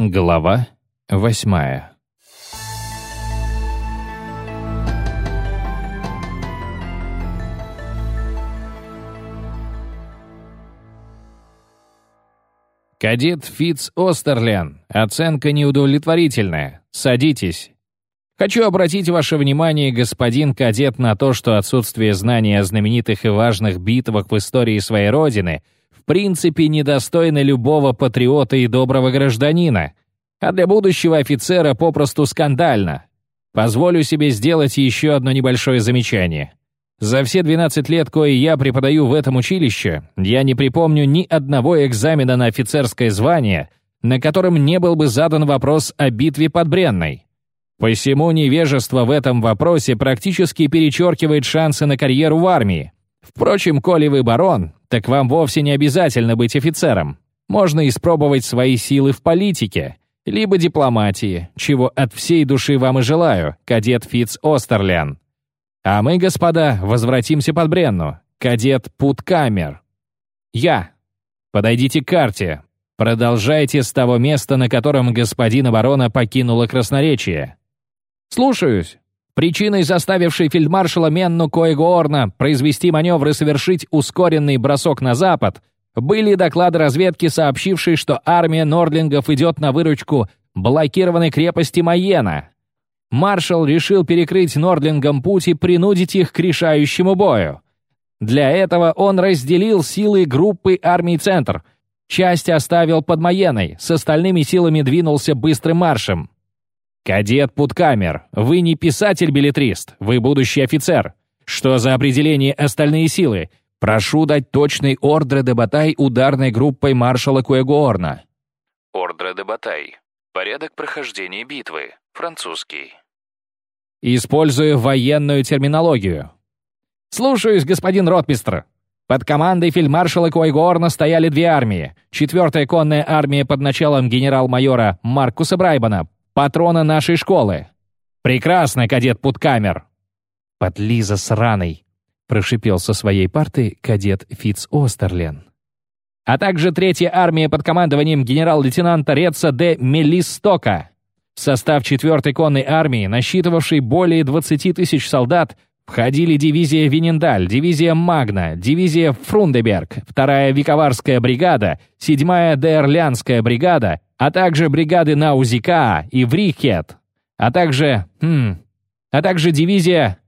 Глава восьмая «Кадет Фитц Остерлен. Оценка неудовлетворительная. Садитесь». Хочу обратить ваше внимание, господин кадет, на то, что отсутствие знаний о знаменитых и важных битвах в истории своей родины принципе недостойно любого патриота и доброго гражданина, а для будущего офицера попросту скандально. Позволю себе сделать еще одно небольшое замечание. За все 12 лет, кое я преподаю в этом училище, я не припомню ни одного экзамена на офицерское звание, на котором не был бы задан вопрос о битве под Бренной. Посему невежество в этом вопросе практически перечеркивает шансы на карьеру в армии. Впрочем, коли вы барон, так вам вовсе не обязательно быть офицером. Можно испробовать свои силы в политике, либо дипломатии, чего от всей души вам и желаю, кадет Фитц Остерлен. А мы, господа, возвратимся под Бренну. Кадет Путкамер. Я. Подойдите к карте. Продолжайте с того места, на котором господин оборона покинула красноречие. «Слушаюсь. Причиной, заставившей фельдмаршала Менну Коегоорна произвести маневр и совершить ускоренный бросок на запад, были доклады разведки, сообщившие, что армия Нордлингов идет на выручку блокированной крепости Майена. Маршал решил перекрыть Нордлингам путь и принудить их к решающему бою. Для этого он разделил силы группы армий «Центр». Часть оставил под Майеной, с остальными силами двинулся быстрым маршем. «Кадет Путкамер, вы не писатель-билетрист, вы будущий офицер. Что за определение остальные силы? Прошу дать точный ордре де батай ударной группой маршала Куэгуорна». Ордре де батай. Порядок прохождения битвы. Французский. Используя военную терминологию. «Слушаюсь, господин ротмистр. Под командой фельдмаршала Куайгорна стояли две армии. Четвертая конная армия под началом генерал-майора Маркуса Брайбана патрона нашей школы. Прекрасно, кадет Путкамер!» «Подлиза сраный!» — прошипел со своей парты кадет Фитц Остерлен. «А также третья армия под командованием генерал-лейтенанта Реца де Мелистока. Состав четвертой конной армии, насчитывавшей более 20 тысяч солдат, входили дивизия Винендаль, дивизия Магна, дивизия Фрундеберг, вторая Виковарская бригада, седьмая Деорлянская бригада а также бригады Наузика и Врикет, а также... Хм... А также дивизия...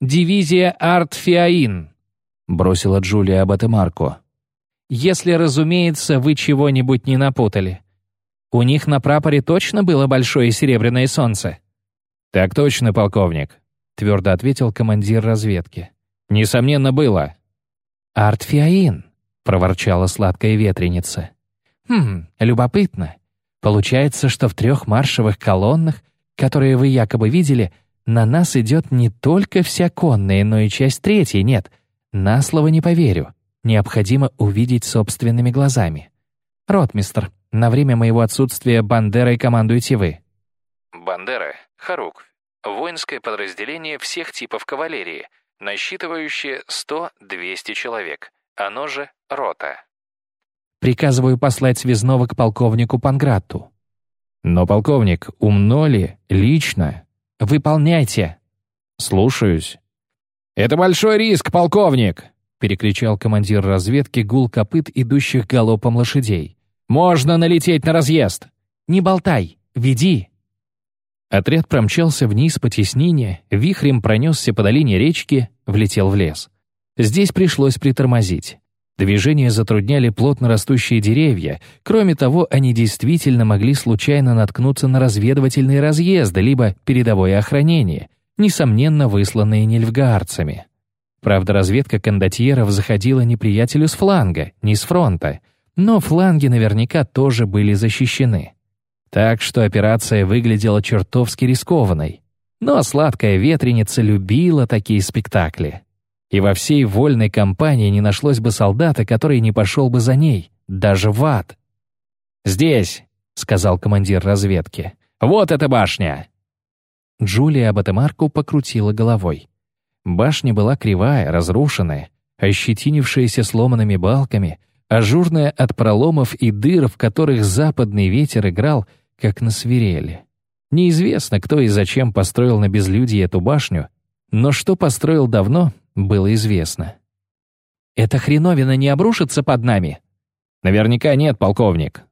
«Дивизия Артфиаин», — бросила Джулия Батемарко. «Если, разумеется, вы чего-нибудь не напутали. У них на прапоре точно было большое серебряное солнце?» «Так точно, полковник», — твердо ответил командир разведки. «Несомненно, было». «Артфиаин», — проворчала сладкая ветреница. Хм, любопытно. Получается, что в трех маршевых колоннах, которые вы якобы видели, на нас идет не только вся конная, но и часть третьей, нет. На слово не поверю. Необходимо увидеть собственными глазами. Ротмистр, на время моего отсутствия Бандерой командуете вы. Бандера, Харук. Воинское подразделение всех типов кавалерии, насчитывающее 100-200 человек. Оно же рота. Приказываю послать связного к полковнику Пангратту». «Но, полковник, умно ли? Лично?» «Выполняйте!» «Слушаюсь». «Это большой риск, полковник!» перекричал командир разведки гул копыт, идущих галопом лошадей. «Можно налететь на разъезд!» «Не болтай! Веди!» Отряд промчался вниз по теснине, вихрем пронесся по долине речки, влетел в лес. Здесь пришлось притормозить. Движение затрудняли плотно растущие деревья. Кроме того, они действительно могли случайно наткнуться на разведывательные разъезды либо передовое охранение, несомненно высланные нильфгаарцами. Правда, разведка кондотьеров заходила неприятелю с фланга, не с фронта, но фланги наверняка тоже были защищены. Так что операция выглядела чертовски рискованной. Но сладкая ветреница любила такие спектакли и во всей вольной компании не нашлось бы солдата, который не пошел бы за ней, даже в ад. «Здесь», — сказал командир разведки, — «вот эта башня». Джулия Батемарку покрутила головой. Башня была кривая, разрушенная, ощетинившаяся сломанными балками, ажурная от проломов и дыр, в которых западный ветер играл, как на свирели. Неизвестно, кто и зачем построил на безлюдье эту башню, но что построил давно, было известно. «Эта хреновина не обрушится под нами?» «Наверняка нет, полковник».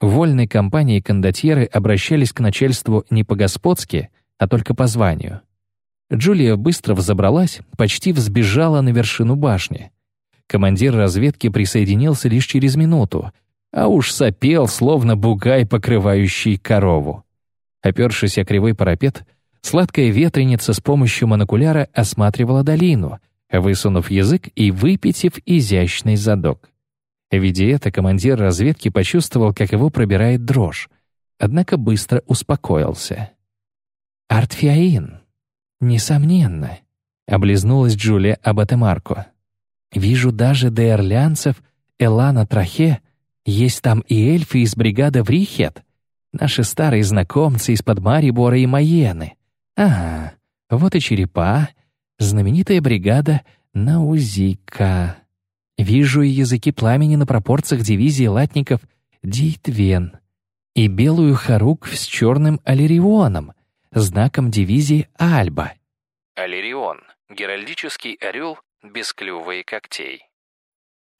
Вольной компании кондотьеры обращались к начальству не по-господски, а только по званию. Джулия быстро взобралась, почти взбежала на вершину башни. Командир разведки присоединился лишь через минуту, а уж сопел, словно бугай, покрывающий корову. Опершись о кривой парапет, сладкая ветреница с помощью монокуляра осматривала долину, высунув язык и выпитив изящный задок. Видя это, командир разведки почувствовал, как его пробирает дрожь, однако быстро успокоился. «Артфиаин, несомненно», — облизнулась Джулия Абатемарко. «Вижу даже деэрлянцев Элана Трахе, есть там и эльфы из бригады Врихет, наши старые знакомцы из-под Марибора и Майены. Ага, вот и черепа, знаменитая бригада Наузика. Вижу и языки пламени на пропорциях дивизии латников Дейтвен и белую хорук с черным аллерионом, знаком дивизии Альба. Аллерион — геральдический орел без клюва и когтей.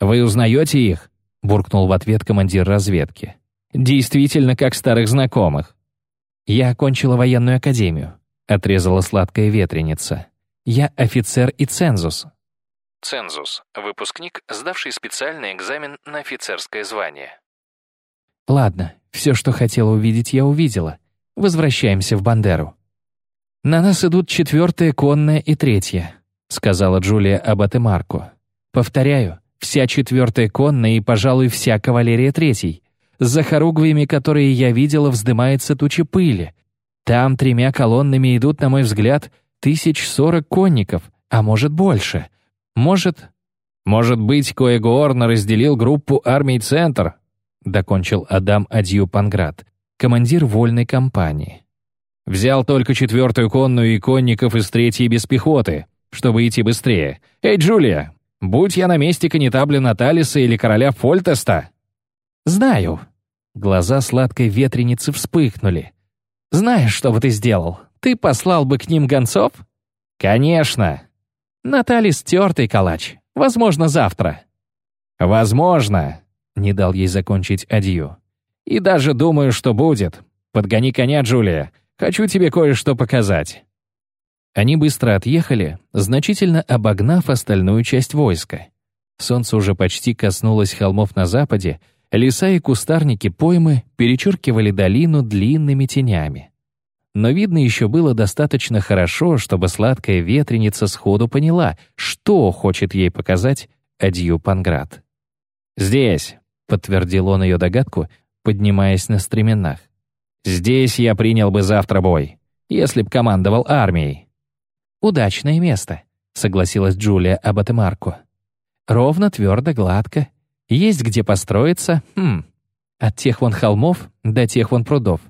«Вы узнаете их?» — буркнул в ответ командир разведки. «Действительно, как старых знакомых». «Я окончила военную академию», — отрезала сладкая ветреница. «Я офицер и цензус». Цензус — выпускник, сдавший специальный экзамен на офицерское звание. «Ладно, все, что хотела увидеть, я увидела. Возвращаемся в Бандеру». «На нас идут четвертая, конная и третья», — сказала Джулия Аббате Марко. «Повторяю, вся четвертая конная и, пожалуй, вся кавалерия третьей. За хоругвями, которые я видела, вздымается туча пыли. Там тремя колоннами идут, на мой взгляд, тысяч сорок конников, а может больше. Может... Может быть, Коегуорна разделил группу армий «Центр», докончил Адам Адью Панград, командир вольной компании. Взял только четвертую конную и конников из третьей без пехоты, чтобы идти быстрее. Эй, Джулия, будь я на месте канитабля Наталиса или короля Фольтеста. Знаю. Глаза сладкой ветреницы вспыхнули. Знаешь, что бы ты сделал? Ты послал бы к ним гонцов? Конечно. Наталис тертый калач. Возможно, завтра. Возможно. Не дал ей закончить Адью. И даже думаю, что будет. Подгони коня, Джулия. Хочу тебе кое-что показать». Они быстро отъехали, значительно обогнав остальную часть войска. Солнце уже почти коснулось холмов на западе, леса и кустарники поймы перечеркивали долину длинными тенями. Но видно еще было достаточно хорошо, чтобы сладкая ветреница сходу поняла, что хочет ей показать Адью Панград. «Здесь», — подтвердил он ее догадку, поднимаясь на стременах. Здесь я принял бы завтра бой, если б командовал армией». «Удачное место», — согласилась Джулия Абатемарко. «Ровно, твердо, гладко. Есть где построиться. Хм. От тех вон холмов до тех вон прудов.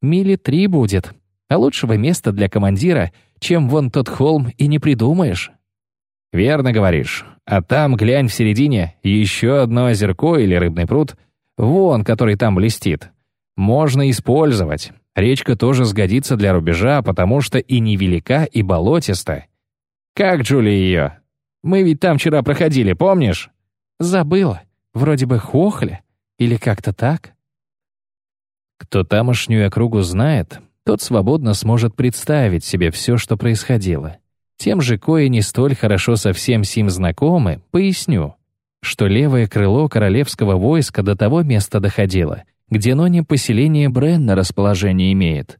Мили три будет. А лучшего места для командира, чем вон тот холм, и не придумаешь». «Верно говоришь. А там, глянь, в середине, еще одно озерко или рыбный пруд. Вон, который там блестит можно использовать. Речка тоже сгодится для рубежа, потому что и невелика, и болотиста. Как, Джули, ее? Мы ведь там вчера проходили, помнишь? Забыла. Вроде бы Хохля. Или как-то так. Кто тамошнюю округу знает, тот свободно сможет представить себе все, что происходило. Тем же, кое не столь хорошо со всем сим знакомы, поясню, что левое крыло королевского войска до того места доходило, где Нони поселение Бренна расположение имеет.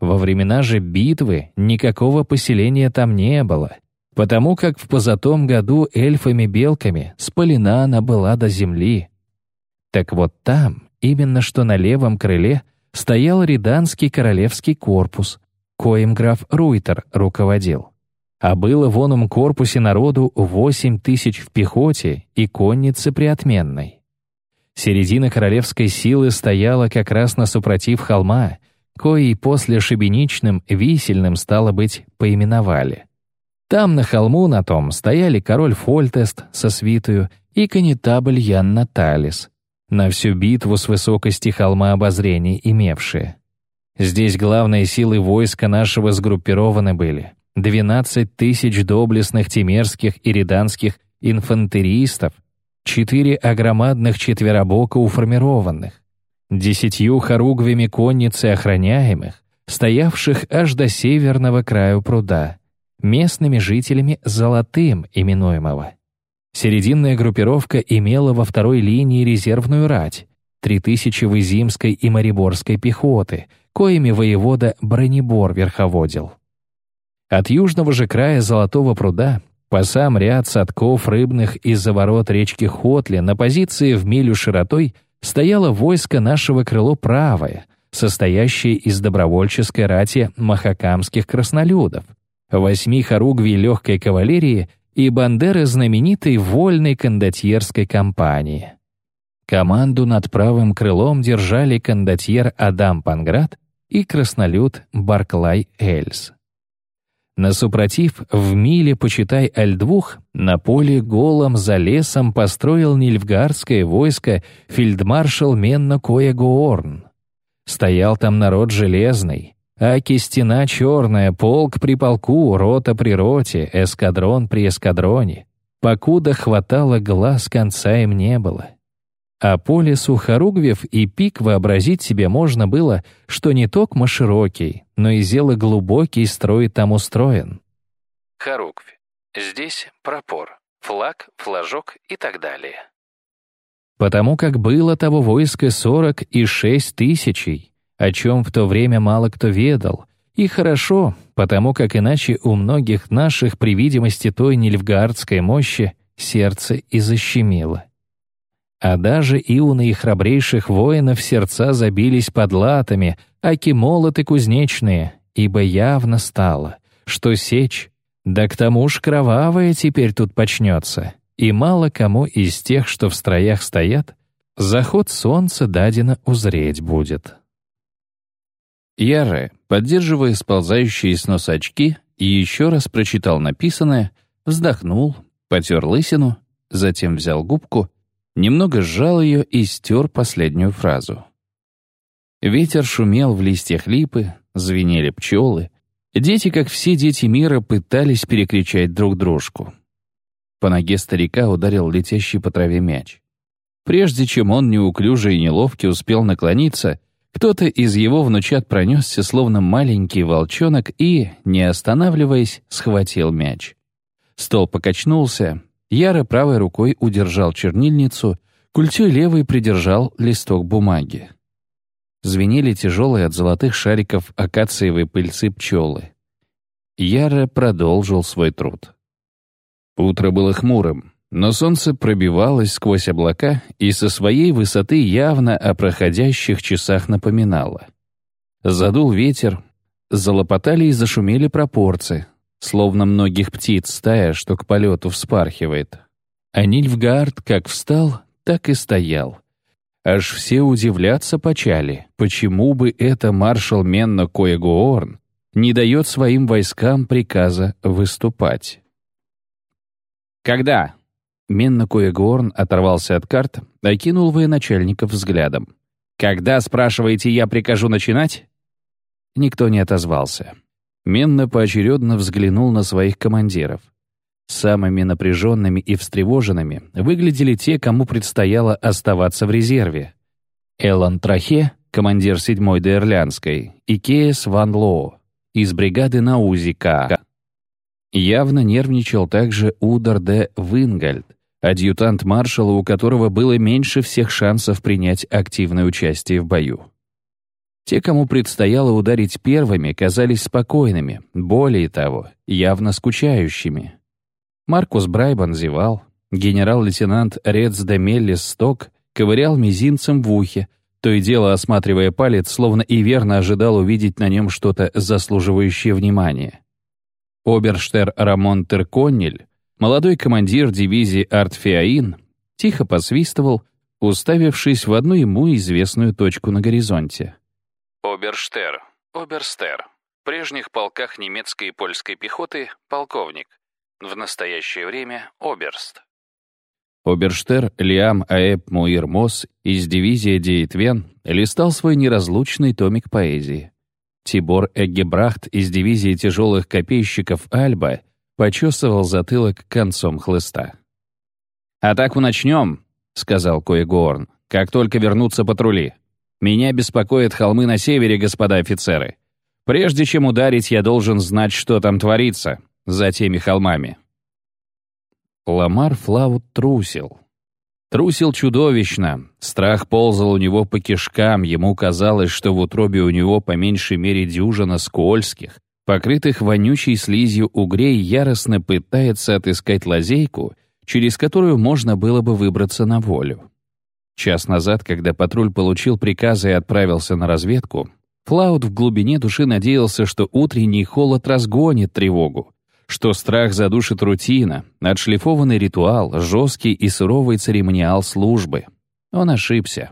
Во времена же битвы никакого поселения там не было, потому как в позатом году эльфами-белками спалена она была до земли. Так вот там, именно что на левом крыле, стоял Риданский королевский корпус, коим граф Руйтер руководил. А было в оном корпусе народу восемь тысяч в пехоте и коннице приотменной. Середина королевской силы стояла как раз на супротив холма, кои после шибеничным висельным, стало быть, поименовали. Там на холму на том стояли король Фольтест со свитою и конетабль Ян Наталис, на всю битву с высокости холма обозрения имевшие. Здесь главные силы войска нашего сгруппированы были. 12 тысяч доблестных тимерских и риданских инфантеристов, четыре огромадных четверобока уформированных, десятью хоругвями конницы охраняемых, стоявших аж до северного краю пруда, местными жителями Золотым именуемого. Серединная группировка имела во второй линии резервную рать, 3000 Вызимской и Мариборской пехоты, коими воевода Бронебор верховодил. От южного же края Золотого пруда по сам ряд садков рыбных из-за ворот речки Хотли на позиции в милю широтой стояло войско нашего крыло правое, состоящее из добровольческой рати махакамских краснолюдов, восьми хоругвий легкой кавалерии и бандеры знаменитой вольной кондотьерской компании. Команду над правым крылом держали кондотьер Адам Панград и краснолюд Барклай Эльс. На супротив, в миле, почитай, аль двух, на поле голом за лесом построил нильфгардское войско фельдмаршал Менна Коя-Гоорн. Стоял там народ железный, аки стена черная, полк при полку, рота при роте, эскадрон при эскадроне. Покуда хватало глаз, конца им не было. А по лесу хоругвев и пик вообразить себе можно было, что не токмо широкий, но и зело глубокий строй там устроен. Хоругвь. Здесь пропор, флаг, флажок и так далее. Потому как было того войска сорок и шесть тысячей, о чем в то время мало кто ведал, и хорошо, потому как иначе у многих наших при видимости той нельфгаардской мощи сердце и защемило а даже и у наихрабрейших воинов сердца забились под латами, аки молоты кузнечные, ибо явно стало, что сечь, да к тому ж кровавая теперь тут почнется, и мало кому из тех, что в строях стоят, заход солнца дадено узреть будет. Яре, поддерживая сползающие с носа очки, еще раз прочитал написанное, вздохнул, потер лысину, затем взял губку немного сжал ее и стер последнюю фразу. Ветер шумел в листьях липы, звенели пчелы. Дети, как все дети мира, пытались перекричать друг дружку. По ноге старика ударил летящий по траве мяч. Прежде чем он неуклюже и неловкий успел наклониться, кто-то из его внучат пронесся, словно маленький волчонок, и, не останавливаясь, схватил мяч. Стол покачнулся, Яро правой рукой удержал чернильницу, культей левой придержал листок бумаги. Звенели тяжелые от золотых шариков акациевой пыльцы пчелы. Яро продолжил свой труд. Утро было хмурым, но солнце пробивалось сквозь облака и со своей высоты явно о проходящих часах напоминало. Задул ветер, залопотали и зашумели пропорции, словно многих птиц стая, что к полету вспархивает. А Нильфгард как встал, так и стоял. Аж все удивляться почали, почему бы это маршал Менна Коегуорн не дает своим войскам приказа выступать. «Когда?» Менна Коегуорн оторвался от карт, окинул военачальников взглядом. «Когда, спрашиваете, я прикажу начинать?» Никто не отозвался. Менно поочередно взглянул на своих командиров. Самыми напряженными и встревоженными выглядели те, кому предстояло оставаться в резерве. Эллен Трахе, командир 7-й Дейрлянской, и Кеес Ван Лоо из бригады Наузика. Явно нервничал также Удар де Вингальд, адъютант маршала, у которого было меньше всех шансов принять активное участие в бою. Те, кому предстояло ударить первыми, казались спокойными, более того, явно скучающими. Маркус Брайбан зевал, генерал-лейтенант Рец де Меллис Сток ковырял мизинцем в ухе, то и дело осматривая палец, словно и верно ожидал увидеть на нем что-то заслуживающее внимания. Оберштер Рамон Терконнель, молодой командир дивизии Артфеаин, тихо посвистывал, уставившись в одну ему известную точку на горизонте. Оберштер, Оберстер. В прежних полках немецкой и польской пехоты полковник. В настоящее время оберст. Оберштер Лиам Аэб Муир Мосс из дивизии Дейтвен листал свой неразлучный томик поэзии. Тибор Эггебрахт из дивизии тяжелых копейщиков Альба почесывал затылок концом хлыста. «Атаку начнем», — сказал Коегорн, — «как только вернутся патрули. Меня беспокоят холмы на севере, господа офицеры. Прежде чем ударить, я должен знать, что там творится за теми холмами». Ламар Флаут трусил. Трусил чудовищно. Страх ползал у него по кишкам, ему казалось, что в утробе у него по меньшей мере дюжина скользких, покрытых вонючей слизью угрей яростно пытается отыскать лазейку, через которую можно было бы выбраться на волю. Час назад, когда патруль получил приказы и отправился на разведку, Флаут в глубине души надеялся, что утренний холод разгонит тревогу, что страх задушит рутина, отшлифованный ритуал, жесткий и суровый церемониал службы. Он ошибся.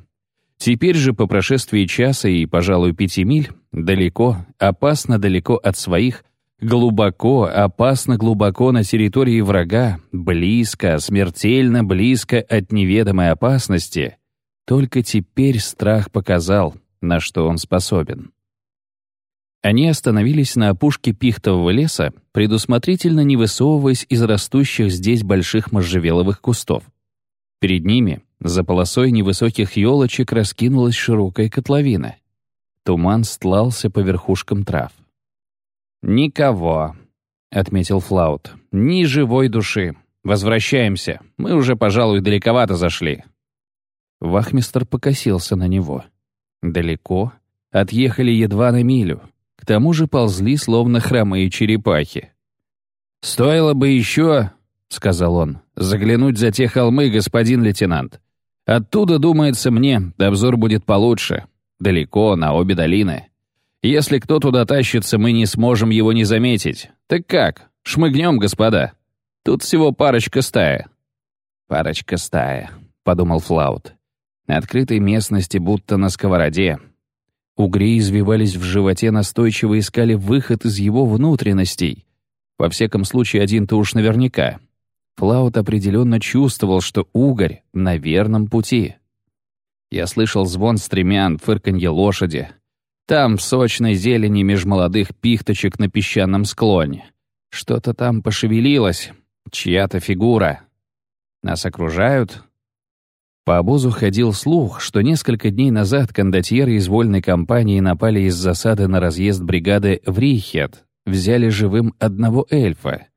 Теперь же, по прошествии часа и, пожалуй, пяти миль, далеко, опасно далеко от своих, глубоко, опасно глубоко на территории врага, близко, смертельно близко от неведомой опасности, только теперь страх показал, на что он способен. Они остановились на опушке пихтового леса, предусмотрительно не высовываясь из растущих здесь больших можжевеловых кустов. Перед ними, за полосой невысоких елочек, раскинулась широкая котловина. Туман стлался по верхушкам трав. «Никого», — отметил Флаут. «Ни живой души. Возвращаемся. Мы уже, пожалуй, далековато зашли». Вахмистр покосился на него. «Далеко? Отъехали едва на милю. К тому же ползли, словно хромые черепахи. «Стоило бы еще, — сказал он, — заглянуть за те холмы, господин лейтенант. Оттуда, думается мне, обзор будет получше. Далеко, на обе долины. Если кто туда тащится, мы не сможем его не заметить. Так как? Шмыгнем, господа. Тут всего парочка стая». «Парочка стая», — подумал Флаут. «Открытой местности будто на сковороде, Угри извивались в животе, настойчиво искали выход из его внутренностей. Во всяком случае, один-то уж наверняка. Флаут определенно чувствовал, что угорь на верном пути. Я слышал звон стремян, фырканье лошади. Там, сочной зелени меж молодых пихточек на песчаном склоне. Что-то там пошевелилось, чья-то фигура. Нас окружают, по обозу ходил слух, что несколько дней назад кондотьеры из вольной компании напали из засады на разъезд бригады в Рихет, взяли живым одного эльфа.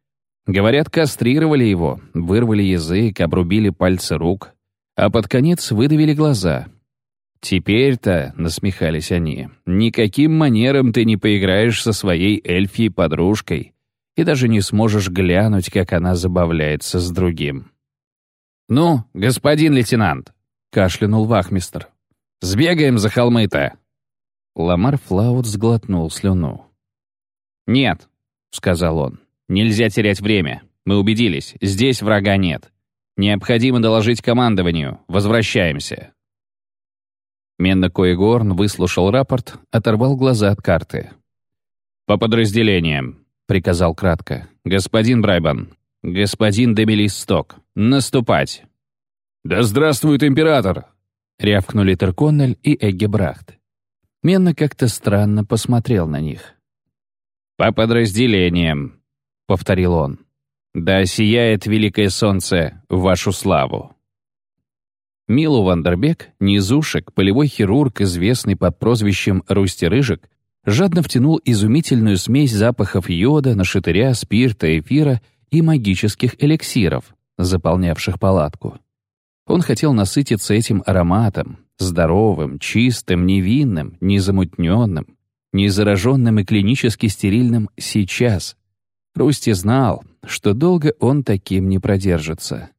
Говорят, кастрировали его, вырвали язык, обрубили пальцы рук, а под конец выдавили глаза. «Теперь-то», — насмехались они, — «никаким манером ты не поиграешь со своей эльфией подружкой и даже не сможешь глянуть, как она забавляется с другим». «Ну, господин лейтенант», — кашлянул вахмистр, — «сбегаем за холмы-то». Ламар Флаут сглотнул слюну. «Нет», — сказал он, — «нельзя терять время. Мы убедились, здесь врага нет. Необходимо доложить командованию. Возвращаемся». Менна Коегорн выслушал рапорт, оторвал глаза от карты. «По подразделениям», — приказал кратко. «Господин Брайбан, «Господин Демилисток, наступать!» «Да здравствует император!» — рявкнули Терконнель и Эггебрахт. Менна как-то странно посмотрел на них. «По подразделениям», — повторил он. «Да сияет великое солнце в вашу славу». Милу Вандербек, низушек, полевой хирург, известный под прозвищем Русти Рыжик, жадно втянул изумительную смесь запахов йода, нашатыря, спирта, эфира — и магических эликсиров, заполнявших палатку. Он хотел насытиться этим ароматом, здоровым, чистым, невинным, незамутненным, незараженным и клинически стерильным сейчас. Русти знал, что долго он таким не продержится.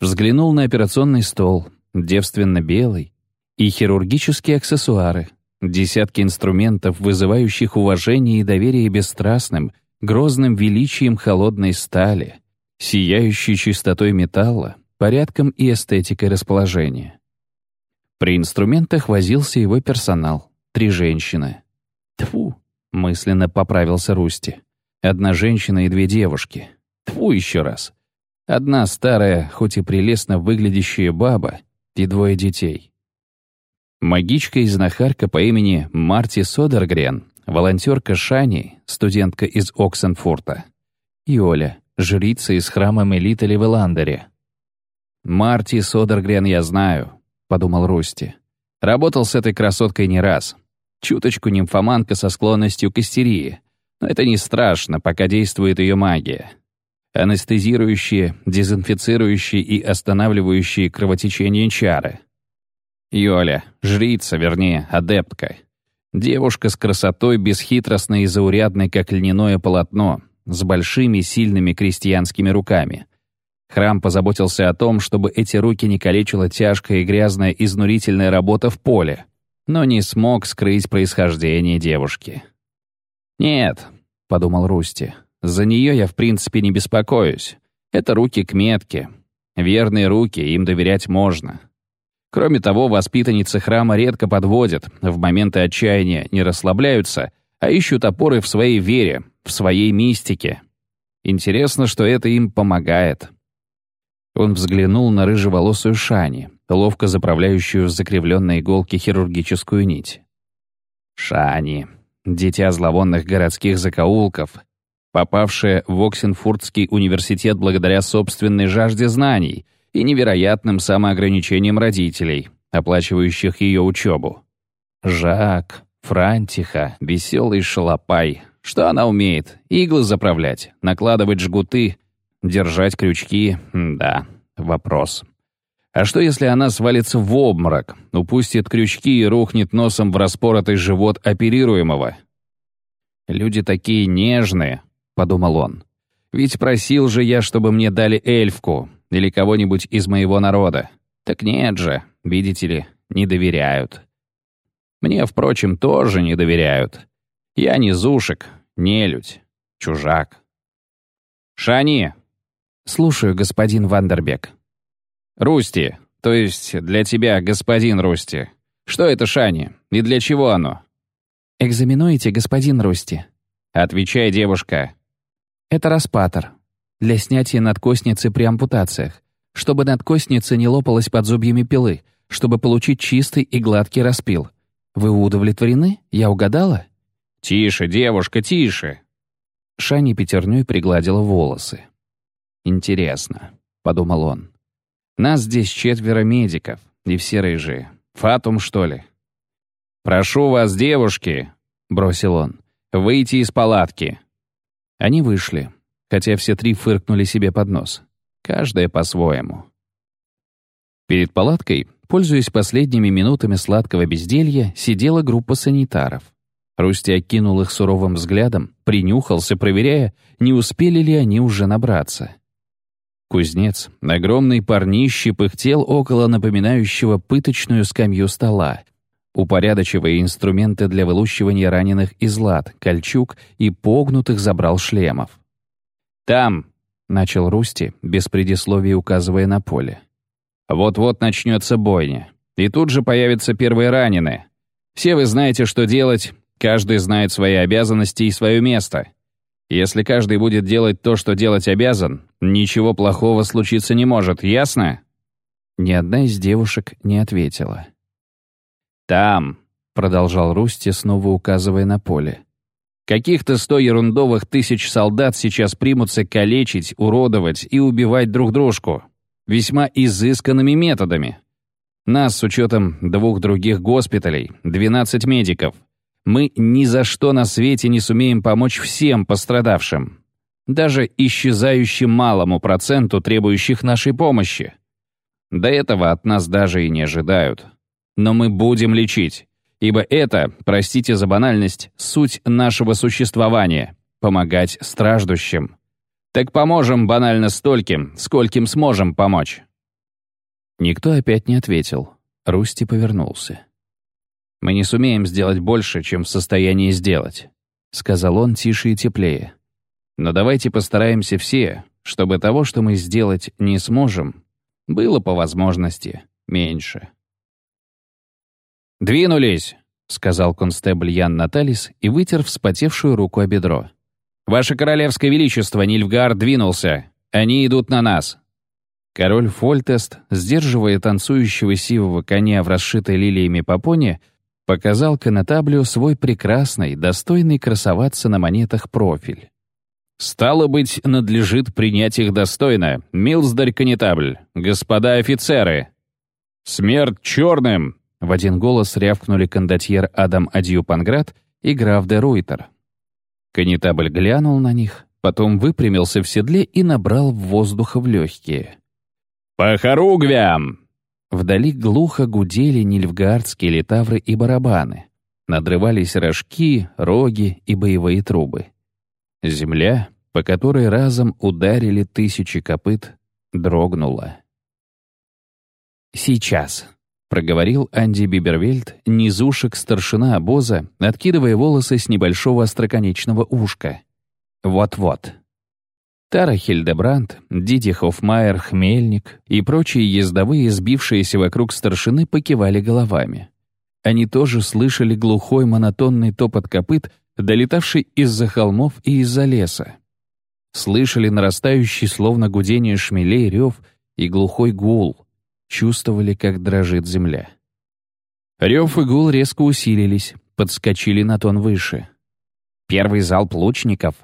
Взглянул на операционный стол, девственно белый, и хирургические аксессуары, десятки инструментов, вызывающих уважение и доверие бесстрастным, грозным величием холодной стали, сияющей чистотой металла, порядком и эстетикой расположения. При инструментах возился его персонал, три женщины. Тфу, мысленно поправился Русти. Одна женщина и две девушки. Тфу еще раз. Одна старая, хоть и прелестно выглядящая баба и двое детей. Магичка и знахарка по имени Марти Содергрен, волонтерка Шани, студентка из Оксенфурта, и Оля, жрица из храма Мелитали в Эландере. «Марти Содергрен я знаю», — подумал Русти. «Работал с этой красоткой не раз. Чуточку нимфоманка со склонностью к истерии. Но это не страшно, пока действует ее магия. Анестезирующие, дезинфицирующие и останавливающие кровотечение чары. Йоля, жрица, вернее, адептка. Девушка с красотой бесхитростной и заурядной, как льняное полотно, с большими сильными крестьянскими руками. Храм позаботился о том, чтобы эти руки не калечила тяжкая и грязная изнурительная работа в поле, но не смог скрыть происхождение девушки. «Нет», — подумал Русти, — «за нее я в принципе не беспокоюсь. Это руки к метке. Верные руки, им доверять можно. Кроме того, воспитанницы храма редко подводят, в моменты отчаяния не расслабляются, а ищут опоры в своей вере, в своей мистике. Интересно, что это им помогает. Он взглянул на рыжеволосую Шани, ловко заправляющую в закривленной иголке хирургическую нить. Шани, дитя зловонных городских закоулков, попавшая в Оксенфуртский университет благодаря собственной жажде знаний — и невероятным самоограничением родителей, оплачивающих ее учебу. Жак, Франтиха, веселый шалопай. Что она умеет? Иглы заправлять, накладывать жгуты, держать крючки. Да, вопрос. А что, если она свалится в обморок, упустит крючки и рухнет носом в распоротый живот оперируемого? «Люди такие нежные», — подумал он. «Ведь просил же я, чтобы мне дали эльфку, или кого-нибудь из моего народа. Так нет же, видите ли, не доверяют. Мне, впрочем, тоже не доверяют. Я не зушек, нелюдь, чужак. Шани! Слушаю, господин Вандербек. Русти, то есть для тебя, господин Русти. Что это Шани? И для чего оно? Экзаменуете, господин Русти? Отвечай, девушка. Это распатор, для снятия надкосницы при ампутациях, чтобы надкосница не лопалась под зубьями пилы, чтобы получить чистый и гладкий распил. Вы удовлетворены? Я угадала? «Тише, девушка, тише!» Шани пятерней пригладила волосы. «Интересно», — подумал он. «Нас здесь четверо медиков, и все рыжие. Фатум, что ли?» «Прошу вас, девушки», — бросил он, — «выйти из палатки». Они вышли хотя все три фыркнули себе под нос. Каждая по-своему. Перед палаткой, пользуясь последними минутами сладкого безделья, сидела группа санитаров. Русти окинул их суровым взглядом, принюхался, проверяя, не успели ли они уже набраться. Кузнец, огромный парнище, пыхтел около напоминающего пыточную скамью стола, упорядочивая инструменты для вылущивания раненых из лад, кольчуг и погнутых забрал шлемов. «Там», — начал Русти, без предисловия указывая на поле. «Вот-вот начнется бойня. И тут же появятся первые раненые. Все вы знаете, что делать, каждый знает свои обязанности и свое место. Если каждый будет делать то, что делать обязан, ничего плохого случиться не может, ясно?» Ни одна из девушек не ответила. «Там», — продолжал Русти, снова указывая на поле. Каких-то сто ерундовых тысяч солдат сейчас примутся калечить, уродовать и убивать друг дружку. Весьма изысканными методами. Нас, с учетом двух других госпиталей, 12 медиков, мы ни за что на свете не сумеем помочь всем пострадавшим. Даже исчезающим малому проценту требующих нашей помощи. До этого от нас даже и не ожидают. Но мы будем лечить ибо это, простите за банальность, суть нашего существования — помогать страждущим. Так поможем банально стольким, скольким сможем помочь. Никто опять не ответил. Русти повернулся. «Мы не сумеем сделать больше, чем в состоянии сделать», — сказал он тише и теплее. «Но давайте постараемся все, чтобы того, что мы сделать не сможем, было по возможности меньше». «Двинулись!» — сказал констебль Ян Наталис и вытер вспотевшую руку о бедро. «Ваше королевское величество, Нильфгар двинулся. Они идут на нас!» Король Фольтест, сдерживая танцующего сивого коня в расшитой лилиями попоне, показал конетаблю свой прекрасный, достойный красоваться на монетах профиль. «Стало быть, надлежит принять их достойно, милздарь конетабль, господа офицеры!» «Смерть черным!» — в один голос рявкнули кондотьер Адам Адью Панград и граф де Руйтер. Конетабль глянул на них, потом выпрямился в седле и набрал воздуха в легкие. «По хоругвям!» Вдали глухо гудели нильфгардские литавры и барабаны. Надрывались рожки, роги и боевые трубы. Земля, по которой разом ударили тысячи копыт, дрогнула. «Сейчас», — проговорил Анди Бибервельд, низушек старшина обоза, откидывая волосы с небольшого остроконечного ушка. «Вот-вот». Тара Хильдебранд, Диди Хоффмайер, Хмельник и прочие ездовые, сбившиеся вокруг старшины, покивали головами. Они тоже слышали глухой монотонный топот копыт, долетавший из-за холмов и из-за леса. Слышали нарастающий, словно гудение шмелей, рев и глухой гул. Чувствовали, как дрожит земля. Рев и гул резко усилились, подскочили на тон выше. Первый залп лучников.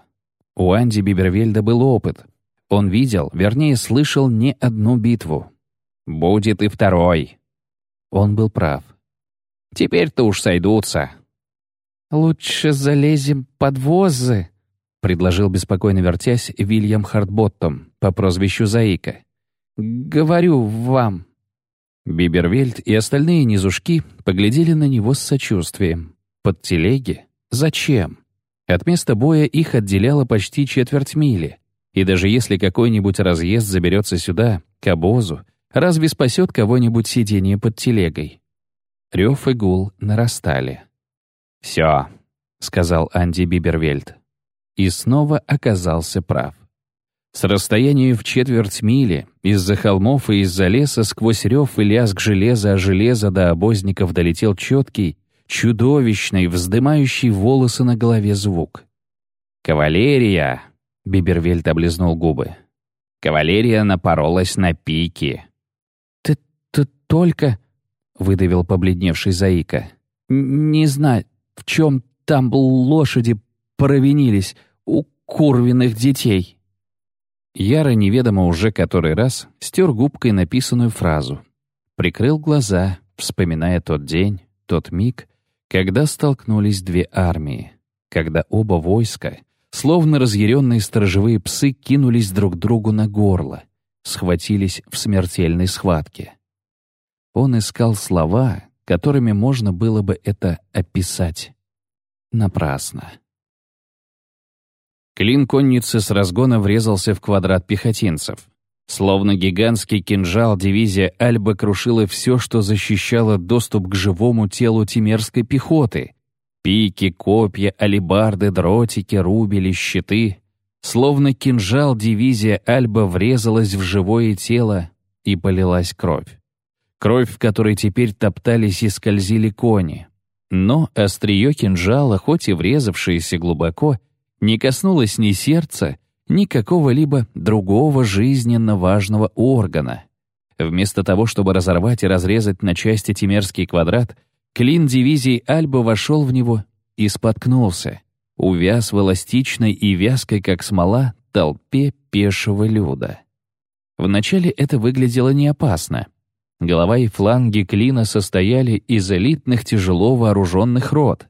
У Анди Бибервельда был опыт. Он видел, вернее, слышал не одну битву. «Будет и второй». Он был прав. «Теперь-то уж сойдутся», «Лучше залезем под возы», — предложил беспокойно вертясь Вильям Хартботтом по прозвищу Заика. «Говорю вам». Бибервельд и остальные низушки поглядели на него с сочувствием. Под телеги? Зачем? От места боя их отделяло почти четверть мили. И даже если какой-нибудь разъезд заберется сюда, к обозу, разве спасет кого-нибудь сидение под телегой? Рев и гул нарастали. «Все», — сказал Анди Бибервельд. И снова оказался прав. С расстояния в четверть мили, из-за холмов и из-за леса, сквозь рев и лязг железа о железо до обозников долетел четкий, чудовищный, вздымающий волосы на голове звук. «Кавалерия!» — Бибервельд облизнул губы. «Кавалерия напоролась на пики». «Ты, ты только...» — выдавил побледневший Заика. «Не знаю, в чем там лошади провинились у курвиных детей?» Яра неведомо уже который раз стер губкой написанную фразу. Прикрыл глаза, вспоминая тот день, тот миг, когда столкнулись две армии, когда оба войска, словно разъяренные сторожевые псы, кинулись друг другу на горло, схватились в смертельной схватке. Он искал слова, которыми можно было бы это описать. Напрасно. Клин конницы с разгона врезался в квадрат пехотинцев. Словно гигантский кинжал, дивизия Альба крушила все, что защищало доступ к живому телу тимерской пехоты. Пики, копья, алебарды, дротики, рубили, щиты. Словно кинжал, дивизия Альба врезалась в живое тело и полилась кровь кровь в которой теперь топтались и скользили кони. Но острие кинжала, хоть и врезавшееся глубоко, не коснулось ни сердца, ни какого-либо другого жизненно важного органа. Вместо того, чтобы разорвать и разрезать на части Тимерский квадрат, клин дивизии Альба вошел в него и споткнулся, увяз в эластичной и вязкой, как смола, толпе пешего люда. Вначале это выглядело не опасно. Голова и фланги клина состояли из элитных тяжело вооруженных рот.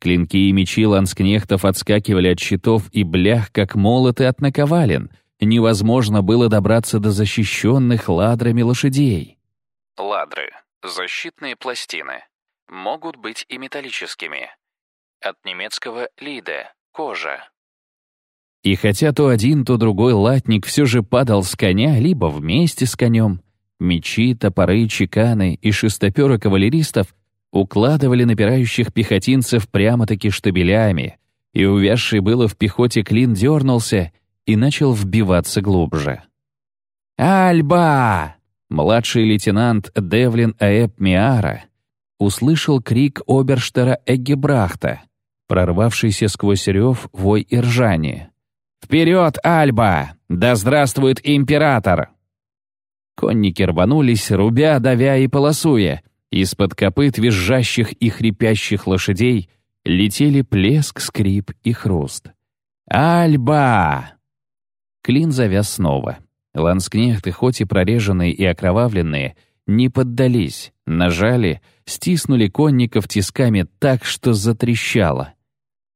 Клинки и мечи ланскнехтов отскакивали от щитов и блях, как молоты от наковален. Невозможно было добраться до защищенных ладрами лошадей. Ладры — защитные пластины. Могут быть и металлическими. От немецкого «лиде» — кожа. И хотя то один, то другой латник все же падал с коня, либо вместе с конем, Мечи, топоры, чеканы и шестоперы кавалеристов укладывали напирающих пехотинцев прямо-таки штабелями, и увязший было в пехоте клин дернулся и начал вбиваться глубже. «Альба!» Младший лейтенант Девлин Аэб Миара услышал крик оберштера Эггебрахта, прорвавшийся сквозь рев, вой и ржание. «Вперед, Альба! Да здравствует император!» Конники рванулись, рубя, давя и полосуя. Из-под копыт визжащих и хрипящих лошадей летели плеск, скрип и хруст. «Альба!» Клин завяз снова. Ланскнехты, хоть и прореженные и окровавленные, не поддались, нажали, стиснули конников тисками так, что затрещало.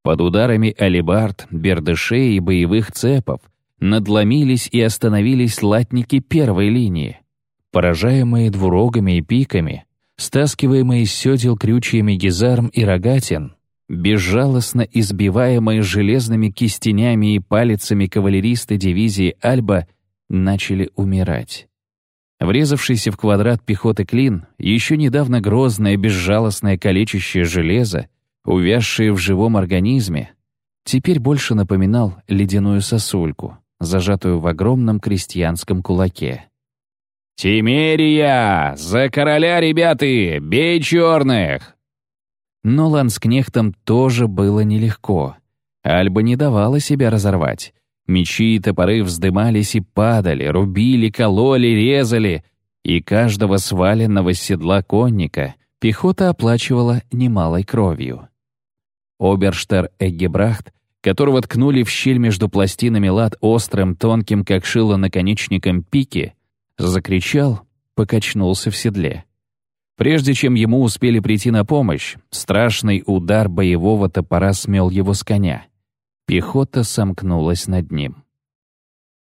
Под ударами алибард, бердышей и боевых цепов надломились и остановились латники первой линии. Поражаемые двурогами и пиками, стаскиваемые с седел крючьями гизарм и рогатин, безжалостно избиваемые железными кистенями и палицами кавалеристы дивизии Альба начали умирать. Врезавшийся в квадрат пехоты клин, еще недавно грозное безжалостное калечащее железо, увязшее в живом организме, теперь больше напоминал ледяную сосульку, зажатую в огромном крестьянском кулаке. «Тимерия! За короля, ребята! Бей черных!» Но ланскнехтам тоже было нелегко. Альба не давала себя разорвать. Мечи и топоры вздымались и падали, рубили, кололи, резали, и каждого сваленного с седла конника пехота оплачивала немалой кровью. Оберштер Эггебрахт, которого ткнули в щель между пластинами лад острым, тонким, как шило наконечником пики, закричал, покачнулся в седле. Прежде чем ему успели прийти на помощь, страшный удар боевого топора смел его с коня. Пехота сомкнулась над ним.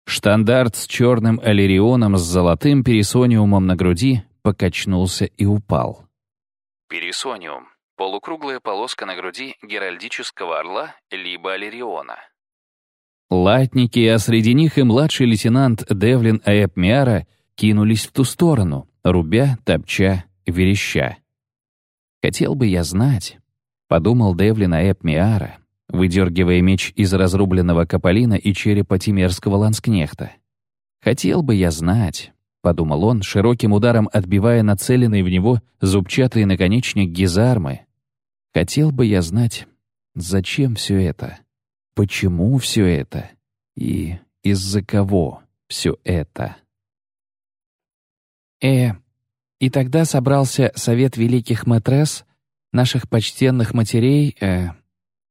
Штандарт с черным аллерионом с золотым перисониумом на груди покачнулся и упал. Перисониум — полукруглая полоска на груди геральдического орла либо аллериона. Латники, а среди них и младший лейтенант Девлин Аэпмиара кинулись в ту сторону, рубя, топча, вереща. «Хотел бы я знать», — подумал Девлин Аэпмиара, выдергивая меч из разрубленного каполина и черепа тимерского ланскнехта. «Хотел бы я знать», — подумал он, широким ударом отбивая нацеленный в него зубчатый наконечник гизармы. «Хотел бы я знать, зачем все это, почему все это и из-за кого все это». «Э, и тогда собрался совет великих мэтресс, наших почтенных матерей, э,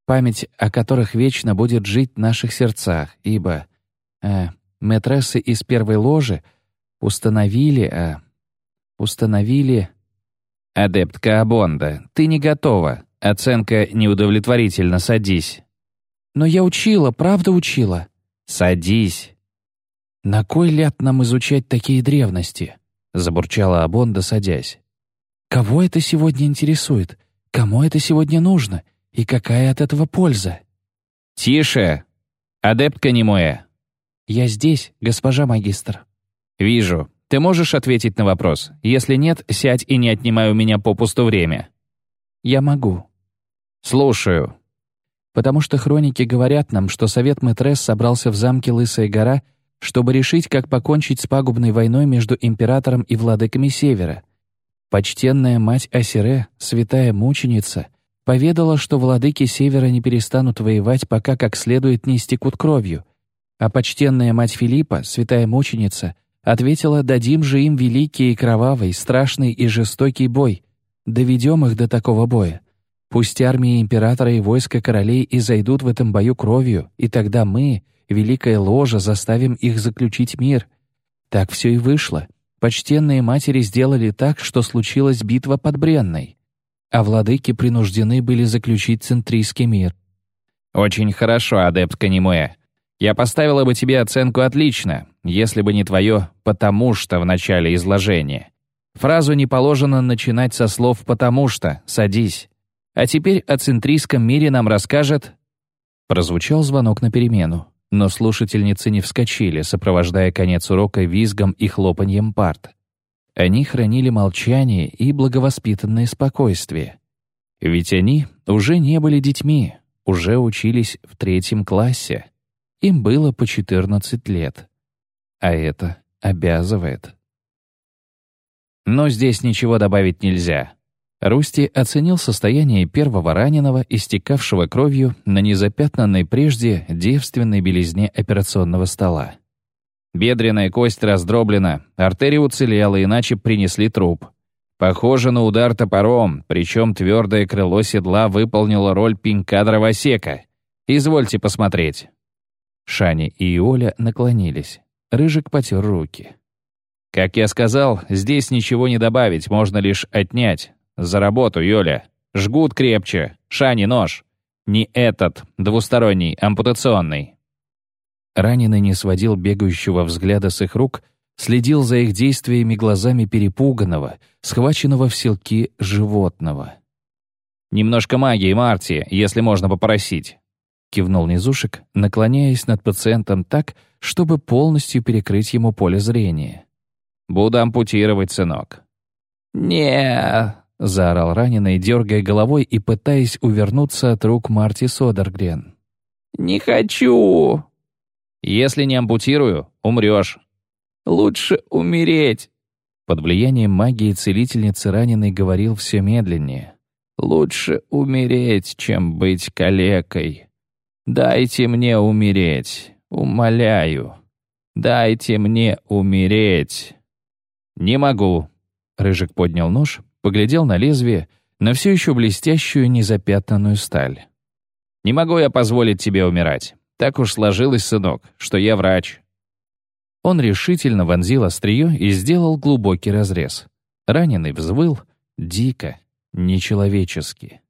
память о которых вечно будет жить в наших сердцах, ибо э, мэтрессы из первой ложи установили... Э, установили... «Адепт Каабонда, ты не готова. Оценка неудовлетворительна, садись». «Но я учила, правда учила». «Садись». «На кой ляд нам изучать такие древности?» — забурчала Абонда, садясь. «Кого это сегодня интересует? Кому это сегодня нужно? И какая от этого польза? «Тише! Адептка немоя!» «Я здесь, госпожа магистр». «Вижу. Ты можешь ответить на вопрос? Если нет, сядь и не отнимай у меня попусту время». «Я могу». «Слушаю». «Потому что хроники говорят нам, что совет Мэтрес собрался в замке Лысая гора, чтобы решить, как покончить с пагубной войной между императором и владыками Севера. Почтенная мать Асире, святая мученица — поведала, что владыки Севера не перестанут воевать, пока как следует не истекут кровью. А почтенная мать Филиппа, святая мученица, ответила, дадим же им великий и кровавый, страшный и жестокий бой. Доведем их до такого боя. Пусть армии императора и войска королей и зайдут в этом бою кровью, и тогда мы, великая ложа, заставим их заключить мир. Так все и вышло. Почтенные матери сделали так, что случилась битва под Бренной а владыки принуждены были заключить центрийский мир. «Очень хорошо, адепт Канимуэ. Я поставила бы тебе оценку «отлично», если бы не твое «потому что» в начале изложения. Фразу не положено начинать со слов «потому что», «садись». А теперь о центрийском мире нам расскажет...» Прозвучал звонок на перемену, но слушательницы не вскочили, сопровождая конец урока визгом и хлопаньем парт. Они хранили молчание и благовоспитанное спокойствие. Ведь они уже не были детьми, уже учились в третьем классе. Им было по 14 лет. А это обязывает. Но здесь ничего добавить нельзя. Русти оценил состояние первого раненого, истекавшего кровью на незапятнанной прежде девственной белизне операционного стола. Бедренная кость раздроблена, артерия уцелела, иначе принесли труп. Похоже на удар топором, причем твердое крыло седла выполнило роль пенька дровосека. Извольте посмотреть. Шани и Оля наклонились. Рыжик потер руки. «Как я сказал, здесь ничего не добавить, можно лишь отнять. За работу, Йоля. Жгут крепче. Шани, нож. Не этот, двусторонний, ампутационный». Раненый не сводил бегающего взгляда с их рук, следил за их действиями глазами перепуганного, схваченного в селки животного. «Немножко магии, Марти, если можно попросить», — кивнул Низушек, наклоняясь над пациентом так, чтобы полностью перекрыть ему поле зрения. Буду ампутировать, сынок». не заорал раненый, дергая головой и пытаясь увернуться от рук Марти Содергрен. «Не хочу!» «Если не ампутирую, умрешь». «Лучше умереть!» Под влиянием магии целительницы раненый говорил все медленнее. «Лучше умереть, чем быть калекой. Дайте мне умереть, умоляю. Дайте мне умереть». «Не могу». Рыжик поднял нож, поглядел на лезвие, на все еще блестящую незапятнанную сталь. «Не могу я позволить тебе умирать. Так уж сложилось, сынок, что я врач». Он решительно вонзил острие и сделал глубокий разрез. Раненый взвыл, дико, нечеловечески.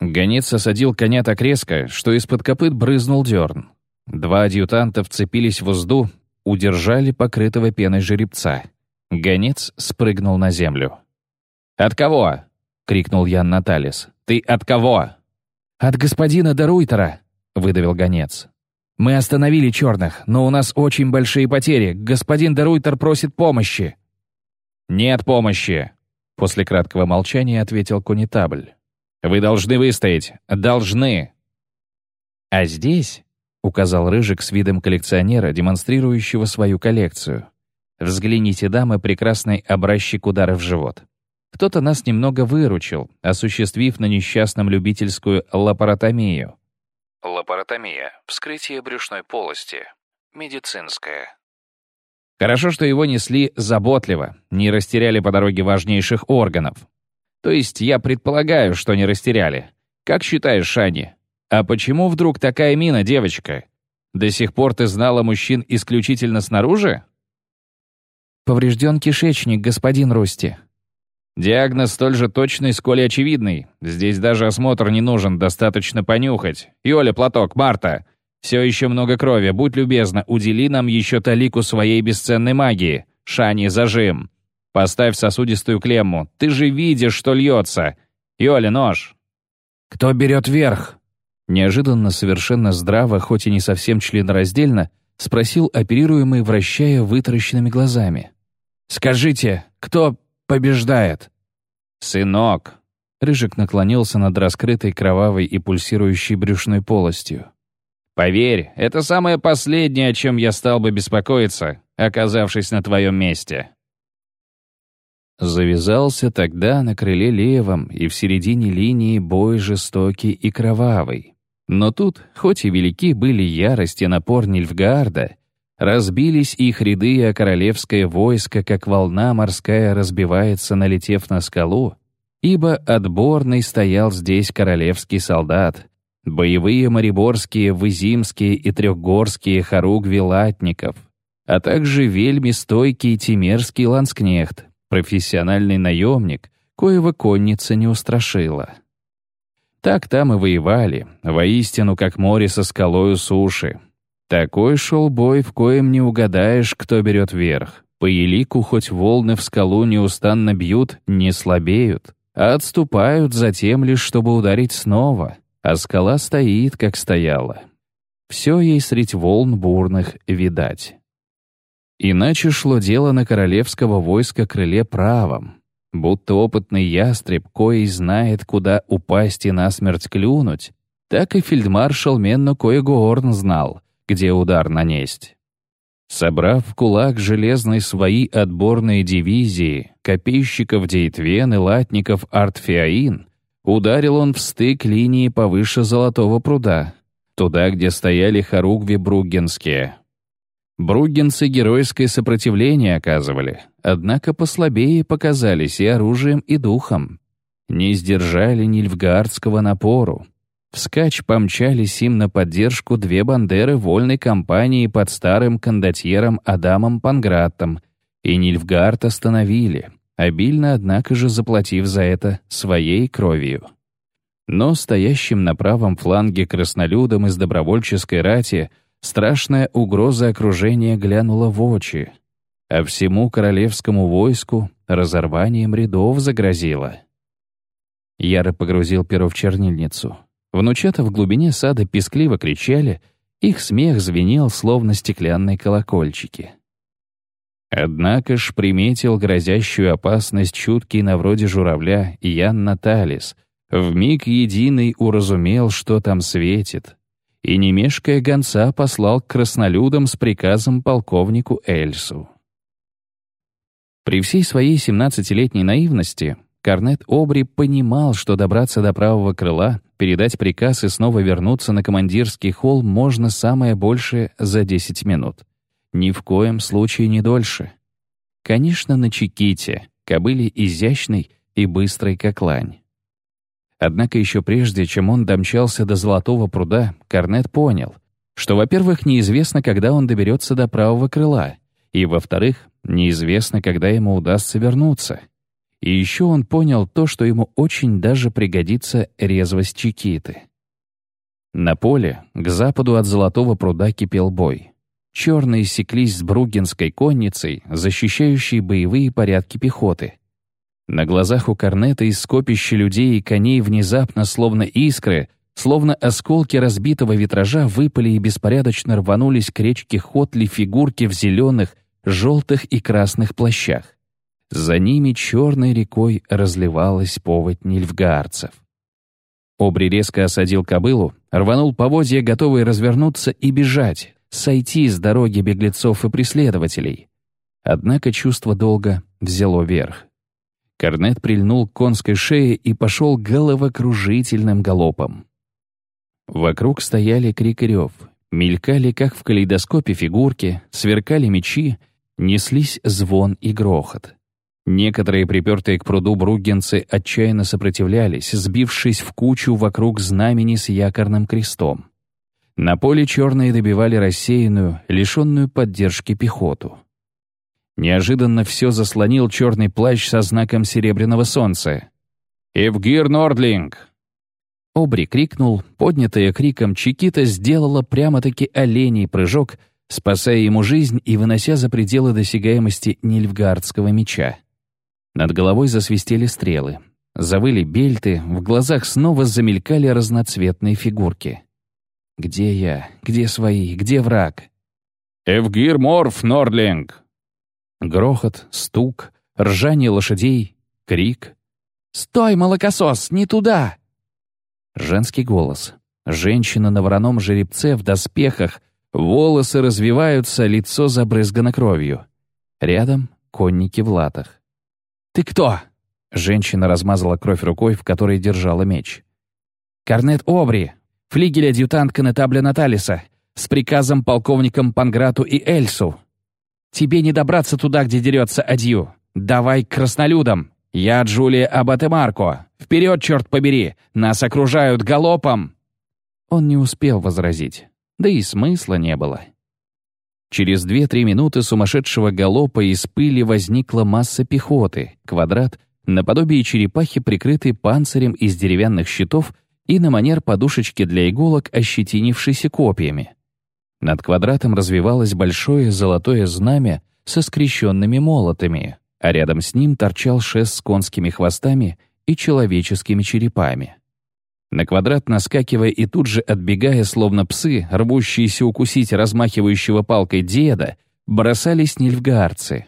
Гонец осадил коня так резко, что из-под копыт брызнул дерн. Два адъютанта вцепились в узду, удержали покрытого пеной жеребца. Гонец спрыгнул на землю. «От кого?» — крикнул Ян Наталис. «Ты от кого?» «От господина Даруйтера», — выдавил гонец. «Мы остановили черных, но у нас очень большие потери. Господин Даруйтер просит помощи». «Нет помощи», — после краткого молчания ответил Конетабль. «Вы должны выстоять. Должны». «А здесь указал Рыжик с видом коллекционера, демонстрирующего свою коллекцию. «Взгляните, дамы, прекрасный образчик удара в живот. Кто-то нас немного выручил, осуществив на несчастном любительскую лапаротомию». Лапаротомия — вскрытие брюшной полости. Медицинская. Хорошо, что его несли заботливо, не растеряли по дороге важнейших органов. То есть я предполагаю, что не растеряли. Как считаешь, Шани, «А почему вдруг такая мина, девочка? До сих пор ты знала мужчин исключительно снаружи?» «Поврежден кишечник, господин Русти». «Диагноз столь же точный, сколь и очевидный. Здесь даже осмотр не нужен, достаточно понюхать. Йоля, платок, Марта. Все еще много крови. Будь любезна, удели нам еще талику своей бесценной магии. Шани, зажим. Поставь сосудистую клемму. Ты же видишь, что льется. Йоля, нож». «Кто берет верх?» Неожиданно, совершенно здраво, хоть и не совсем членораздельно, спросил оперируемый, вращая вытаращенными глазами. «Скажите, кто побеждает?» «Сынок!» Рыжик наклонился над раскрытой кровавой и пульсирующей брюшной полостью. «Поверь, это самое последнее, о чем я стал бы беспокоиться, оказавшись на твоем месте». Завязался тогда на крыле левом и в середине линии бой жестокий и кровавый. Но тут, хоть и велики были ярость и напор Нильфгаарда, разбились их ряды, а королевское войско, как волна морская, разбивается, налетев на скалу, ибо отборный стоял здесь королевский солдат, боевые мореборские, вызимские и трехгорские хоругви латников, а также вельми стойкий тимерский ланскнехт, профессиональный наемник, коего конница не устрашила. Так там и воевали, воистину, как море со скалою суши. Такой шел бой, в коем не угадаешь, кто берет верх. По елику хоть волны в скалу неустанно бьют, не слабеют, а отступают затем лишь, чтобы ударить снова, а скала стоит, как стояла. Все ей средь волн бурных видать. Иначе шло дело на королевского войска крыле правом, Будто опытный ястреб, кое знает, куда упасть и насмерть клюнуть, так и фельдмаршал Менно Коегуорн знал, где удар нанесть. Собрав в кулак железной свои отборные дивизии, копейщиков Дейтвен и латников Артфиаин, ударил он в стык линии повыше Золотого пруда, туда, где стояли хоругви бруггенские. Бруггенцы геройское сопротивление оказывали, однако послабее показались и оружием, и духом. Не сдержали нильфгаардского напору, Вскач помчались им на поддержку две бандеры вольной компании под старым кондотьером Адамом Пангратом, и Нильфгард остановили, обильно, однако же, заплатив за это своей кровью. Но стоящим на правом фланге краснолюдам из добровольческой рати страшная угроза окружения глянула в очи, а всему королевскому войску разорванием рядов загрозила. Яро погрузил перо в чернильницу. Внучата в глубине сада пескливо кричали, их смех звенел, словно стеклянные колокольчики. Однако ж приметил грозящую опасность чуткий на вроде журавля Ян Наталис, вмиг единый уразумел, что там светит, и, не мешкая гонца, послал к краснолюдам с приказом полковнику Эльсу. При всей своей семнадцатилетней наивности Корнет Обри понимал, что добраться до правого крыла, передать приказ и снова вернуться на командирский холл можно самое большее за 10 минут. Ни в коем случае не дольше. Конечно, на Чиките, кобыле изящной и быстрой, как лань. Однако еще прежде, чем он домчался до Золотого пруда, Корнет понял, что, во-первых, неизвестно, когда он доберется до правого крыла, и, во-вторых, неизвестно, когда ему удастся вернуться — и еще он понял то, что ему очень даже пригодится резвость Чикиты. На поле, к западу от Золотого пруда кипел бой. Черные секлись с бругенской конницей, защищающей боевые порядки пехоты. На глазах у Корнета из скопища людей и коней внезапно, словно искры, словно осколки разбитого витража, выпали и беспорядочно рванулись к речке Хотли фигурки в зеленых, желтых и красных плащах. За ними черной рекой разливалась поводь нильфгаарцев. Обри резко осадил кобылу, рванул поводья, готовый развернуться и бежать, сойти с дороги беглецов и преследователей. Однако чувство долга взяло верх. Корнет прильнул к конской шее и пошел головокружительным галопом. Вокруг стояли крик и рев, мелькали, как в калейдоскопе, фигурки, сверкали мечи, неслись звон и грохот. Некоторые припертые к пруду бруггенцы отчаянно сопротивлялись, сбившись в кучу вокруг знамени с якорным крестом. На поле черные добивали рассеянную, лишенную поддержки пехоту. Неожиданно все заслонил черный плащ со знаком серебряного солнца. «Эвгир Нордлинг!» Обри крикнул, поднятая криком, Чикита сделала прямо-таки оленей прыжок, спасая ему жизнь и вынося за пределы досягаемости Нильфгардского меча. Над головой засвистели стрелы. Завыли бельты, в глазах снова замелькали разноцветные фигурки. «Где я? Где свои? Где враг?» «Эвгир Морф, Нордлинг!» Грохот, стук, ржание лошадей, крик. «Стой, молокосос, не туда!» Женский голос. Женщина на вороном жеребце в доспехах, волосы развиваются, лицо забрызгано кровью. Рядом конники в латах. «Ты кто?» Женщина размазала кровь рукой, в которой держала меч. «Корнет Обри, флигель-адъютант конетабля Наталиса, с приказом полковникам Панграту и Эльсу. Тебе не добраться туда, где дерется Адью. Давай к краснолюдам. Я Джулия Абатемарко. Вперед, черт побери! Нас окружают галопом!» Он не успел возразить. Да и смысла не было. Через 2-3 минуты сумасшедшего галопа из пыли возникла масса пехоты, квадрат, наподобие черепахи, прикрытый панцирем из деревянных щитов и на манер подушечки для иголок, ощетинившейся копьями. Над квадратом развивалось большое золотое знамя со скрещенными молотами, а рядом с ним торчал шест с конскими хвостами и человеческими черепами. На квадрат наскакивая и тут же отбегая, словно псы, рвущиеся укусить размахивающего палкой деда, бросались нильфгаарцы.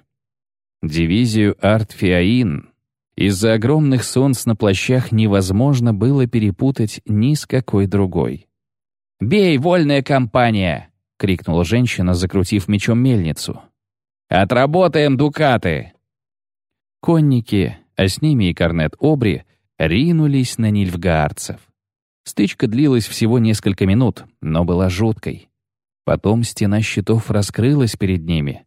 Дивизию Артфиаин из-за огромных солнц на плащах невозможно было перепутать ни с какой другой. «Бей, вольная компания!» — крикнула женщина, закрутив мечом мельницу. «Отработаем дукаты!» Конники, а с ними и корнет Обри, ринулись на нильфгаарцев. Стычка длилась всего несколько минут, но была жуткой. Потом стена щитов раскрылась перед ними.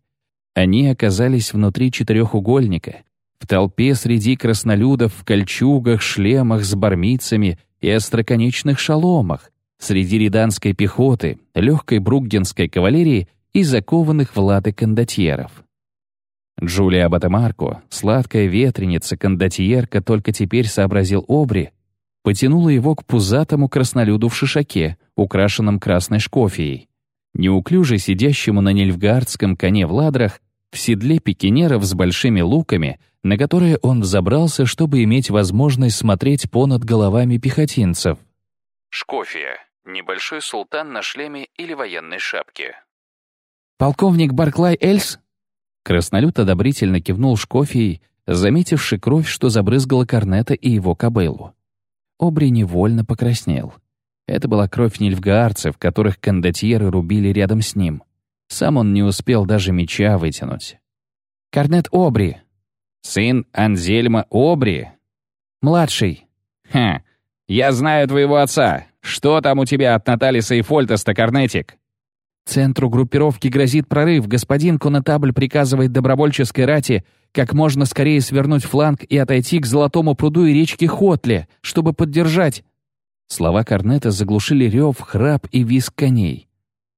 Они оказались внутри четырехугольника, в толпе среди краснолюдов в кольчугах, шлемах с бармицами и остроконечных шаломах, среди риданской пехоты, легкой бруггенской кавалерии и закованных в латы кондотьеров. Джулия Батамарко, сладкая ветреница, кондотьерка, только теперь сообразил Обри, потянула его к пузатому краснолюду в шишаке, украшенном красной шкофией. Неуклюже сидящему на нильфгардском коне в ладрах, в седле пикинеров с большими луками, на которые он взобрался, чтобы иметь возможность смотреть понад головами пехотинцев. Шкофия. Небольшой султан на шлеме или военной шапке. «Полковник Барклай Эльс?» Краснолюд одобрительно кивнул Шкофией, заметивши кровь, что забрызгала Корнета и его кобылу. Обри невольно покраснел. Это была кровь нильфгаарцев, которых кондотьеры рубили рядом с ним. Сам он не успел даже меча вытянуть. «Корнет Обри!» «Сын Анзельма Обри?» «Младший». «Ха, я знаю твоего отца. Что там у тебя от Наталиса и Фольтеста, Корнетик?» Центру группировки грозит прорыв. Господин Конотабль приказывает добровольческой рати как можно скорее свернуть фланг и отойти к Золотому пруду и речке Хотле, чтобы поддержать. Слова Корнета заглушили рев, храп и визг коней.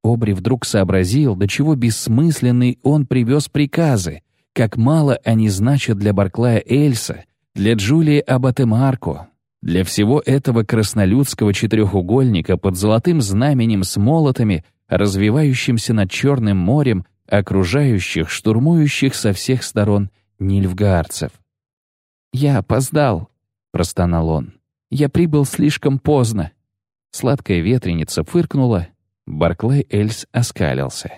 Обри вдруг сообразил, до чего бессмысленный он привез приказы, как мало они значат для Барклая Эльса, для Джулии Абатемарко, для всего этого краснолюдского четырехугольника под золотым знаменем с молотами, развивающимся над Черным морем, окружающих, штурмующих со всех сторон нильфгаарцев. «Я опоздал», — простонал он. «Я прибыл слишком поздно». Сладкая ветреница фыркнула, Барклай Эльс оскалился.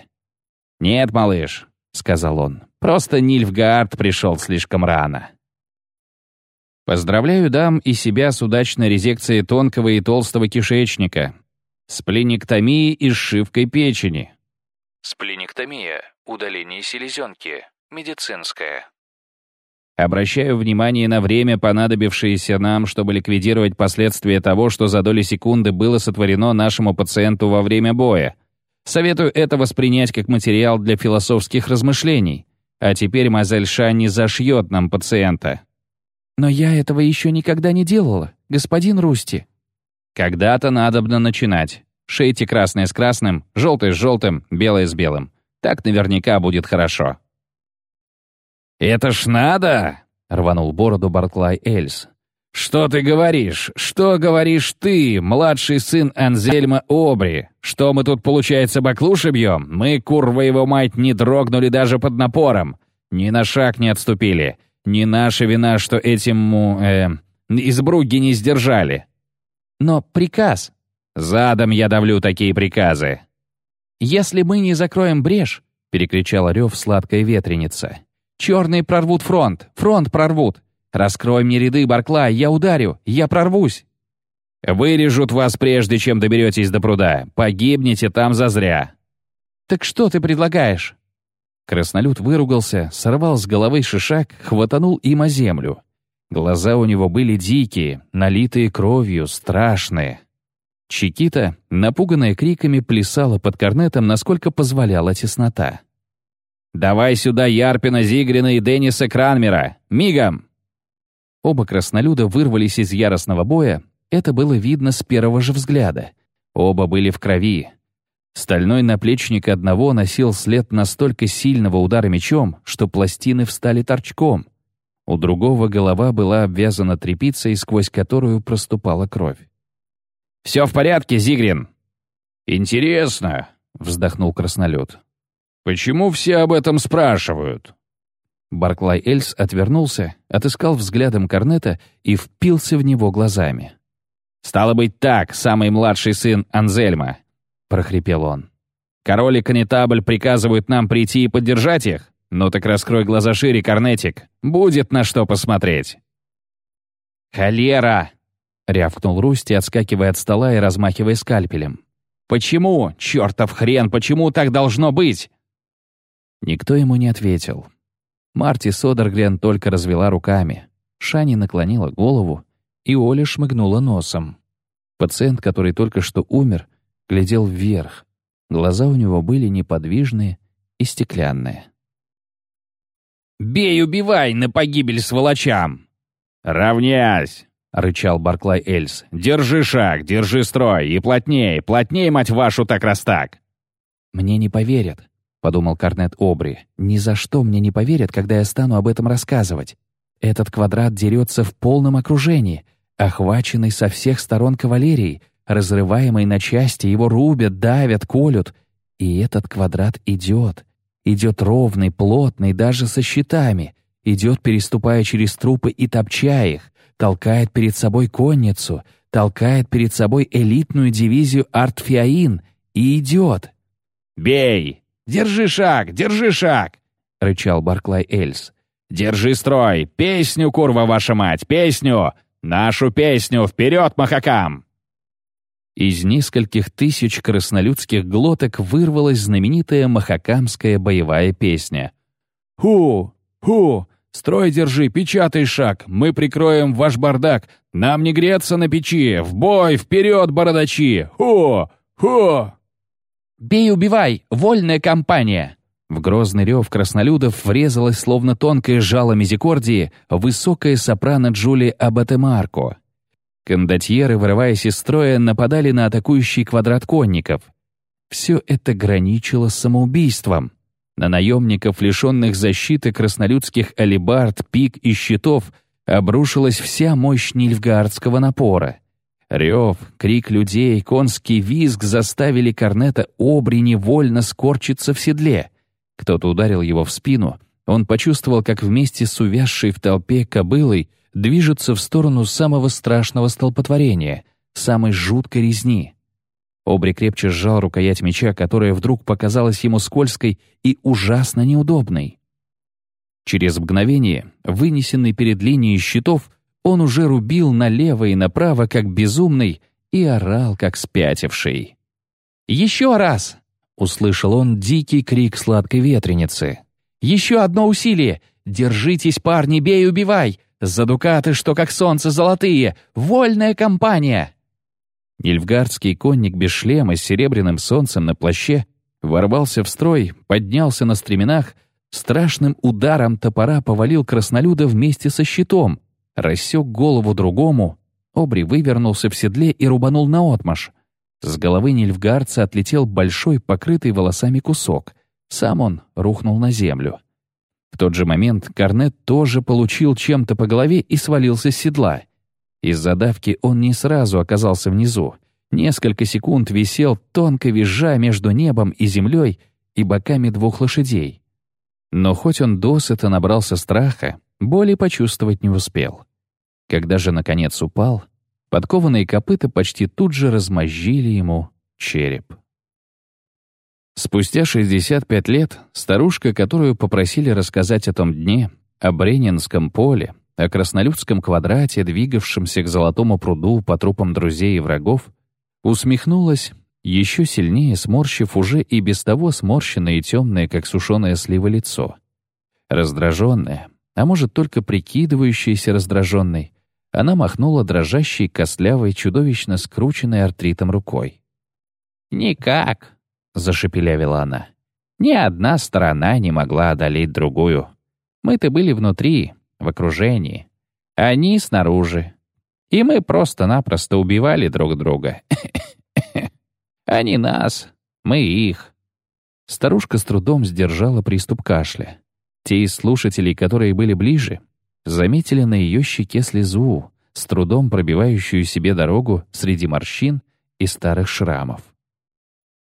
«Нет, малыш», — сказал он, — «просто Нильфгаард пришел слишком рано». Поздравляю дам и себя с удачной резекцией тонкого и толстого кишечника, Сплениктомией и сшивкой печени. Сплениктомия – удаление селезенки, медицинская. Обращаю внимание на время, понадобившееся нам, чтобы ликвидировать последствия того, что за доли секунды было сотворено нашему пациенту во время боя. Советую это воспринять как материал для философских размышлений. А теперь мазель Шанни зашьет нам пациента. «Но я этого еще никогда не делала, господин Русти», когда-то надобно начинать. Шейте красное с красным, желтое с желтым, белое с белым. Так наверняка будет хорошо. «Это ж надо!» — рванул бороду Барклай Эльс. «Что ты говоришь? Что говоришь ты, младший сын Анзельма Обри? Что мы тут, получается, баклуши бьем? Мы, курва его мать, не дрогнули даже под напором. Ни на шаг не отступили. Не наша вина, что этим, э, из Бругги не сдержали. Но приказ... Задом я давлю такие приказы. Если мы не закроем брешь, перекричала рев сладкая ветреница. Черные прорвут фронт, фронт прорвут. Раскрой мне ряды, Барклай, я ударю, я прорвусь. Вырежут вас прежде, чем доберетесь до пруда. Погибнете там зазря. Так что ты предлагаешь? Краснолюд выругался, сорвал с головы шишак, хватанул им о землю. Глаза у него были дикие, налитые кровью, страшные. Чикита, напуганная криками, плясала под корнетом, насколько позволяла теснота. «Давай сюда Ярпина, Зигрина и Денниса Кранмера! Мигом!» Оба краснолюда вырвались из яростного боя, это было видно с первого же взгляда. Оба были в крови. Стальной наплечник одного носил след настолько сильного удара мечом, что пластины встали торчком — у другого голова была обвязана тряпицей, сквозь которую проступала кровь. «Все в порядке, Зигрин!» «Интересно», — вздохнул краснолет. «Почему все об этом спрашивают?» Барклай Эльс отвернулся, отыскал взглядом Корнета и впился в него глазами. «Стало быть так, самый младший сын Анзельма», — прохрипел он. «Король и конетабль приказывают нам прийти и поддержать их? Ну так раскрой глаза шире, Корнетик. Будет на что посмотреть. «Холера!» — рявкнул Русти, отскакивая от стола и размахивая скальпелем. Почему? Чертов хрен, почему так должно быть?» Никто ему не ответил. Марти Содергрен только развела руками. Шани наклонила голову, и Оля шмыгнула носом. Пациент, который только что умер, глядел вверх. Глаза у него были неподвижные и стеклянные. «Бей, убивай на погибель сволочам!» «Равнясь!» — рычал Барклай Эльс. «Держи шаг, держи строй, и плотнее, плотнее, мать вашу, так раз так!» «Мне не поверят», подумал Корнет Обри. «Ни за что мне не поверят, когда я стану об этом рассказывать. Этот квадрат дерется в полном окружении, охваченный со всех сторон кавалерией, разрываемый на части, его рубят, давят, колют. И этот квадрат идет. Идет ровный, плотный, даже со щитами. Идет, переступая через трупы и топча их, толкает перед собой конницу, толкает перед собой элитную дивизию Артфиаин и идет. «Бей!» Держи шаг, держи шаг!» — рычал Барклай Эльс. «Держи строй! Песню, курва ваша мать, песню! Нашу песню! Вперед, махакам!» Из нескольких тысяч краснолюдских глоток вырвалась знаменитая махакамская боевая песня. «Ху! Ху! Строй держи, печатай шаг! Мы прикроем ваш бардак! Нам не греться на печи! В бой! Вперед, бородачи! Ху! Ху!» «Бей, убивай! Вольная компания!» В грозный рев краснолюдов врезалась, словно тонкое жало мизикордии, высокая сопрано Джули Абатемарко. Кондотьеры, вырываясь из строя, нападали на атакующий квадрат конников. Все это граничило самоубийством. На наемников, лишенных защиты краснолюдских алибард, пик и щитов, обрушилась вся мощь нильфгаардского напора — Рев, крик людей, конский визг заставили корнета Обри невольно скорчиться в седле. Кто-то ударил его в спину. Он почувствовал, как вместе с увязшей в толпе кобылой движется в сторону самого страшного столпотворения, самой жуткой резни. Обри крепче сжал рукоять меча, которая вдруг показалась ему скользкой и ужасно неудобной. Через мгновение, вынесенный перед линией щитов, он уже рубил налево и направо, как безумный, и орал, как спятивший. «Еще раз!» — услышал он дикий крик сладкой ветреницы. «Еще одно усилие! Держитесь, парни, бей, убивай! За дукаты, что как солнце золотые! Вольная компания!» Нильфгардский конник без шлема с серебряным солнцем на плаще ворвался в строй, поднялся на стременах, страшным ударом топора повалил краснолюда вместе со щитом, рассек голову другому, Обри вывернулся в седле и рубанул наотмашь. С головы Нильфгарца отлетел большой, покрытый волосами кусок. Сам он рухнул на землю. В тот же момент Корнет тоже получил чем-то по голове и свалился с седла. Из-за давки он не сразу оказался внизу. Несколько секунд висел, тонко визжа между небом и землей и боками двух лошадей. Но хоть он досыта набрался страха, Боли почувствовать не успел. Когда же, наконец, упал, подкованные копыта почти тут же размозжили ему череп. Спустя 65 лет старушка, которую попросили рассказать о том дне, о Бренинском поле, о краснолюдском квадрате, двигавшемся к золотому пруду по трупам друзей и врагов, усмехнулась, еще сильнее сморщив уже и без того сморщенное и темное, как сушеное слива лицо. Раздраженная, а может, только прикидывающаяся раздраженной, она махнула дрожащей, костлявой, чудовищно скрученной артритом рукой. «Никак», — зашепелявила она. «Ни одна сторона не могла одолеть другую. Мы-то были внутри, в окружении. Они снаружи. И мы просто-напросто убивали друг друга. Они нас, мы их». Старушка с трудом сдержала приступ кашля. Те из слушателей, которые были ближе, заметили на ее щеке слезу, с трудом пробивающую себе дорогу среди морщин и старых шрамов.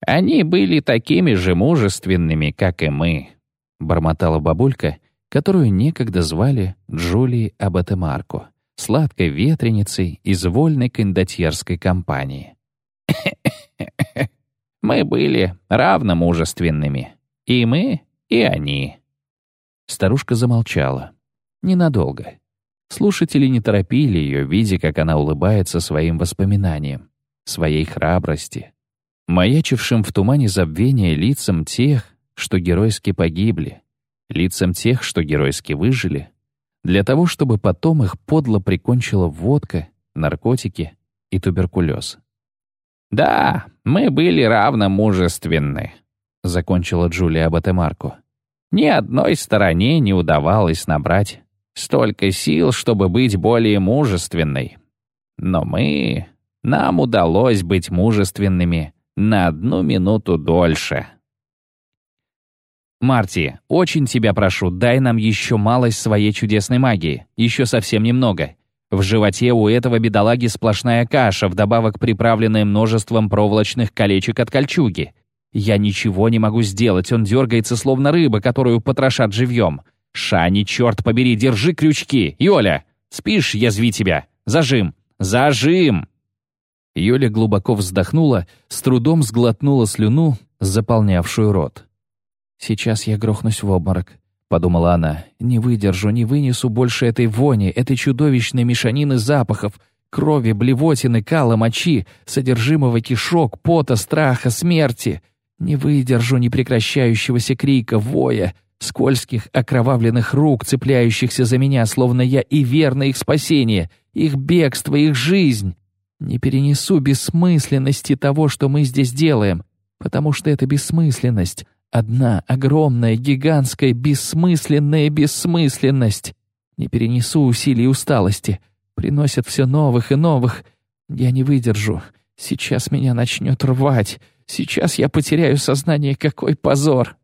«Они были такими же мужественными, как и мы», — бормотала бабулька, которую некогда звали Джулией Абатемарко, сладкой ветреницей из вольной кондотьерской компании. «Мы были равно мужественными. И мы, и они». Старушка замолчала. Ненадолго. Слушатели не торопили ее, видя, как она улыбается своим воспоминаниям, своей храбрости. Маячившим в тумане забвения лицам тех, что геройски погибли, лицам тех, что геройски выжили, для того, чтобы потом их подло прикончила водка, наркотики и туберкулез. «Да, мы были равно мужественны», — закончила Джулия Батемарко. «Ни одной стороне не удавалось набрать столько сил, чтобы быть более мужественной. Но мы... Нам удалось быть мужественными на одну минуту дольше». «Марти, очень тебя прошу, дай нам еще малость своей чудесной магии. Еще совсем немного. В животе у этого бедолаги сплошная каша, вдобавок приправленная множеством проволочных колечек от кольчуги. Я ничего не могу сделать, он дергается, словно рыба, которую потрошат живьем. Шани, черт побери, держи крючки. Йоля, спишь, язви тебя. Зажим, зажим!» Юля глубоко вздохнула, с трудом сглотнула слюну, заполнявшую рот. «Сейчас я грохнусь в обморок», — подумала она. «Не выдержу, не вынесу больше этой вони, этой чудовищной мешанины запахов, крови, блевотины, кала, мочи, содержимого кишок, пота, страха, смерти. Не выдержу непрекращающегося крика, воя, скользких, окровавленных рук, цепляющихся за меня, словно я и верно их спасение, их бегство, их жизнь. Не перенесу бессмысленности того, что мы здесь делаем, потому что это бессмысленность — Одна огромная, гигантская, бессмысленная бессмысленность. Не перенесу усилий и усталости. Приносят все новых и новых. Я не выдержу. Сейчас меня начнет рвать. Сейчас я потеряю сознание. Какой позор.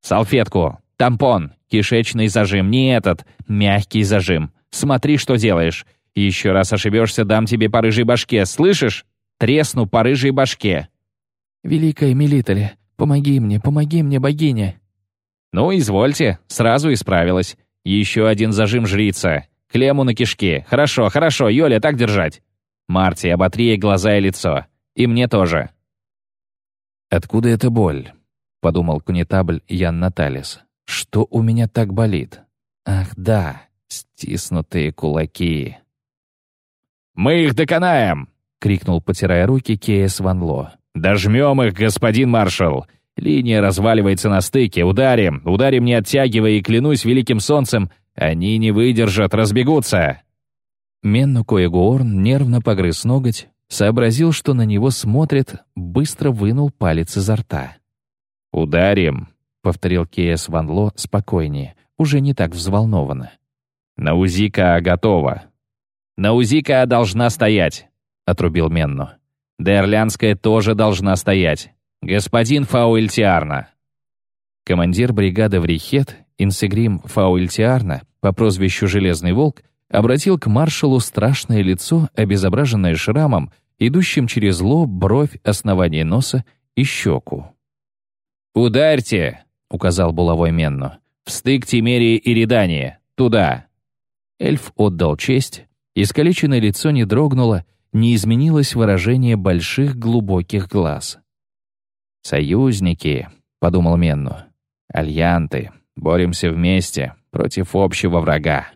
Салфетку, тампон, кишечный зажим, не этот, мягкий зажим. Смотри, что делаешь. Еще раз ошибешься, дам тебе по рыжей башке, слышишь? Тресну по рыжей башке. Великая Мелитале, Помоги мне, помоги мне, богиня!» «Ну, извольте, сразу исправилась. Еще один зажим жрица. Клемму на кишке. Хорошо, хорошо, Йоля, так держать. Марти, оботри ей глаза и лицо. И мне тоже». «Откуда эта боль?» — подумал конетабль Ян Наталис. «Что у меня так болит? Ах, да, стиснутые кулаки». «Мы их доконаем!» — крикнул, потирая руки Кейс Ван Ло. «Дожмем их, господин маршал! Линия разваливается на стыке. Ударим, ударим, не оттягивая, и клянусь великим солнцем, они не выдержат, разбегутся!» Менну Коегуорн нервно погрыз ноготь, сообразил, что на него смотрят, быстро вынул палец изо рта. «Ударим», — повторил Кейс Ван Ло спокойнее, уже не так взволнованно. «Наузика готова». «Наузика должна стоять», — отрубил Менну. Дерлянская тоже должна стоять. Господин Фауэльтиарна». Командир бригады Врихет, Инсегрим Фауэльтиарна, по прозвищу «Железный волк», обратил к маршалу страшное лицо, обезображенное шрамом, идущим через лоб, бровь, основание носа и щеку. «Ударьте!» — указал булавой Менну. «В стык Тимерии и Редания. Туда!» Эльф отдал честь, искалеченное лицо не дрогнуло, не изменилось выражение больших глубоких глаз. «Союзники», — подумал Менну, — «альянты, боремся вместе против общего врага.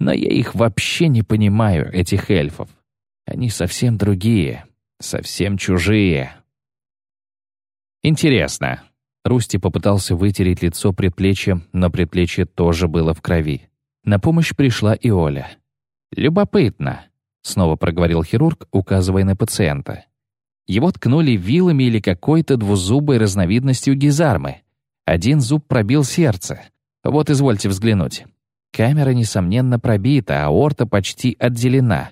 Но я их вообще не понимаю, этих эльфов. Они совсем другие, совсем чужие». «Интересно». Русти попытался вытереть лицо предплечьем, но предплечье тоже было в крови. На помощь пришла и Оля. «Любопытно. — снова проговорил хирург, указывая на пациента. Его ткнули вилами или какой-то двузубой разновидностью гизармы. Один зуб пробил сердце. Вот извольте взглянуть. Камера, несомненно, пробита, аорта почти отделена.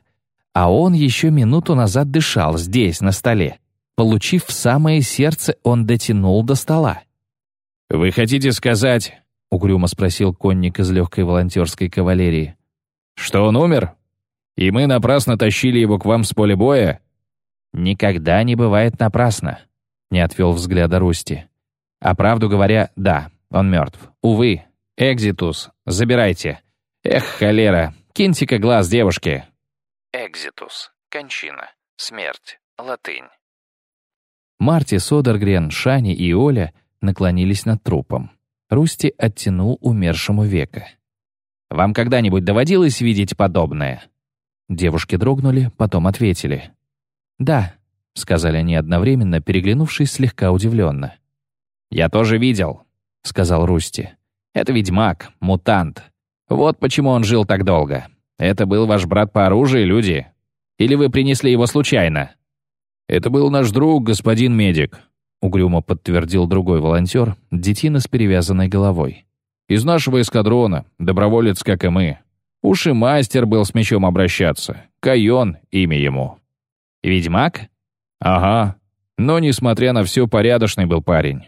А он еще минуту назад дышал здесь, на столе. Получив в самое сердце, он дотянул до стола. «Вы хотите сказать...» — угрюмо спросил конник из легкой волонтерской кавалерии. «Что он умер?» И мы напрасно тащили его к вам с поля боя?» «Никогда не бывает напрасно», — не отвел взгляда Русти. «А правду говоря, да, он мертв. Увы, Экзитус, забирайте. Эх, холера, киньте-ка глаз девушке». Экзитус, кончина, смерть, латынь. Марти, Содергрен, Шани и Оля наклонились над трупом. Русти оттянул умершему века. «Вам когда-нибудь доводилось видеть подобное?» Девушки дрогнули, потом ответили. «Да, — сказали они одновременно, переглянувшись слегка удивленно. «Я тоже видел», — сказал Русти. «Это ведьмак, мутант. Вот почему он жил так долго. Это был ваш брат по оружию, люди? Или вы принесли его случайно?» «Это был наш друг, господин медик», — угрюмо подтвердил другой волонтер, детина с перевязанной головой. «Из нашего эскадрона, доброволец, как и мы. Уж и мастер был с мечом обращаться. Кайон — имя ему». «Ведьмак?» «Ага. Но, несмотря на все, порядочный был парень».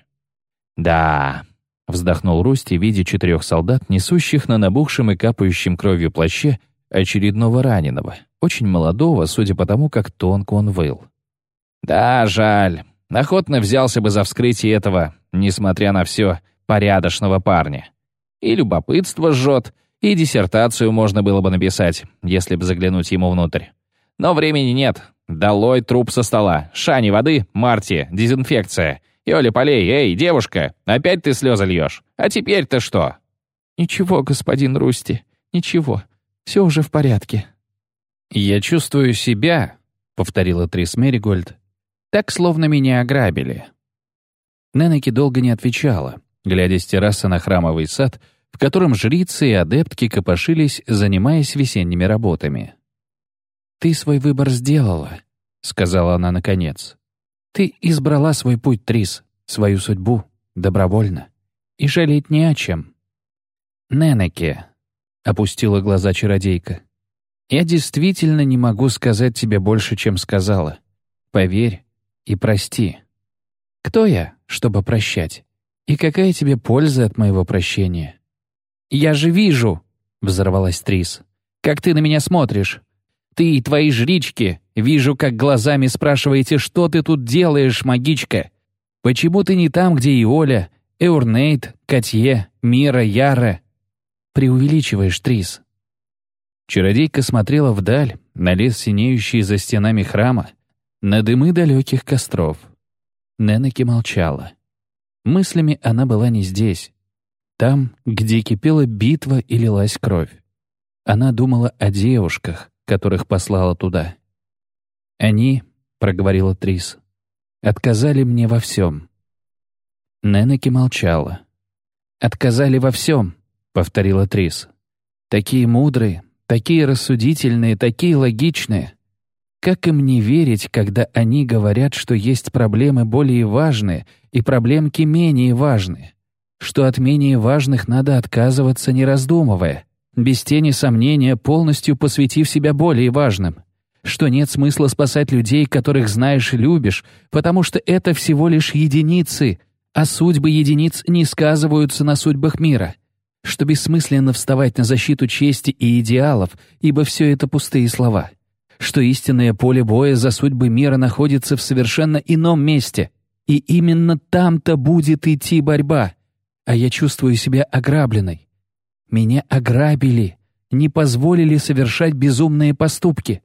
«Да», — вздохнул Русти, видя четырех солдат, несущих на набухшем и капающем кровью плаще очередного раненого, очень молодого, судя по тому, как тонко он выл. «Да, жаль. Охотно взялся бы за вскрытие этого, несмотря на все, порядочного парня. И любопытство жжет, и диссертацию можно было бы написать, если бы заглянуть ему внутрь. Но времени нет. Долой труп со стола. Шани воды, Марти, дезинфекция. Йоли полей, эй, девушка, опять ты слезы льешь. А теперь-то что? Ничего, господин Русти, ничего. Все уже в порядке. Я чувствую себя, повторила Трис Меригольд, так, словно меня ограбили. Ненеки долго не отвечала, глядя с террасы на храмовый сад, в котором жрицы и адептки копошились, занимаясь весенними работами. «Ты свой выбор сделала», — сказала она наконец. «Ты избрала свой путь, Трис, свою судьбу, добровольно, и жалеть не о чем». «Ненеке», — опустила глаза чародейка, — «я действительно не могу сказать тебе больше, чем сказала. Поверь, и прости. Кто я, чтобы прощать? И какая тебе польза от моего прощения? «Я же вижу!» — взорвалась Трис. «Как ты на меня смотришь? Ты и твои жрички. Вижу, как глазами спрашиваете, что ты тут делаешь, магичка? Почему ты не там, где и Оля, Эурнейт, Катье, Мира, Яра?» Преувеличиваешь, Трис. Чародейка смотрела вдаль, на лес, синеющий за стенами храма, на дымы далеких костров. Ненеки молчала. Мыслями она была не здесь. Там, где кипела битва и лилась кровь. Она думала о девушках, которых послала туда. «Они», — проговорила Трис, — «отказали мне во всем». Ненеки молчала. «Отказали во всем», — повторила Трис. «Такие мудрые, такие рассудительные, такие логичные. Как им не верить, когда они говорят, что есть проблемы более важные и проблемки менее важные? Что от менее важных надо отказываться, не раздумывая, без тени сомнения, полностью посвятив себя более важным? Что нет смысла спасать людей, которых знаешь и любишь, потому что это всего лишь единицы, а судьбы единиц не сказываются на судьбах мира? Что бессмысленно вставать на защиту чести и идеалов, ибо все это пустые слова?» что истинное поле боя за судьбы мира находится в совершенно ином месте, и именно там-то будет идти борьба. А я чувствую себя ограбленной. Меня ограбили, не позволили совершать безумные поступки.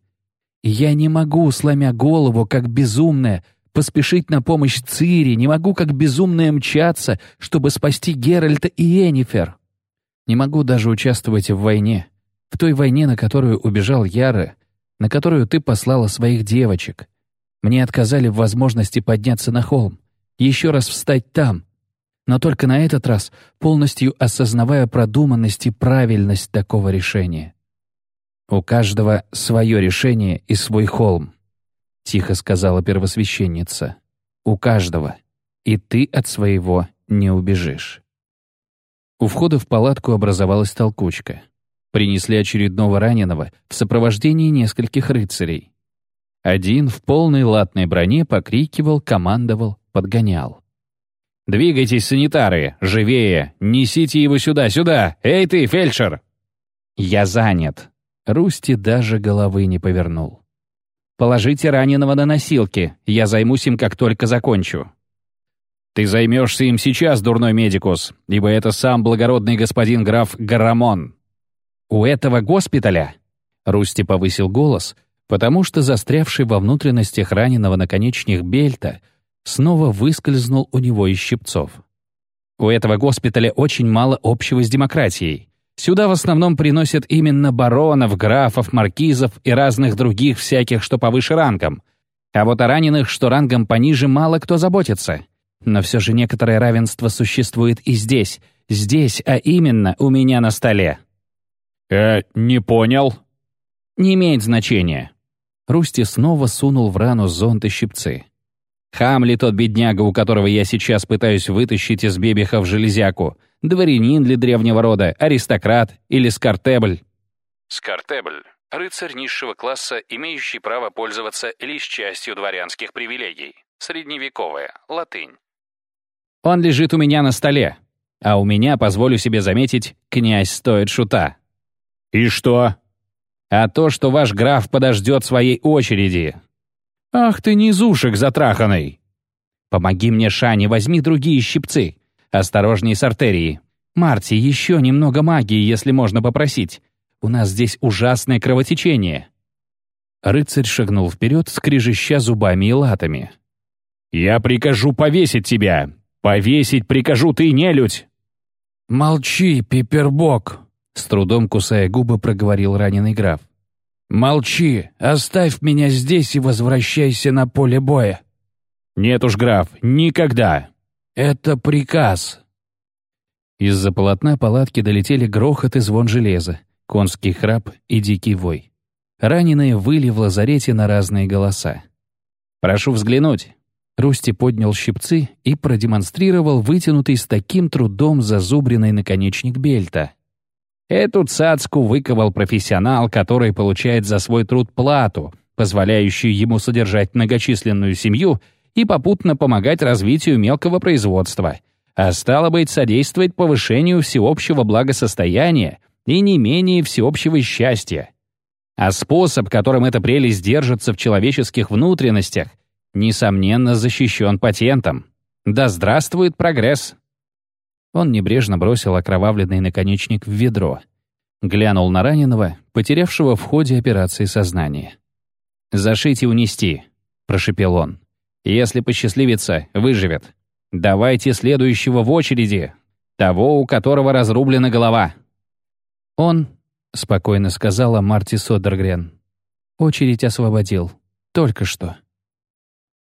Я не могу, сломя голову, как безумная, поспешить на помощь Цири, не могу, как безумная, мчаться, чтобы спасти Геральта и Энифер. Не могу даже участвовать в войне, в той войне, на которую убежал Яра, на которую ты послала своих девочек. Мне отказали в возможности подняться на холм, еще раз встать там, но только на этот раз полностью осознавая продуманность и правильность такого решения. «У каждого свое решение и свой холм», — тихо сказала первосвященница. «У каждого. И ты от своего не убежишь». У входа в палатку образовалась толкучка. Принесли очередного раненого в сопровождении нескольких рыцарей. Один в полной латной броне покрикивал, командовал, подгонял. «Двигайтесь, санитары! Живее! Несите его сюда, сюда! Эй ты, фельдшер!» «Я занят!» Русти даже головы не повернул. «Положите раненого на носилки, я займусь им, как только закончу». «Ты займешься им сейчас, дурной медикус, ибо это сам благородный господин граф Гарамон. У этого госпиталя...» Русти повысил голос, потому что застрявший во внутренностях раненого наконечник бельта снова выскользнул у него из щипцов. «У этого госпиталя очень мало общего с демократией. Сюда в основном приносят именно баронов, графов, маркизов и разных других всяких, что повыше рангом. А вот о раненых, что рангом пониже, мало кто заботится. Но все же некоторое равенство существует и здесь. Здесь, а именно у меня на столе. «Э, не понял». «Не имеет значения». Русти снова сунул в рану зонт и щипцы. Хамли тот бедняга, у которого я сейчас пытаюсь вытащить из бебеха в железяку. Дворянин ли древнего рода, аристократ или скартебль. Скартебль — рыцарь низшего класса, имеющий право пользоваться лишь частью дворянских привилегий. Средневековая, латынь. Он лежит у меня на столе. А у меня, позволю себе заметить, князь стоит шута. «И что?» «А то, что ваш граф подождет своей очереди». «Ах ты низушек затраханный!» «Помоги мне, Шани, возьми другие щипцы. Осторожней с артерией. Марти, еще немного магии, если можно попросить. У нас здесь ужасное кровотечение». Рыцарь шагнул вперед, скрежеща зубами и латами. «Я прикажу повесить тебя! Повесить прикажу ты, нелюдь!» «Молчи, Пипербок!» С трудом кусая губы, проговорил раненый граф. «Молчи, оставь меня здесь и возвращайся на поле боя». «Нет уж, граф, никогда!» «Это приказ». Из-за полотна палатки долетели грохот и звон железа, конский храп и дикий вой. Раненые выли в лазарете на разные голоса. «Прошу взглянуть». Русти поднял щипцы и продемонстрировал вытянутый с таким трудом зазубренный наконечник бельта. Эту цацку выковал профессионал, который получает за свой труд плату, позволяющую ему содержать многочисленную семью и попутно помогать развитию мелкого производства, а стало быть, содействовать повышению всеобщего благосостояния и не менее всеобщего счастья. А способ, которым эта прелесть держится в человеческих внутренностях, несомненно защищен патентом. Да здравствует прогресс! Он небрежно бросил окровавленный наконечник в ведро. Глянул на раненого, потерявшего в ходе операции сознание. «Зашить и унести», — прошепел он. «Если посчастливится, выживет. Давайте следующего в очереди, того, у которого разрублена голова». «Он», — спокойно сказала Марти Содергрен, — «очередь освободил. Только что».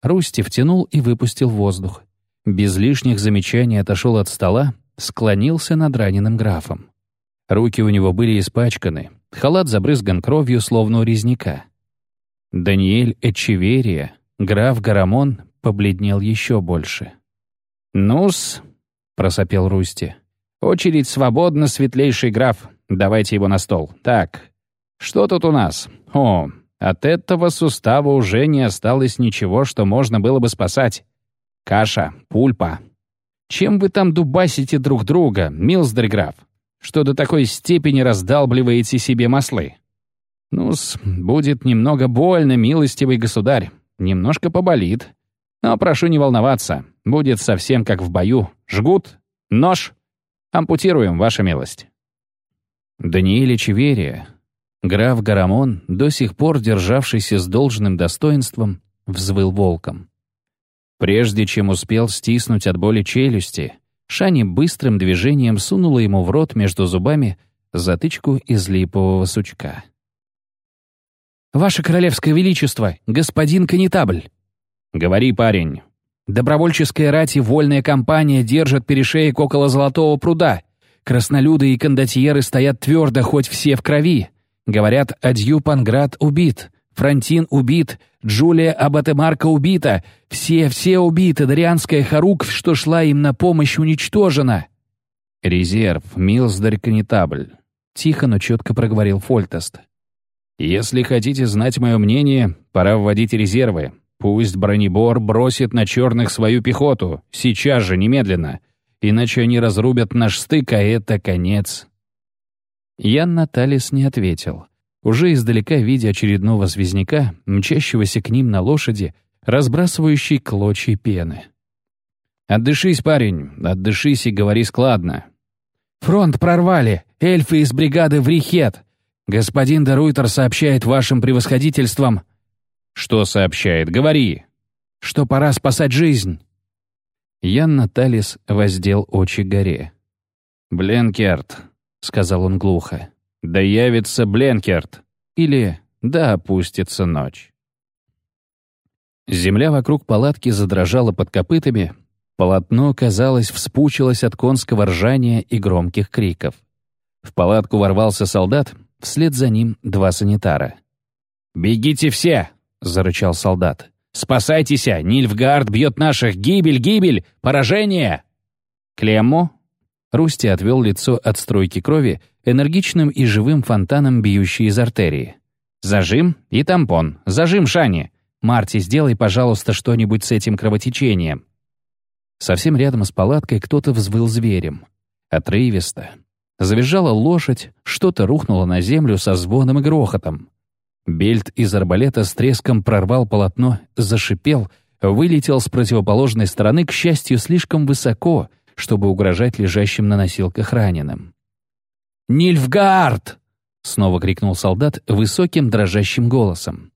Русти втянул и выпустил воздух. Без лишних замечаний отошел от стола, склонился над раненым графом. Руки у него были испачканы, халат забрызган кровью, словно у резняка. Даниэль Эчеверия, граф Гарамон, побледнел еще больше. «Ну-с», — просопел Русти, — «очередь свободна, светлейший граф. Давайте его на стол. Так, что тут у нас? О, от этого сустава уже не осталось ничего, что можно было бы спасать. Каша, пульпа, чем вы там дубасите друг друга, милсдер что до такой степени раздалбливаете себе маслы? Ну-с, будет немного больно, милостивый государь, немножко поболит. Но прошу не волноваться, будет совсем как в бою. Жгут, нож, ампутируем, ваша милость. Даниэль Чеверия, граф Гарамон, до сих пор державшийся с должным достоинством, взвыл волком. Прежде чем успел стиснуть от боли челюсти, Шани быстрым движением сунула ему в рот между зубами затычку из липового сучка. «Ваше Королевское Величество, господин Канитабль!» «Говори, парень!» «Добровольческая рать и вольная компания держат перешеек около Золотого пруда. Краснолюды и кондотьеры стоят твердо, хоть все в крови. Говорят, Адью Панград убит. Франтин убит, Джулия Абатемарка убита, все-все убиты, Дарианская Харук, что шла им на помощь, уничтожена. «Резерв, Милсдарь Конетабль», — тихо, но четко проговорил Фольтест. «Если хотите знать мое мнение, пора вводить резервы. Пусть бронебор бросит на черных свою пехоту, сейчас же, немедленно, иначе они разрубят наш стык, а это конец». Ян Наталис не ответил уже издалека видя очередного звезняка, мчащегося к ним на лошади, разбрасывающий клочья пены. «Отдышись, парень, отдышись и говори складно». «Фронт прорвали! Эльфы из бригады в Рихет! Господин Деруйтер сообщает вашим превосходительствам...» «Что сообщает? Говори!» «Что пора спасать жизнь!» Ян Наталис воздел очи горе. «Бленкерт», — сказал он глухо. Да явится Бленкерт. Или да опустится ночь. Земля вокруг палатки задрожала под копытами, полотно, казалось, вспучилось от конского ржания и громких криков. В палатку ворвался солдат, вслед за ним два санитара. «Бегите все!» — зарычал солдат. «Спасайтесь! Нильфгард бьет наших! Гибель, гибель! Поражение!» «Клемму?» Русти отвел лицо от струйки крови, энергичным и живым фонтаном, бьющей из артерии. «Зажим и тампон. Зажим, Шани. Марти, сделай, пожалуйста, что-нибудь с этим кровотечением». Совсем рядом с палаткой кто-то взвыл зверем. Отрывисто. Завизжала лошадь, что-то рухнуло на землю со звоном и грохотом. Бельт из арбалета с треском прорвал полотно, зашипел, вылетел с противоположной стороны, к счастью, слишком высоко, чтобы угрожать лежащим на носилках раненым. «Нильфгард!» — снова крикнул солдат высоким дрожащим голосом.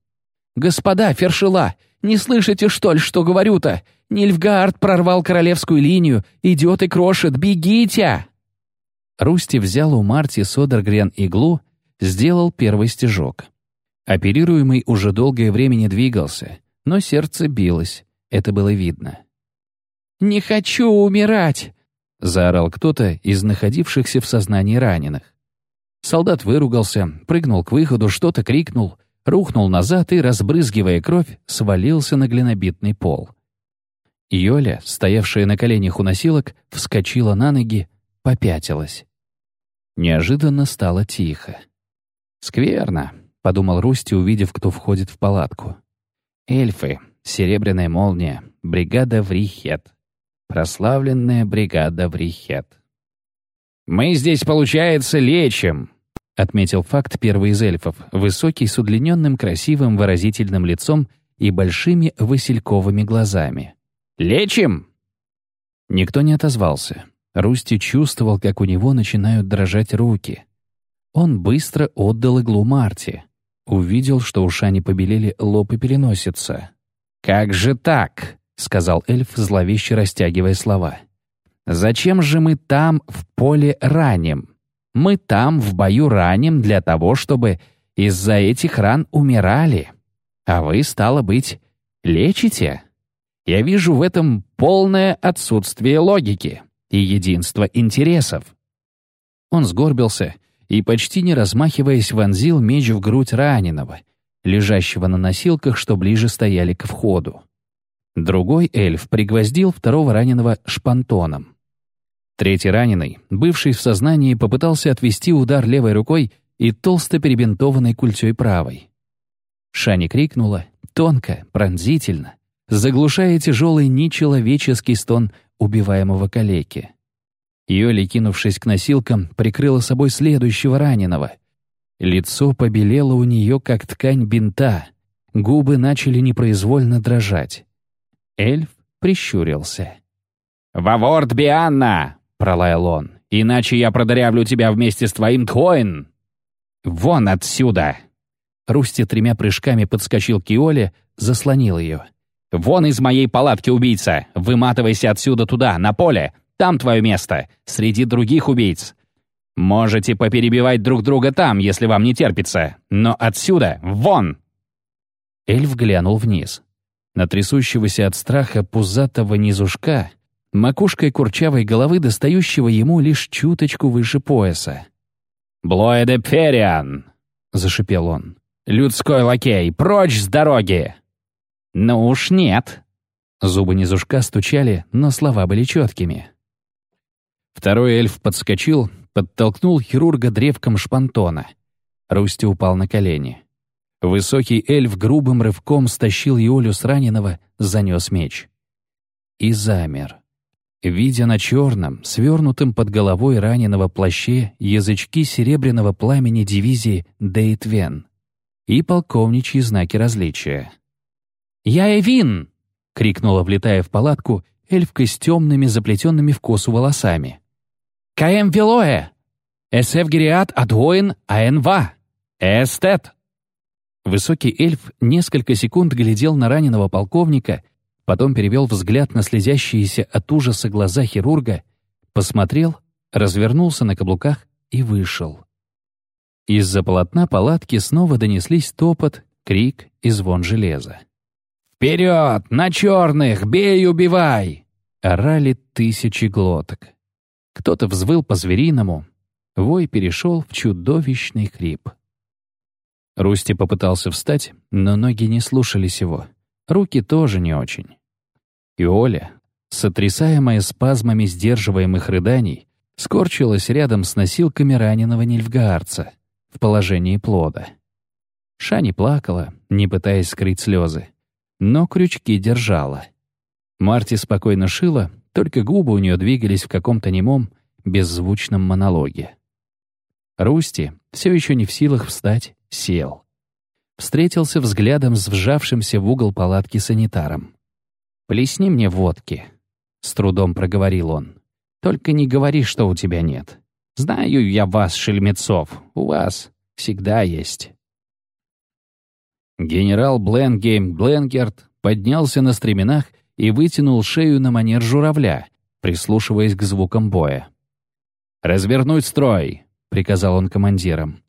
«Господа, фершила, не слышите, что ли, что говорю-то? Нильфгард прорвал королевскую линию, идет и крошит, бегите!» Русти взял у Марти Содергрен иглу, сделал первый стежок. Оперируемый уже долгое время не двигался, но сердце билось, это было видно. «Не хочу умирать!» — заорал кто-то из находившихся в сознании раненых. Солдат выругался, прыгнул к выходу, что-то крикнул, рухнул назад и, разбрызгивая кровь, свалился на глинобитный пол. Йоля, стоявшая на коленях у носилок, вскочила на ноги, попятилась. Неожиданно стало тихо. «Скверно», — подумал Русти, увидев, кто входит в палатку. «Эльфы, серебряная молния, бригада Врихет. Прославленная бригада Врихет». «Мы здесь, получается, лечим», — отметил факт первый из эльфов, высокий, с удлиненным, красивым, выразительным лицом и большими васильковыми глазами. «Лечим?» Никто не отозвался. Русти чувствовал, как у него начинают дрожать руки. Он быстро отдал иглу Марти. Увидел, что у Шани побелели лоб и переносица. «Как же так?» — сказал эльф, зловеще растягивая слова. «Зачем же мы там в поле раним?» Мы там в бою раним для того, чтобы из-за этих ран умирали. А вы, стало быть, лечите? Я вижу в этом полное отсутствие логики и единство интересов». Он сгорбился и, почти не размахиваясь, вонзил меч в грудь раненого, лежащего на носилках, что ближе стояли к входу. Другой эльф пригвоздил второго раненого шпантоном. Третий раненый, бывший в сознании, попытался отвести удар левой рукой и толсто перебинтованной культей правой. Шани крикнула, тонко, пронзительно, заглушая тяжелый нечеловеческий стон убиваемого калеки. Йоли, кинувшись к носилкам, прикрыла собой следующего раненого. Лицо побелело у нее, как ткань бинта, губы начали непроизвольно дрожать. Эльф прищурился. «Ваворд Бианна!» — пролаял он. «Иначе я продырявлю тебя вместе с твоим Тхоин!» «Вон отсюда!» Русти тремя прыжками подскочил к Иоле, заслонил ее. «Вон из моей палатки убийца! Выматывайся отсюда туда, на поле! Там твое место, среди других убийц! Можете поперебивать друг друга там, если вам не терпится, но отсюда, вон!» Эльф глянул вниз. На трясущегося от страха пузатого низушка макушкой курчавой головы, достающего ему лишь чуточку выше пояса. «Блоэде Пфериан!» — зашипел он. «Людской лакей, прочь с дороги!» «Ну уж нет!» Зубы низушка стучали, но слова были четкими. Второй эльф подскочил, подтолкнул хирурга древком шпантона. Русти упал на колени. Высокий эльф грубым рывком стащил Иолю с раненого, занес меч. И замер видя на черном, свернутом под головой раненого плаще язычки серебряного пламени дивизии Дейтвен и полковничьи знаки различия. «Я Эвин!» — крикнула, влетая в палатку, эльфка с темными заплетенными в косу волосами. «Каэм Велоэ! Эсэв Гириат Адуэн Аэнва! Эстет!» Высокий эльф несколько секунд глядел на раненого полковника — потом перевел взгляд на слезящиеся от ужаса глаза хирурга, посмотрел, развернулся на каблуках и вышел. Из-за полотна палатки снова донеслись топот, крик и звон железа. «Вперед! На черных! Бей, убивай!» Орали тысячи глоток. Кто-то взвыл по-звериному. Вой перешел в чудовищный хрип. Русти попытался встать, но ноги не слушались его. Руки тоже не очень. И Оля, сотрясаемая спазмами сдерживаемых рыданий, скорчилась рядом с носилками раненого нильфгаарца в положении плода. Шани плакала, не пытаясь скрыть слезы, но крючки держала. Марти спокойно шила, только губы у нее двигались в каком-то немом, беззвучном монологе. Русти, все еще не в силах встать, сел. Встретился взглядом с вжавшимся в угол палатки санитаром. «Плесни мне водки», — с трудом проговорил он. «Только не говори, что у тебя нет. Знаю я вас, шельмецов, у вас всегда есть». Генерал Бленгейм Бленгерт поднялся на стременах и вытянул шею на манер журавля, прислушиваясь к звукам боя. «Развернуть строй!» — приказал он командирам.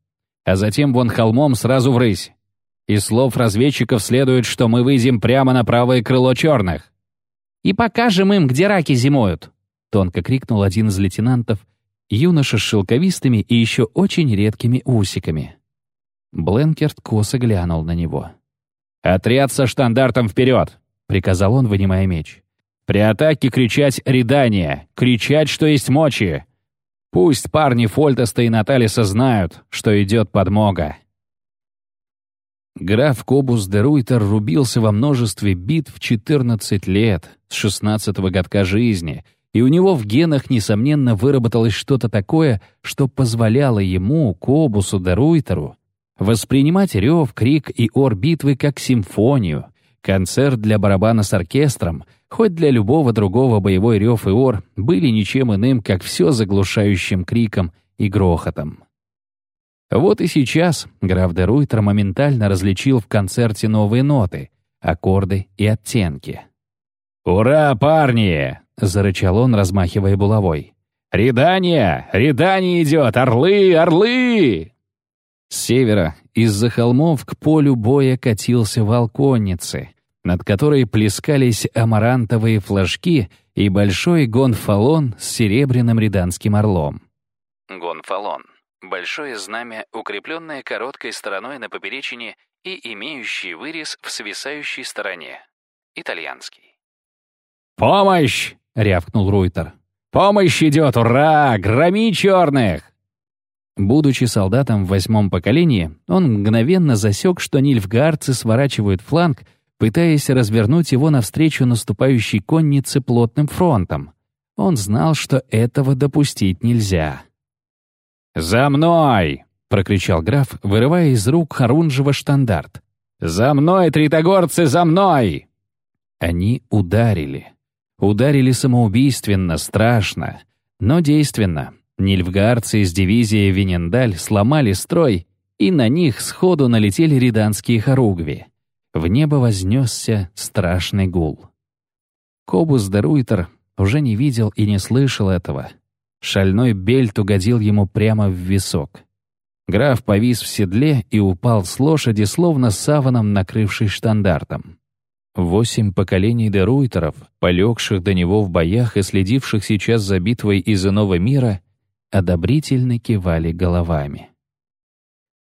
«А затем вон холмом сразу врысь. Из слов разведчиков следует, что мы выйдем прямо на правое крыло черных. «И покажем им, где раки зимуют!» — тонко крикнул один из лейтенантов, юноша с шелковистыми и еще очень редкими усиками. Бленкерт косо глянул на него. «Отряд со штандартом вперед!» — приказал он, вынимая меч. «При атаке кричать «Редание!» Кричать, что есть мочи! Пусть парни Фольтеста и Наталиса знают, что идет подмога!» Граф Кобус де Руйтер рубился во множестве битв в 14 лет, с 16-го годка жизни, и у него в генах, несомненно, выработалось что-то такое, что позволяло ему, Кобусу де Руйтеру, воспринимать рев, крик и ор битвы как симфонию, концерт для барабана с оркестром, хоть для любого другого боевой рев и ор были ничем иным, как все заглушающим криком и грохотом. Вот и сейчас граф де Руйтер моментально различил в концерте новые ноты, аккорды и оттенки. «Ура, парни!» — зарычал он, размахивая булавой. «Рядание! Рядание идет! Орлы! Орлы!» С севера, из-за холмов к полю боя катился волконницы, над которой плескались амарантовые флажки и большой гонфалон с серебряным риданским орлом. Гонфалон Большое знамя, укрепленное короткой стороной на поперечине и имеющий вырез в свисающей стороне. Итальянский. «Помощь!» — рявкнул Руйтер. «Помощь идет! Ура! Громи черных!» Будучи солдатом в восьмом поколении, он мгновенно засек, что нильфгаарцы сворачивают фланг, пытаясь развернуть его навстречу наступающей коннице плотным фронтом. Он знал, что этого допустить нельзя. «За мной!» — прокричал граф, вырывая из рук Харунжева штандарт. «За мной, тритогорцы, за мной!» Они ударили. Ударили самоубийственно, страшно, но действенно. Нильфгаарцы из дивизии Венендаль сломали строй, и на них сходу налетели риданские хоругви. В небо вознесся страшный гул. Кобус де Руйтер уже не видел и не слышал этого. Шальной бельт угодил ему прямо в висок. Граф повис в седле и упал с лошади, словно саваном накрывший штандартом. Восемь поколений деруйтеров, полегших до него в боях и следивших сейчас за битвой из иного мира, одобрительно кивали головами.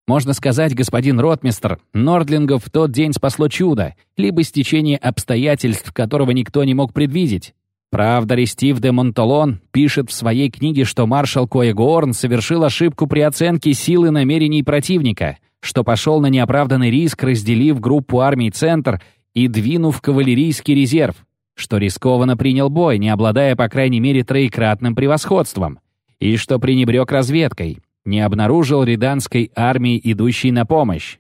Можно сказать, господин ротмистр, Нордлингов в тот день спасло чудо, либо стечение обстоятельств, которого никто не мог предвидеть. Правда, Рестив де Монталон пишет в своей книге, что маршал Коегорн совершил ошибку при оценке силы намерений противника, что пошел на неоправданный риск, разделив группу армий «Центр» и двинув кавалерийский резерв, что рискованно принял бой, не обладая по крайней мере троекратным превосходством, и что пренебрег разведкой, не обнаружил риданской армии, идущей на помощь.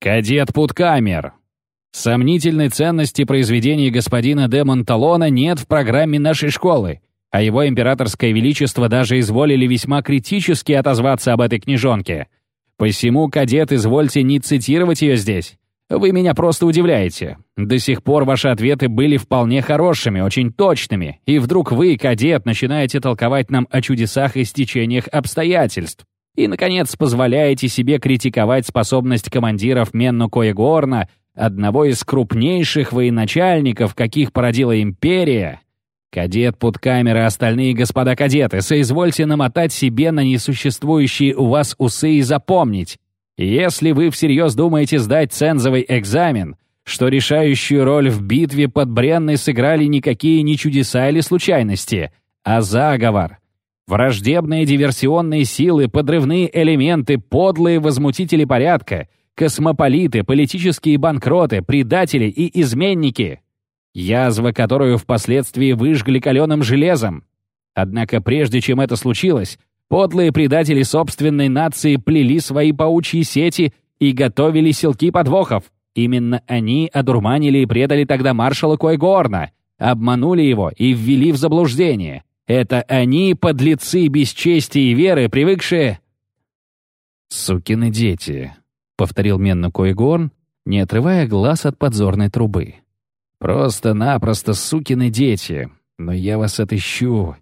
«Кадет Путкамер!» Сомнительной ценности произведений господина де Монталона нет в программе нашей школы, а его императорское величество даже изволили весьма критически отозваться об этой книжонке. Посему, кадет, извольте не цитировать ее здесь. Вы меня просто удивляете. До сих пор ваши ответы были вполне хорошими, очень точными, и вдруг вы, кадет, начинаете толковать нам о чудесах и стечениях обстоятельств. И, наконец, позволяете себе критиковать способность командиров Менну Коегорна одного из крупнейших военачальников, каких породила империя, кадет под камеры, остальные господа кадеты, соизвольте намотать себе на несуществующие у вас усы и запомнить, если вы всерьез думаете сдать цензовый экзамен, что решающую роль в битве под Бренной сыграли никакие не чудеса или случайности, а заговор. Враждебные диверсионные силы, подрывные элементы, подлые возмутители порядка, космополиты, политические банкроты, предатели и изменники. Язва, которую впоследствии выжгли каленым железом. Однако прежде чем это случилось, подлые предатели собственной нации плели свои паучьи сети и готовили селки подвохов. Именно они одурманили и предали тогда маршала Койгорна, обманули его и ввели в заблуждение. Это они, подлецы без чести и веры, привыкшие... «Сукины дети», — повторил Менну Койгорн, не отрывая глаз от подзорной трубы. «Просто-напросто сукины дети. Но я вас отыщу.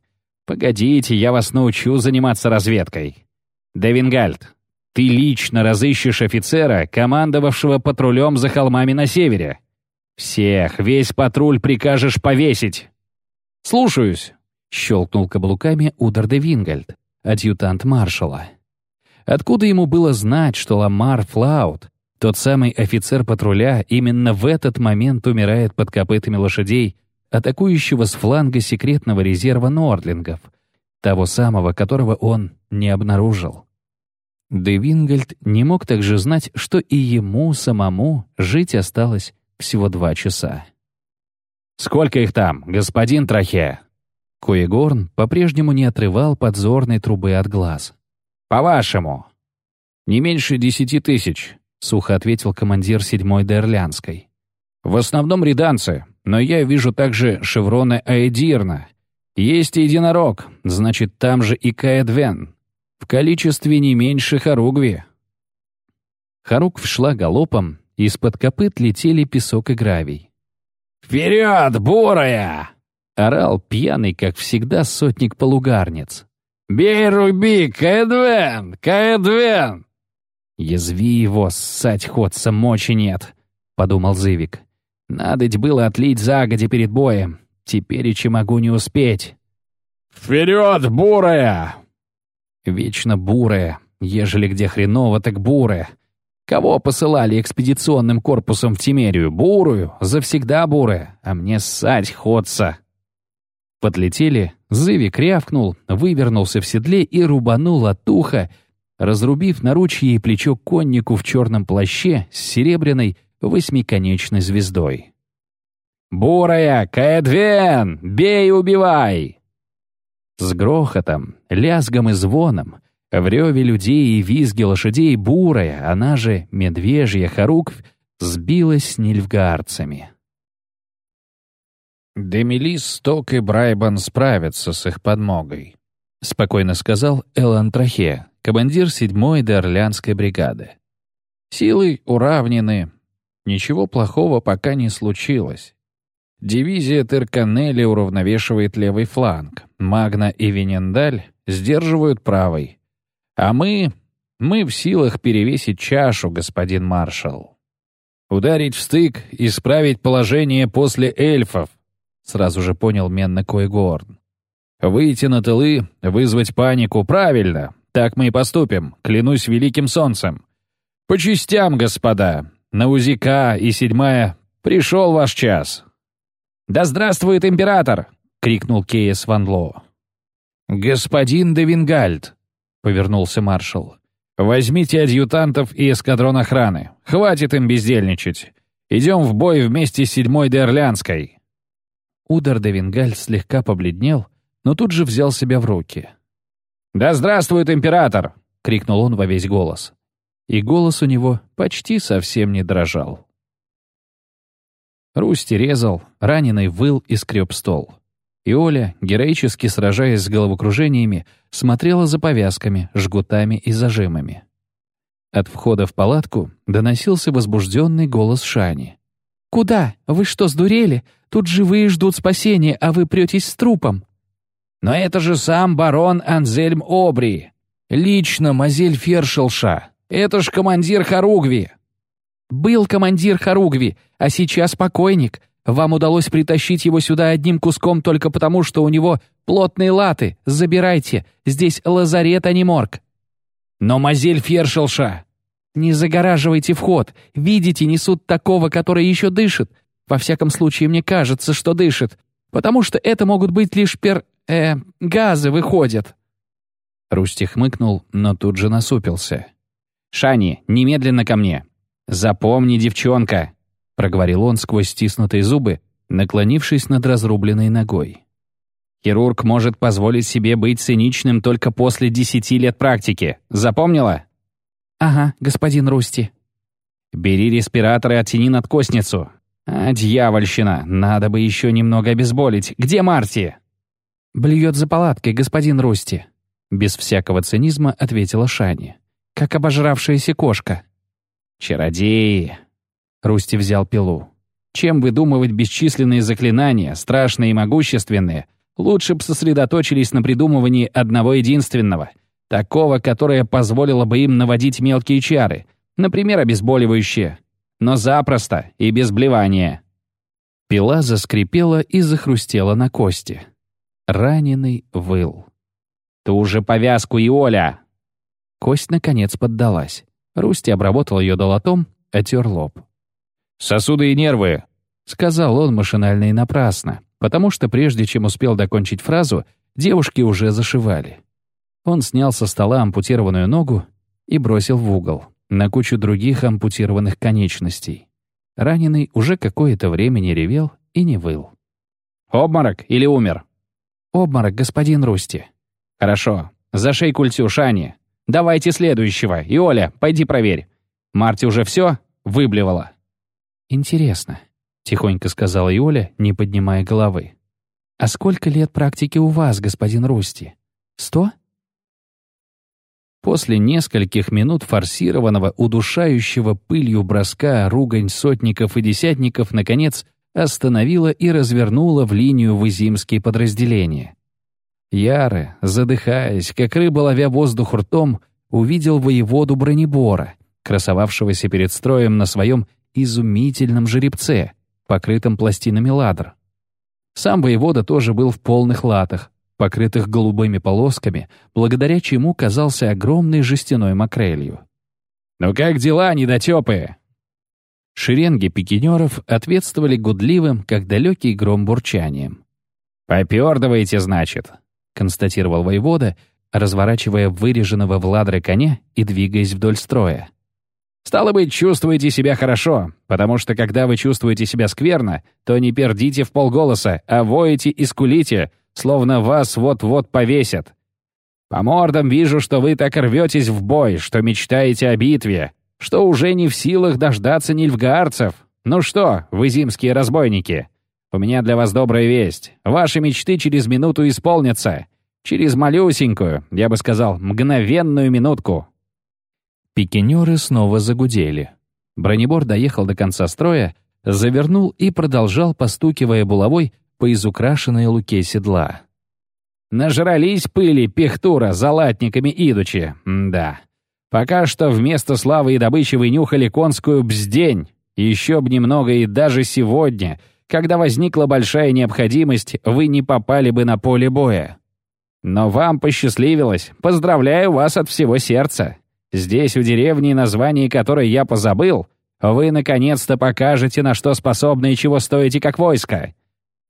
Погодите, я вас научу заниматься разведкой. Девингальд, ты лично разыщешь офицера, командовавшего патрулем за холмами на севере. Всех, весь патруль прикажешь повесить. Слушаюсь, щелкнул каблуками Удар де Вингальд, адъютант маршала. Откуда ему было знать, что Ламар Флаут, тот самый офицер патруля, именно в этот момент умирает под копытами лошадей, атакующего с фланга секретного резерва Нордлингов, того самого, которого он не обнаружил? Де Вингольд не мог также знать, что и ему самому жить осталось всего два часа. «Сколько их там, господин Трахе?» Коегорн по-прежнему не отрывал подзорной трубы от глаз. «По-вашему?» «Не меньше десяти тысяч», — сухо ответил командир седьмой Дерлянской. «В основном реданцы, но я вижу также шевроны Аэдирна. Есть единорог, значит, там же и Каэдвен, в количестве не меньше хоругви. Харугвь шла галопом, из-под копыт летели песок и гравий. «Вперед, бурая!» — орал пьяный, как всегда, сотник-полугарнец. «Бей, руби, Каэдвен! Каэдвен!» «Язви его, ссать ходца, мочи нет», — подумал Зывик. «Надоть было отлить загоди перед боем. Теперь и могу не успеть». «Вперед, бурая!» Вечно бурая, ежели где хреново, так бурая. Кого посылали экспедиционным корпусом в Тимерию? Бурую, завсегда бурая, а мне ссать ходца. Подлетели, Зывик рявкнул, вывернулся в седле и рубанул от уха, разрубив наручье и плечо коннику в черном плаще с серебряной восьмиконечной звездой. «Бурая! Каэдвен! Бей убивай!» С грохотом, лязгом и звоном, в реве людей и визге лошадей бурая, она же медвежья хоруквь, сбилась с нильфгаарцами. «Демилис, Сток и Брайбан справятся с их подмогой», — спокойно сказал Элан Трахе, командир седьмой Д'Орлеанской бригады. «Силы уравнены. Ничего плохого пока не случилось. Дивизия Терканелли уравновешивает левый фланг. Магна и Венендаль сдерживают правый. А мы... мы в силах перевесить чашу, господин маршал. Ударить в стык, исправить положение после эльфов, сразу же понял Менна Койгорн. Выйти на тылы, вызвать панику, правильно. Так мы и поступим, клянусь великим солнцем. По частям, господа. На УЗК и седьмая пришел ваш час. «Да здравствует император!» — крикнул Кейс Ван Ло. «Господин де Вингальд!» — повернулся маршал. «Возьмите адъютантов и эскадрон охраны. Хватит им бездельничать. Идем в бой вместе с седьмой де Орлеанской». Удар де Вингальд слегка побледнел, но тут же взял себя в руки. «Да здравствует император!» — крикнул он во весь голос. И голос у него почти совсем не дрожал. Русти резал, раненый выл и скреб стол. И Оля, героически сражаясь с головокружениями, смотрела за повязками, жгутами и зажимами. От входа в палатку доносился возбужденный голос Шани. «Куда? Вы что, сдурели? Тут живые ждут спасения, а вы претесь с трупом». «Но это же сам барон Анзельм Обри. Лично Мазель Фершелша. Это ж командир Харугви». Был командир Харугви, а сейчас покойник. Вам удалось притащить его сюда одним куском только потому, что у него плотные латы. Забирайте. Здесь лазарет, а не морг». «Но мазель Фершелша!» «Не загораживайте вход. Видите, несут такого, который еще дышит. Во всяком случае, мне кажется, что дышит. Потому что это могут быть лишь пер... э... газы выходят». Русти хмыкнул, но тут же насупился. «Шани, немедленно ко мне. Запомни, девчонка!» — проговорил он сквозь стиснутые зубы, наклонившись над разрубленной ногой. «Хирург может позволить себе быть циничным только после десяти лет практики. Запомнила?» «Ага, господин Русти». «Бери респиратор и оттяни надкосницу. А, дьявольщина, надо бы еще немного обезболить. Где Марти?» «Блюет за палаткой, господин Русти», — без всякого цинизма ответила Шани. «Как обожравшаяся кошка». «Чародеи!» Русти взял пилу. «Чем выдумывать бесчисленные заклинания, страшные и могущественные? Лучше бы сосредоточились на придумывании одного единственного — Такого, которое позволило бы им наводить мелкие чары, например, обезболивающие. Но запросто и без блевания. Пила заскрипела и захрустела на кости. Раненый выл. «Ту же повязку, Иоля!» Кость, наконец, поддалась. Русти обработал ее долотом, отер лоб. «Сосуды и нервы!» — сказал он машинально и напрасно, потому что прежде чем успел докончить фразу, девушки уже зашивали. Он снял со стола ампутированную ногу и бросил в угол, на кучу других ампутированных конечностей. Раненый уже какое-то время не ревел и не выл. «Обморок или умер?» «Обморок, господин Русти». «Хорошо. Зашей культю, Шани. Давайте следующего. И, Оля, пойди проверь. Марти уже все выблевала». «Интересно», — тихонько сказала Иоля, не поднимая головы. «А сколько лет практики у вас, господин Русти? Сто?» После нескольких минут форсированного, удушающего пылью броска ругань сотников и десятников, наконец, остановила и развернула в линию вызимские подразделения. Яры, задыхаясь, как рыба ловя воздух ртом, увидел воеводу бронебора, красовавшегося перед строем на своем изумительном жеребце, покрытом пластинами ладр. Сам воевода тоже был в полных латах, покрытых голубыми полосками, благодаря чему казался огромной жестяной макрелью. «Ну как дела, недотёпы?» Шеренги пикинеров ответствовали гудливым, как далекий гром бурчанием. «Попёрдываете, значит», — констатировал воевода, разворачивая выреженного в ладры коня и двигаясь вдоль строя. «Стало быть, чувствуете себя хорошо, потому что когда вы чувствуете себя скверно, то не пердите в полголоса, а воете и скулите, словно вас вот-вот повесят. По мордам вижу, что вы так рветесь в бой, что мечтаете о битве, что уже не в силах дождаться нильфгаарцев. Ну что, вы зимские разбойники, у меня для вас добрая весть. Ваши мечты через минуту исполнятся. Через малюсенькую, я бы сказал, мгновенную минутку. Пикинеры снова загудели. Бронебор доехал до конца строя, завернул и продолжал, постукивая булавой, по изукрашенной луке седла. Нажрались пыли пехтура залатниками идучи, да. Пока что вместо славы и добычи вы нюхали конскую бздень. Еще б немного и даже сегодня, когда возникла большая необходимость, вы не попали бы на поле боя. Но вам посчастливилось. Поздравляю вас от всего сердца. Здесь, у деревни, название которой я позабыл, вы наконец-то покажете, на что способны и чего стоите как войско.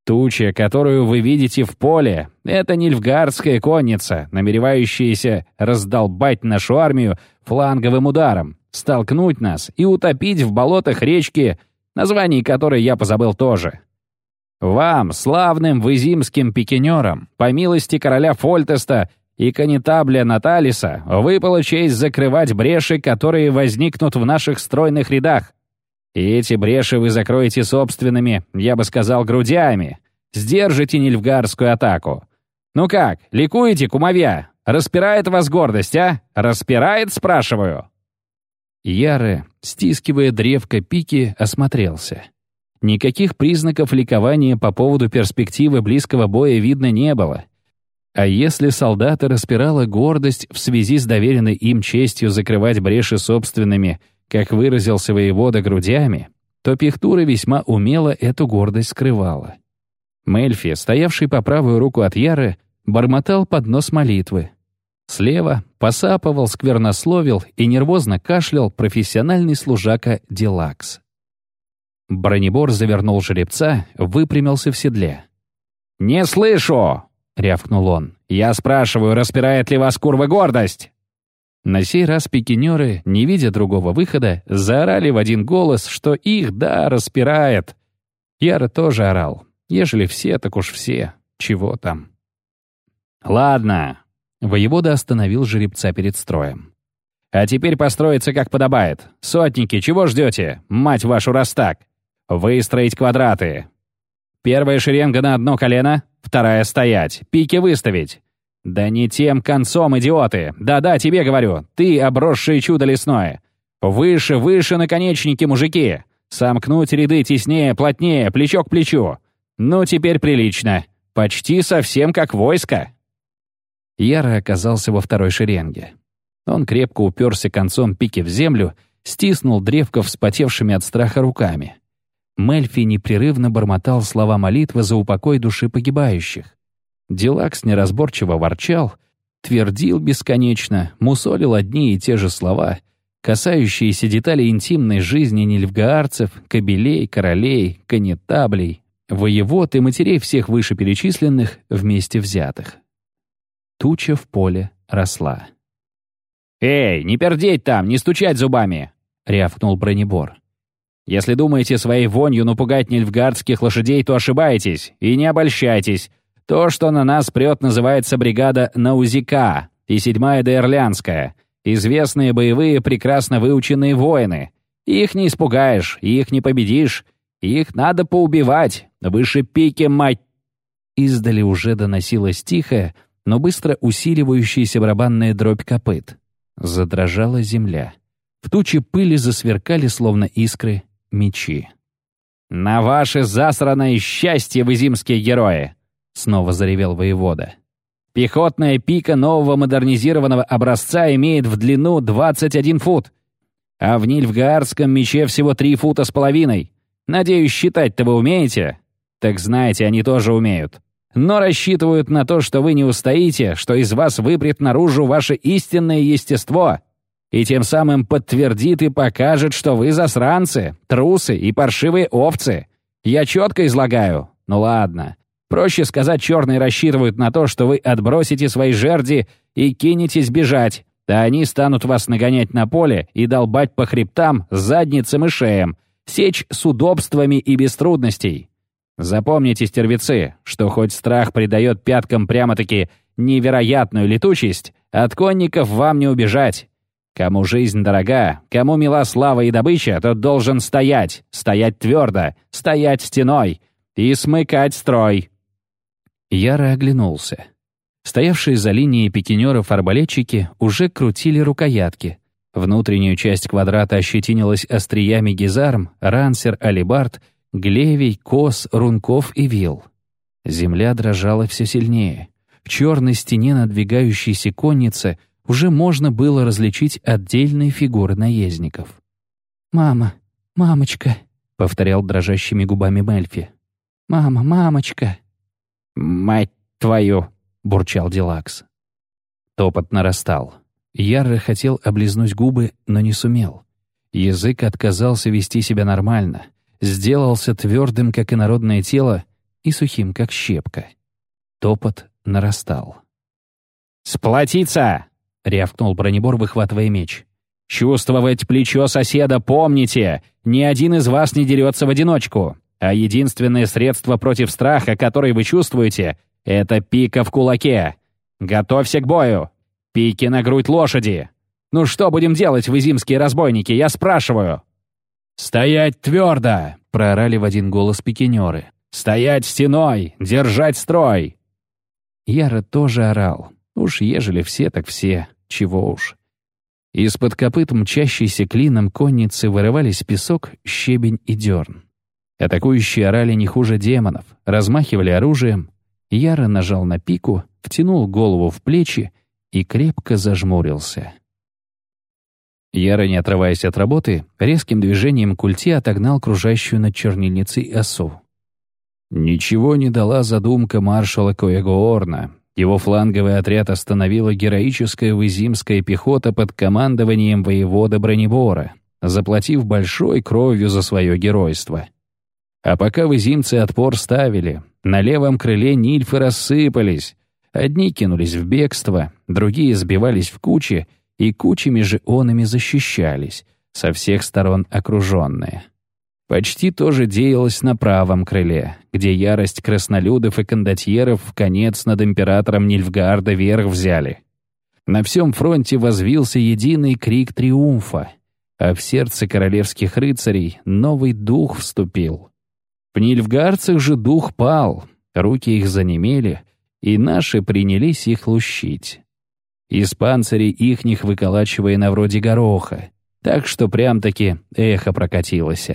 Туча, которую вы видите в поле, это нильфгардская конница, намеревающаяся раздолбать нашу армию фланговым ударом, столкнуть нас и утопить в болотах речки, название которой я позабыл тоже. Вам, славным вызимским пикинерам, по милости короля Фольтеста и канитабля Наталиса, выпала честь закрывать бреши, которые возникнут в наших стройных рядах. И эти бреши вы закроете собственными, я бы сказал, грудями. Сдержите нильфгарскую атаку. Ну как, ликуете, кумовья? Распирает вас гордость, а? Распирает, спрашиваю?» Яры, стискивая древко пики, осмотрелся. Никаких признаков ликования по поводу перспективы близкого боя видно не было. А если солдаты распирала гордость в связи с доверенной им честью закрывать бреши собственными, как выразился воевода грудями, то пихтура весьма умело эту гордость скрывала. Мельфи, стоявший по правую руку от Яры, бормотал под нос молитвы. Слева посапывал, сквернословил и нервозно кашлял профессиональный служака Дилакс. Бронебор завернул жеребца, выпрямился в седле. «Не слышу!» — рявкнул он. «Я спрашиваю, распирает ли вас курва гордость?» На сей раз пикинеры, не видя другого выхода, заорали в один голос, что их, да, распирает. Яра тоже орал. Ежели все, так уж все. Чего там? «Ладно». Воевода остановил жеребца перед строем. «А теперь построиться как подобает. Сотники, чего ждете? Мать вашу, раз так! Выстроить квадраты. Первая шеренга на одно колено, вторая стоять, пики выставить. Да не тем концом, идиоты. Да-да, тебе говорю, ты обросшее чудо лесное. Выше, выше наконечники, мужики. Сомкнуть ряды теснее, плотнее, плечо к плечу. Ну, теперь прилично. Почти совсем как войско. Яра оказался во второй шеренге. Он крепко уперся концом пики в землю, стиснул древко вспотевшими от страха руками. Мельфи непрерывно бормотал слова молитвы за упокой души погибающих. Дилакс неразборчиво ворчал, твердил бесконечно, мусолил одни и те же слова, касающиеся деталей интимной жизни нильфгаарцев, кобелей, королей, конетаблей, воевод и матерей всех вышеперечисленных вместе взятых. Туча в поле росла. «Эй, не пердеть там, не стучать зубами!» — рявкнул бронебор. Если думаете своей вонью напугать нильфгардских лошадей, то ошибаетесь. И не обольщайтесь. То, что на нас прет, называется бригада Наузика и седьмая Дейрлянская. Известные боевые, прекрасно выученные воины. Их не испугаешь, их не победишь. Их надо поубивать. Выше пики, мать!» Издали уже доносилась тихая, но быстро усиливающаяся барабанная дробь копыт. Задрожала земля. В туче пыли засверкали, словно искры, мечи. «На ваше засранное счастье, вы зимские герои!» — снова заревел воевода. «Пехотная пика нового модернизированного образца имеет в длину 21 фут, а в Нильфгаарском мече всего 3 фута с половиной. Надеюсь, считать-то вы умеете? Так знаете, они тоже умеют. Но рассчитывают на то, что вы не устоите, что из вас выпрет наружу ваше истинное естество, и тем самым подтвердит и покажет, что вы засранцы, трусы и паршивые овцы. Я четко излагаю. Ну ладно. Проще сказать, черные рассчитывают на то, что вы отбросите свои жерди и кинетесь бежать, да они станут вас нагонять на поле и долбать по хребтам, задницам и шеям, сечь с удобствами и без трудностей. Запомните, стервецы, что хоть страх придает пяткам прямо-таки невероятную летучесть, от конников вам не убежать. Кому жизнь дорога, кому мила слава и добыча, тот должен стоять, стоять твердо, стоять стеной и смыкать строй. Яро оглянулся. Стоявшие за линией пикинеров арбалетчики уже крутили рукоятки. Внутреннюю часть квадрата ощетинилась остриями гизарм, рансер, алибард, глевий, кос, рунков и вил. Земля дрожала все сильнее. В черной стене надвигающейся конницы — уже можно было различить отдельные фигуры наездников. «Мама, мамочка», — повторял дрожащими губами Мельфи. «Мама, мамочка». «Мать твою!» — бурчал Дилакс. Топот нарастал. Ярро хотел облизнуть губы, но не сумел. Язык отказался вести себя нормально, сделался твердым, как инородное тело, и сухим, как щепка. Топот нарастал. «Сплотиться!» — рявкнул бронебор, выхватывая меч. «Чувствовать плечо соседа помните! Ни один из вас не дерется в одиночку, а единственное средство против страха, который вы чувствуете, — это пика в кулаке. Готовься к бою! Пики на грудь лошади! Ну что будем делать, вы зимские разбойники, я спрашиваю!» «Стоять твердо!» — проорали в один голос пикинеры. «Стоять стеной! Держать строй!» Яра тоже орал. Уж ежели все, так все. Чего уж. Из-под копыт мчащейся клином конницы вырывались песок, щебень и дерн. Атакующие орали не хуже демонов, размахивали оружием. Яро нажал на пику, втянул голову в плечи и крепко зажмурился. Яра, не отрываясь от работы, резким движением культи отогнал кружащую над чернильницей осу. Ничего не дала задумка маршала Коегоорна. Его фланговый отряд остановила героическая вызимская пехота под командованием воевода Бронебора, заплатив большой кровью за свое геройство. А пока вызимцы отпор ставили, на левом крыле нильфы рассыпались. Одни кинулись в бегство, другие сбивались в кучи, и кучами же онами защищались, со всех сторон окруженные. Почти то же деялось на правом крыле, где ярость краснолюдов и кондотьеров в конец над императором Нильфгарда верх взяли. На всем фронте возвился единый крик триумфа, а в сердце королевских рыцарей новый дух вступил. В Нильфгардцах же дух пал, руки их занемели, и наши принялись их лущить. Из панцирей ихних выколачивая на вроде гороха, так что прям-таки эхо прокатилось.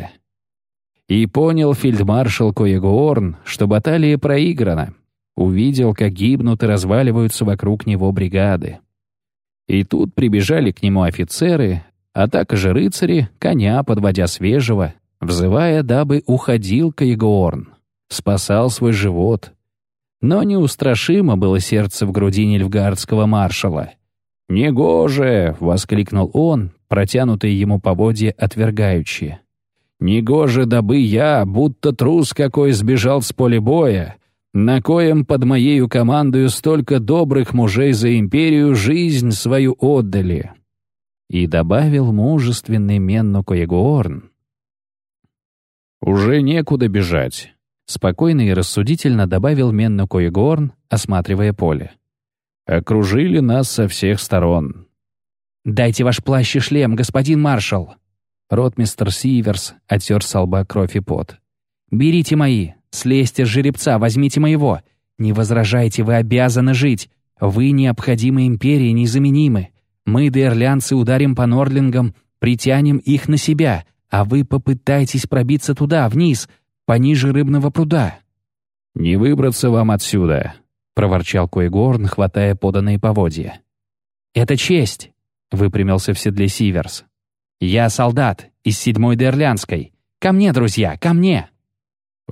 И понял фельдмаршал Коегуорн, что баталия проиграна. Увидел, как гибнут и разваливаются вокруг него бригады. И тут прибежали к нему офицеры, а также рыцари, коня подводя свежего, взывая, дабы уходил Коегуорн, спасал свой живот. Но неустрашимо было сердце в груди нильфгардского маршала. «Негоже!» — воскликнул он, протянутые ему поводья отвергающие. Негоже дабы я, будто трус какой сбежал с поля боя, на коем под моею командою столько добрых мужей за империю жизнь свою отдали». И добавил мужественный Менну Коегуорн. «Уже некуда бежать», — спокойно и рассудительно добавил Менну Коегуорн, осматривая поле. «Окружили нас со всех сторон». «Дайте ваш плащ и шлем, господин маршал», Ротмистер Сиверс оттер с лба кровь и пот. «Берите мои, слезьте с жеребца, возьмите моего. Не возражайте, вы обязаны жить. Вы необходимы империи, незаменимы. Мы, дейрлянцы, ударим по Норлингам, притянем их на себя, а вы попытайтесь пробиться туда, вниз, пониже рыбного пруда». «Не выбраться вам отсюда», — проворчал Койгорн, хватая поданные поводья. «Это честь», — выпрямился в седле Сиверс. «Я солдат из седьмой Дерлянской. Ко мне, друзья, ко мне!»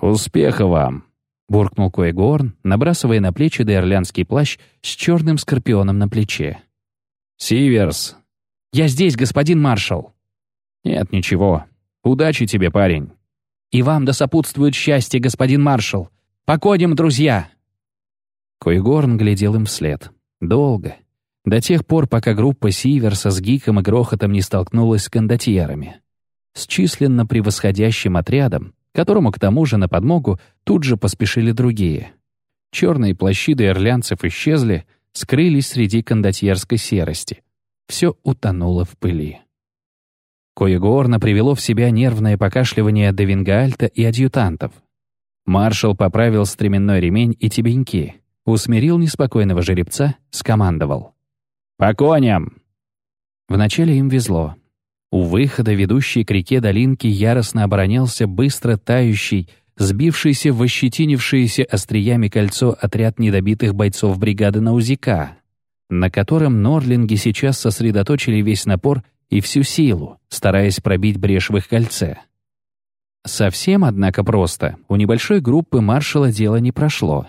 «Успеха вам!» — буркнул Койгорн, набрасывая на плечи дерлянский плащ с черным скорпионом на плече. «Сиверс!» «Я здесь, господин маршал!» «Нет, ничего. Удачи тебе, парень!» «И вам да сопутствует счастье, господин маршал! Покодим, друзья!» Койгорн глядел им вслед. Долго, до тех пор, пока группа Сиверса с Гиком и Грохотом не столкнулась с кондотьерами. С численно превосходящим отрядом, которому к тому же на подмогу тут же поспешили другие. Черные плащи ирлянцев исчезли, скрылись среди кондотьерской серости. Все утонуло в пыли. Коегорна привело в себя нервное покашливание Девингаальта и адъютантов. Маршал поправил стременной ремень и тебеньки, усмирил неспокойного жеребца, скомандовал. «По коням!» Вначале им везло. У выхода, ведущей к реке долинки, яростно оборонялся быстро тающий, сбившийся в ощетинившиеся остриями кольцо отряд недобитых бойцов бригады Наузика, на котором норлинги сейчас сосредоточили весь напор и всю силу, стараясь пробить брешь в их кольце. Совсем, однако, просто у небольшой группы маршала дело не прошло.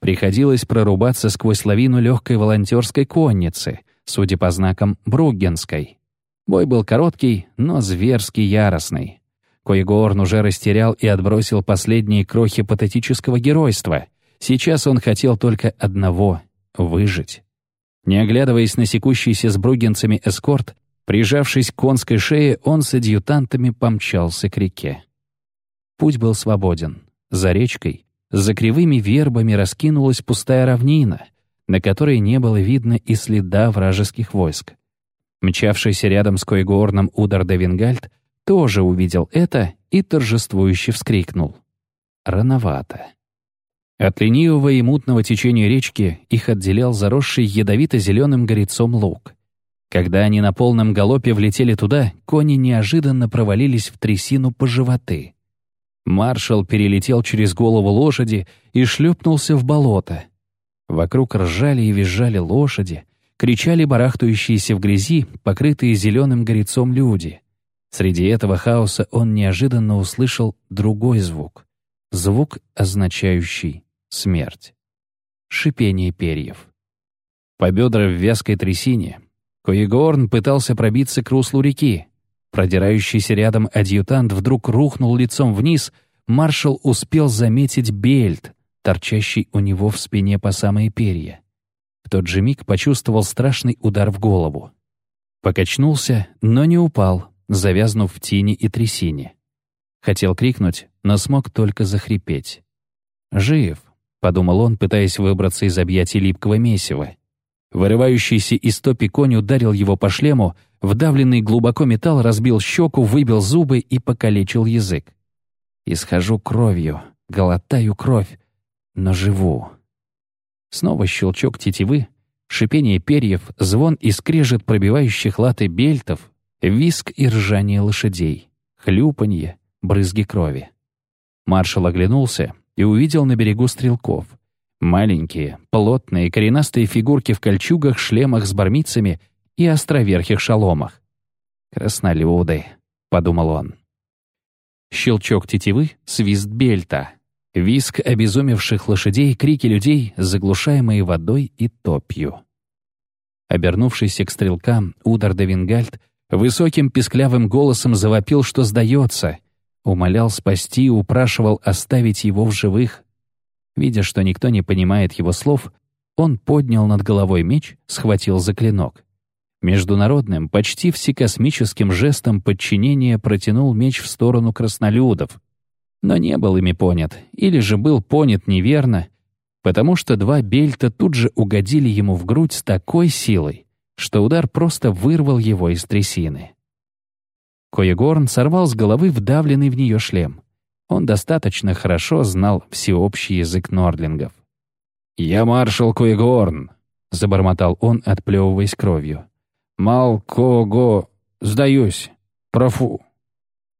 Приходилось прорубаться сквозь лавину легкой волонтерской конницы, судя по знакам Бруггенской. Бой был короткий, но зверски яростный. Коегорн уже растерял и отбросил последние крохи патетического геройства. Сейчас он хотел только одного — выжить. Не оглядываясь на секущийся с бругенцами эскорт, прижавшись к конской шее, он с адъютантами помчался к реке. Путь был свободен. За речкой за кривыми вербами раскинулась пустая равнина, на которой не было видно и следа вражеских войск. Мчавшийся рядом с Койгорном Удар де Вингальд тоже увидел это и торжествующе вскрикнул. Рановато. От ленивого и мутного течения речки их отделял заросший ядовито-зеленым горецом луг. Когда они на полном галопе влетели туда, кони неожиданно провалились в трясину по животы. Маршал перелетел через голову лошади и шлепнулся в болото. Вокруг ржали и визжали лошади, кричали барахтающиеся в грязи, покрытые зеленым горецом люди. Среди этого хаоса он неожиданно услышал другой звук. Звук, означающий смерть. Шипение перьев. По бедра в вязкой трясине Коегорн пытался пробиться к руслу реки. Продирающийся рядом адъютант вдруг рухнул лицом вниз, маршал успел заметить бельт, торчащий у него в спине по самые перья. В тот же миг почувствовал страшный удар в голову. Покачнулся, но не упал, завязнув в тени и трясине. Хотел крикнуть, но смог только захрипеть. «Жив», — подумал он, пытаясь выбраться из объятий липкого месива. Вырывающийся из топи конь ударил его по шлему, вдавленный глубоко металл разбил щеку, выбил зубы и покалечил язык. «Исхожу кровью, глотаю кровь, но живу». Снова щелчок тетивы, шипение перьев, звон и скрежет пробивающих латы бельтов, виск и ржание лошадей, хлюпанье, брызги крови. Маршал оглянулся и увидел на берегу стрелков. Маленькие, плотные, коренастые фигурки в кольчугах, шлемах с бармицами и островерхих шаломах. «Краснолюды», — подумал он. Щелчок тетивы, свист бельта, виск обезумевших лошадей, крики людей, заглушаемые водой и топью. Обернувшийся к стрелкам, Удар де Вингальд высоким писклявым голосом завопил, что сдается, умолял спасти, упрашивал оставить его в живых. Видя, что никто не понимает его слов, он поднял над головой меч, схватил за клинок. Международным, почти всекосмическим жестом подчинения протянул меч в сторону краснолюдов. Но не был ими понят, или же был понят неверно, потому что два бельта тут же угодили ему в грудь с такой силой, что удар просто вырвал его из трясины. Коегорн сорвал с головы вдавленный в нее шлем. Он достаточно хорошо знал всеобщий язык нордлингов. «Я маршал Куэгорн», — забормотал он, отплевываясь кровью. «Мал-ко-го... Сдаюсь. Профу...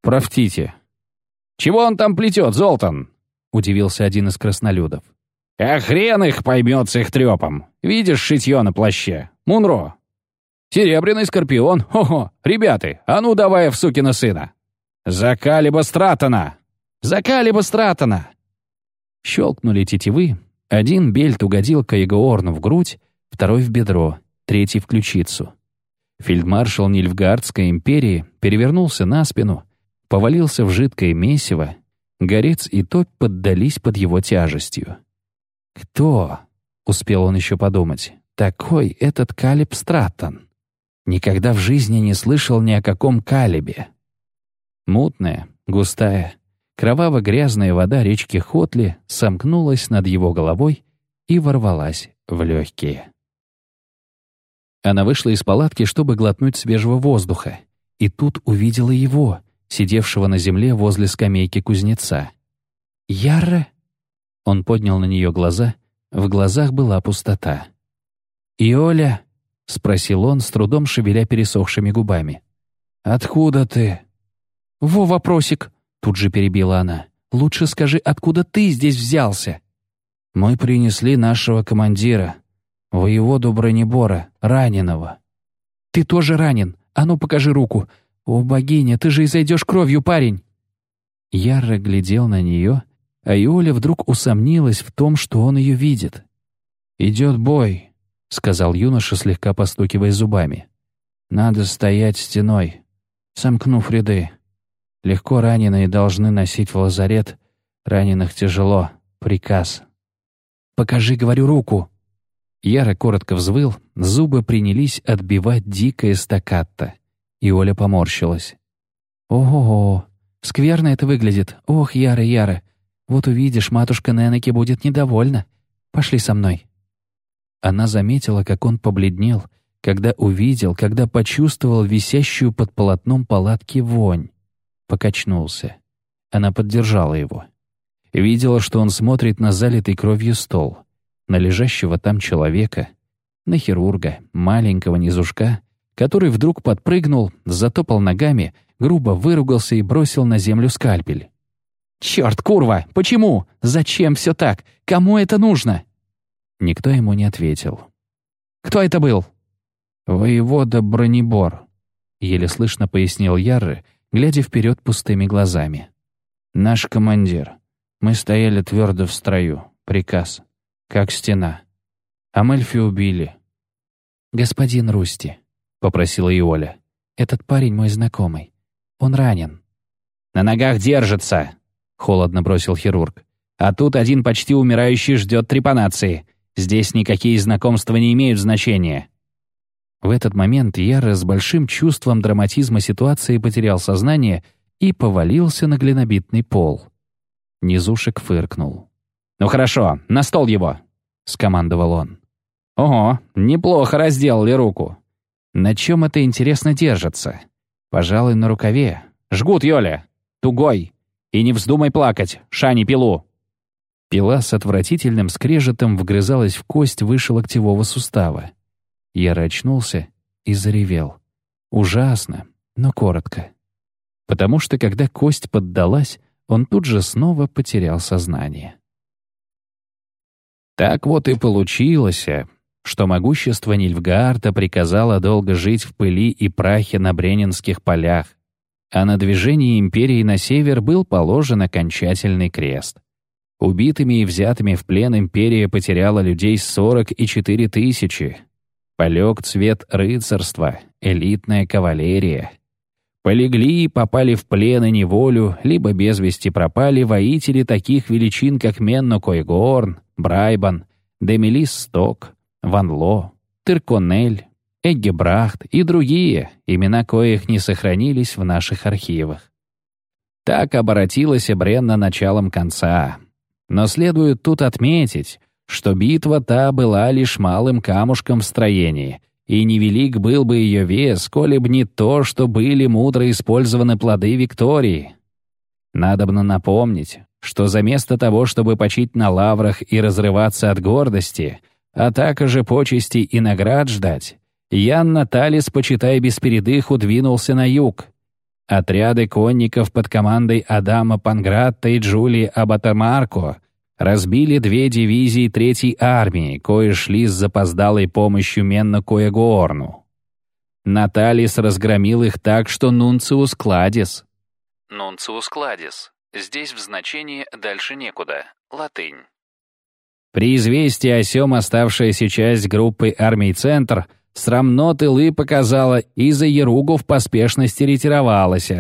Профтите». «Чего он там плетет, Золтан?» — удивился один из краснолюдов. «А хрен их поймет с их трепом. Видишь шитье на плаще? Мунро. Серебряный скорпион. Хо-хо. Ребята, а ну давай в сукина сына. За Калиба Стратона!» За Калиба Стратона!» Щелкнули тетивы. Один бельт угодил Каегоорну в грудь, второй в бедро, третий в ключицу. Фельдмаршал Нильфгардской империи перевернулся на спину, повалился в жидкое месиво, горец и топь поддались под его тяжестью. «Кто?» — успел он еще подумать. «Такой этот Калиб Стратон. Никогда в жизни не слышал ни о каком Калибе». Мутная, густая, Кроваво-грязная вода речки Хотли сомкнулась над его головой и ворвалась в легкие. Она вышла из палатки, чтобы глотнуть свежего воздуха, и тут увидела его, сидевшего на земле возле скамейки кузнеца. «Яра?» Он поднял на нее глаза, в глазах была пустота. «Иоля?» — спросил он, с трудом шевеля пересохшими губами. «Откуда ты?» «Во вопросик!» Тут же перебила она. «Лучше скажи, откуда ты здесь взялся?» «Мы принесли нашего командира, воеводу Бронебора, раненого». «Ты тоже ранен. А ну, покажи руку. О, богиня, ты же изойдешь кровью, парень!» Яро глядел на нее, а Иоля вдруг усомнилась в том, что он ее видит. «Идет бой», — сказал юноша, слегка постукивая зубами. «Надо стоять стеной, сомкнув ряды. Легко раненые должны носить в лазарет, раненых тяжело. Приказ. «Покажи, говорю, руку!» Яра коротко взвыл, зубы принялись отбивать дикое стаккатто. И Оля поморщилась. «Ого-го! Скверно это выглядит! Ох, Яра, Яра! Вот увидишь, матушка Ненеки будет недовольна. Пошли со мной!» Она заметила, как он побледнел, когда увидел, когда почувствовал висящую под полотном палатки вонь покачнулся. Она поддержала его. Видела, что он смотрит на залитый кровью стол, на лежащего там человека, на хирурга, маленького низушка, который вдруг подпрыгнул, затопал ногами, грубо выругался и бросил на землю скальпель. «Черт, курва! Почему? Зачем все так? Кому это нужно?» Никто ему не ответил. «Кто это был?» «Воевода Бронебор», — еле слышно пояснил Ярры, глядя вперед пустыми глазами. «Наш командир. Мы стояли твердо в строю. Приказ. Как стена. А Мельфи убили». «Господин Русти», — попросила Иоля. «Этот парень мой знакомый. Он ранен». «На ногах держится», — холодно бросил хирург. «А тут один почти умирающий ждет трепанации. Здесь никакие знакомства не имеют значения». В этот момент Яра с большим чувством драматизма ситуации потерял сознание и повалился на глинобитный пол. Низушек фыркнул. «Ну хорошо, на стол его!» — скомандовал он. «Ого, неплохо разделали руку. На чем это, интересно, держится? Пожалуй, на рукаве. Жгут, Йоля! Тугой! И не вздумай плакать, шани пилу!» Пила с отвратительным скрежетом вгрызалась в кость выше локтевого сустава. Я очнулся и заревел. Ужасно, но коротко. Потому что, когда кость поддалась, он тут же снова потерял сознание. Так вот и получилось, что могущество Нильфгаарта приказало долго жить в пыли и прахе на Бренинских полях, а на движении империи на север был положен окончательный крест. Убитыми и взятыми в плен империя потеряла людей 44 тысячи, Полег цвет рыцарства, элитная кавалерия. Полегли и попали в плен и неволю, либо без вести пропали воители таких величин, как Менно Койгорн, Брайбан, Демилис Сток, Ван Ло, Тырконель, Эггебрахт и другие, имена коих не сохранились в наших архивах. Так оборотилась Бренна началом конца. Но следует тут отметить, что битва та была лишь малым камушком в строении, и невелик был бы ее вес, коли б не то, что были мудро использованы плоды Виктории. Надобно напомнить, что за место того, чтобы почить на лаврах и разрываться от гордости, а также почести и наград ждать, Ян Наталис, почитай без передыху, двинулся на юг. Отряды конников под командой Адама Пангратта и Джулии Абатамарко — разбили две дивизии Третьей армии, кое шли с запоздалой помощью Менна Коегуорну. Наталис разгромил их так, что Нунциус Кладис. Нунциус Кладис. Здесь в значении дальше некуда. Латынь. При известии о сём оставшаяся часть группы армий «Центр» срамно тылы показала и за Еругу в поспешности ретировалась.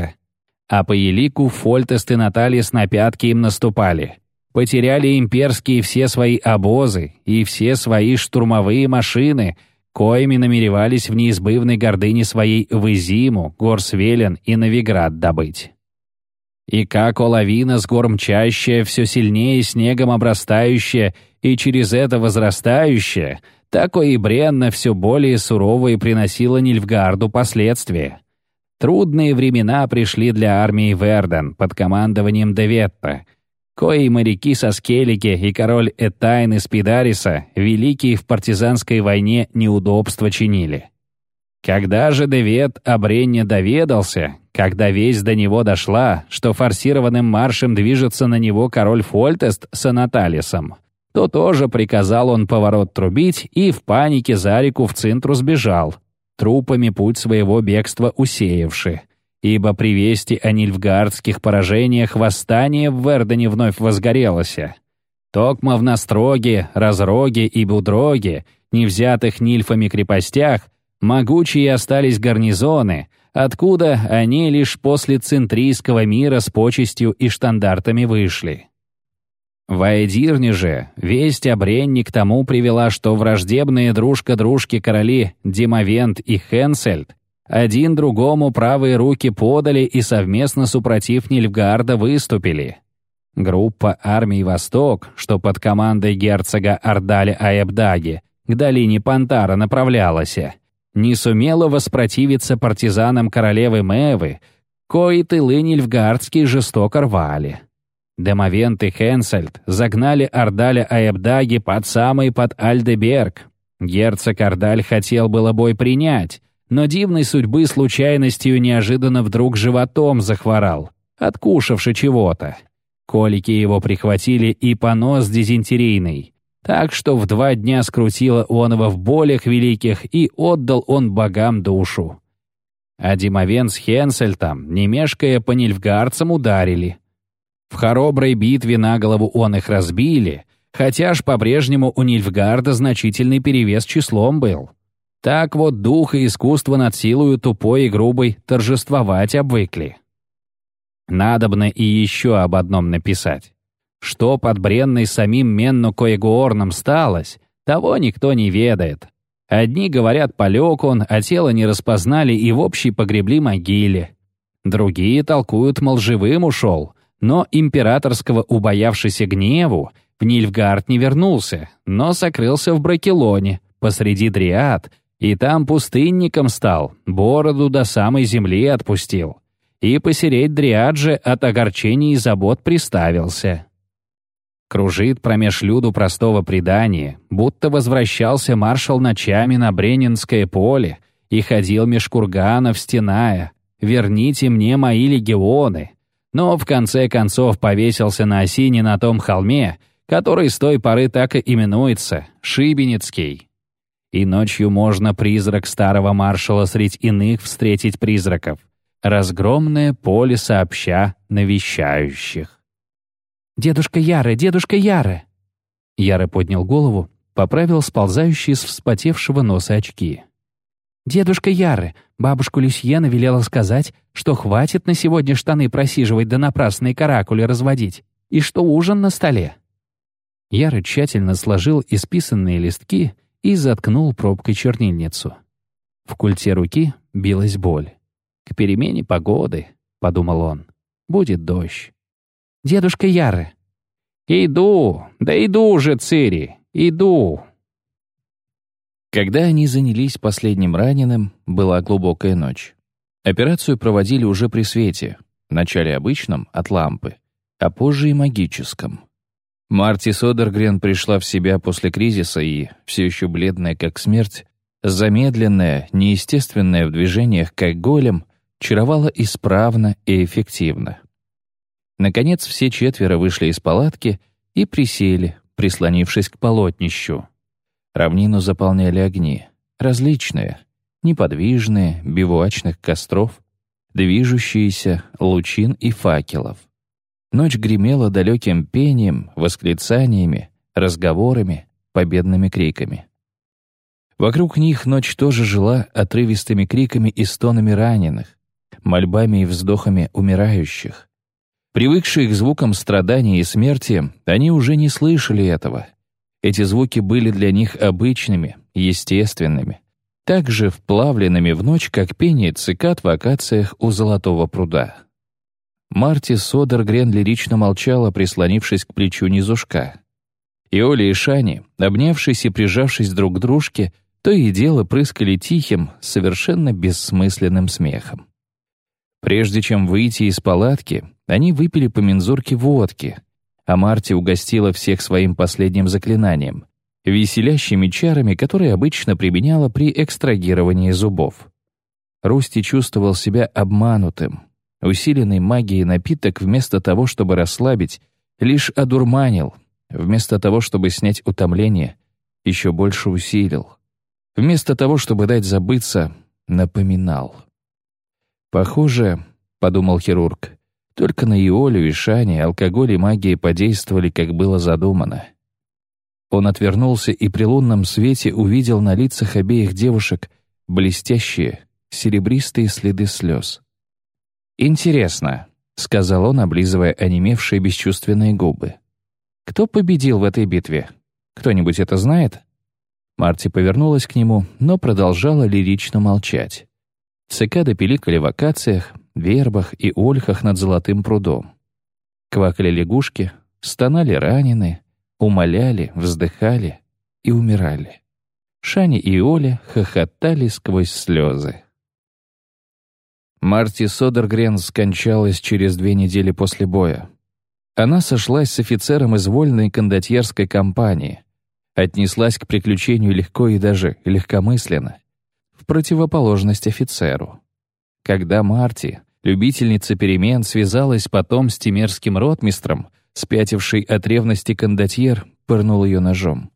А по Елику Фольтест и Наталис на пятки им наступали потеряли имперские все свои обозы и все свои штурмовые машины, коими намеревались в неизбывной гордыне своей Вызиму, Горсвелен и Новиград добыть. И как лавина с гор мчащая, все сильнее снегом обрастающая и через это возрастающая, такое и бренно все более суровые приносило Нильфгарду последствия. Трудные времена пришли для армии Верден под командованием Деветта — кои моряки со Скеллики и король Этайн из Пидариса, великие в партизанской войне, неудобства чинили. Когда же Девет о доведался, когда весть до него дошла, что форсированным маршем движется на него король Фольтест с Анаталисом, то тоже приказал он поворот трубить и в панике за реку в центру сбежал, трупами путь своего бегства усеявши ибо при вести о нильфгардских поражениях восстание в Вердене вновь возгорелось. Токма в Настроге, Разроге и Будроге, не взятых нильфами крепостях, могучие остались гарнизоны, откуда они лишь после центрийского мира с почестью и штандартами вышли. В Айдирне же весть о Бренне к тому привела, что враждебные дружка дружки короли Димовент и Хенсельд один другому правые руки подали и совместно супротив Нильфгарда выступили. Группа армий «Восток», что под командой герцога Ордаля Аэбдаги к долине Пантара направлялась, не сумела воспротивиться партизанам королевы Мэвы, кои тылы Нильфгардские жестоко рвали. Демовент и Хенсельд загнали Ордаля Аэбдаги под самый под Альдеберг. Герцог Ордаль хотел было бой принять, но дивной судьбы случайностью неожиданно вдруг животом захворал, откушавши чего-то. Колики его прихватили и понос дизентерийный. так что в два дня скрутило онова в болях великих, и отдал он богам душу. А Димовен с Хенсельтом, не мешкая по нильфгаарцам, ударили. В хороброй битве на голову он их разбили, хотя ж по-прежнему у Нильфгарда значительный перевес числом был. Так вот дух и искусство над силою тупой и грубой торжествовать обвыкли. Надобно и еще об одном написать. Что под бренной самим Менну Коегуорном сталось, того никто не ведает. Одни говорят, полег он, а тело не распознали и в общей погребли могиле. Другие толкуют, мол, живым ушел, но императорского убоявшийся гневу в Нильфгард не вернулся, но сокрылся в Бракелоне, посреди дриад, и там пустынником стал, бороду до самой земли отпустил. И посереть дриад же от огорчений и забот приставился. Кружит промеж люду простого предания, будто возвращался маршал ночами на Бренинское поле и ходил меж курганов, стеная «Верните мне мои легионы!» Но в конце концов повесился на осине на том холме, который с той поры так и именуется — Шибеницкий. И ночью можно призрак старого маршала средь иных встретить призраков. Разгромное поле сообща навещающих. «Дедушка Яры, дедушка Яры!» Яры поднял голову, поправил сползающие с вспотевшего носа очки. «Дедушка Яры, бабушку Люсьена велела сказать, что хватит на сегодня штаны просиживать да напрасные каракули разводить, и что ужин на столе». Яры тщательно сложил исписанные листки и заткнул пробкой чернильницу. В культе руки билась боль. «К перемене погоды», — подумал он, — «будет дождь». Дедушка Яры». «Иду, да иду уже, Цири, иду». Когда они занялись последним раненым, была глубокая ночь. Операцию проводили уже при свете, вначале обычном, от лампы, а позже и магическом. Марти Содергрен пришла в себя после кризиса и, все еще бледная как смерть, замедленная, неестественная в движениях как голем, чаровала исправно и эффективно. Наконец все четверо вышли из палатки и присели, прислонившись к полотнищу. Равнину заполняли огни, различные, неподвижные, бивуачных костров, движущиеся, лучин и факелов. Ночь гремела далеким пением, восклицаниями, разговорами, победными криками. Вокруг них ночь тоже жила отрывистыми криками и стонами раненых, мольбами и вздохами умирающих. Привыкшие к звукам страдания и смерти, они уже не слышали этого. Эти звуки были для них обычными, естественными, так же вплавленными в ночь, как пение цикад в акациях у Золотого пруда. Марти Содергрен лирично молчала, прислонившись к плечу низушка. И Оля и Шани, обнявшись и прижавшись друг к дружке, то и дело прыскали тихим, совершенно бессмысленным смехом. Прежде чем выйти из палатки, они выпили по мензурке водки, а Марти угостила всех своим последним заклинанием — веселящими чарами, которые обычно применяла при экстрагировании зубов. Русти чувствовал себя обманутым. Усиленный магией напиток вместо того, чтобы расслабить, лишь одурманил, вместо того, чтобы снять утомление, еще больше усилил. Вместо того, чтобы дать забыться, напоминал. «Похоже, — подумал хирург, только на Иолю и Шане алкоголь и магия подействовали, как было задумано. Он отвернулся и при лунном свете увидел на лицах обеих девушек блестящие, серебристые следы слез. «Интересно», — сказал он, облизывая онемевшие бесчувственные губы. «Кто победил в этой битве? Кто-нибудь это знает?» Марти повернулась к нему, но продолжала лирично молчать. Цикады пиликали в акациях, вербах и ольхах над золотым прудом. Квакали лягушки, стонали раненые, умоляли, вздыхали и умирали. Шани и Оля хохотали сквозь слезы. Марти Содергрен скончалась через две недели после боя. Она сошлась с офицером из вольной кондотьерской компании, отнеслась к приключению легко и даже легкомысленно, в противоположность офицеру. Когда Марти, Любительница перемен связалась потом с тимерским ротмистром, спятивший от ревности кондотьер, пырнул ее ножом.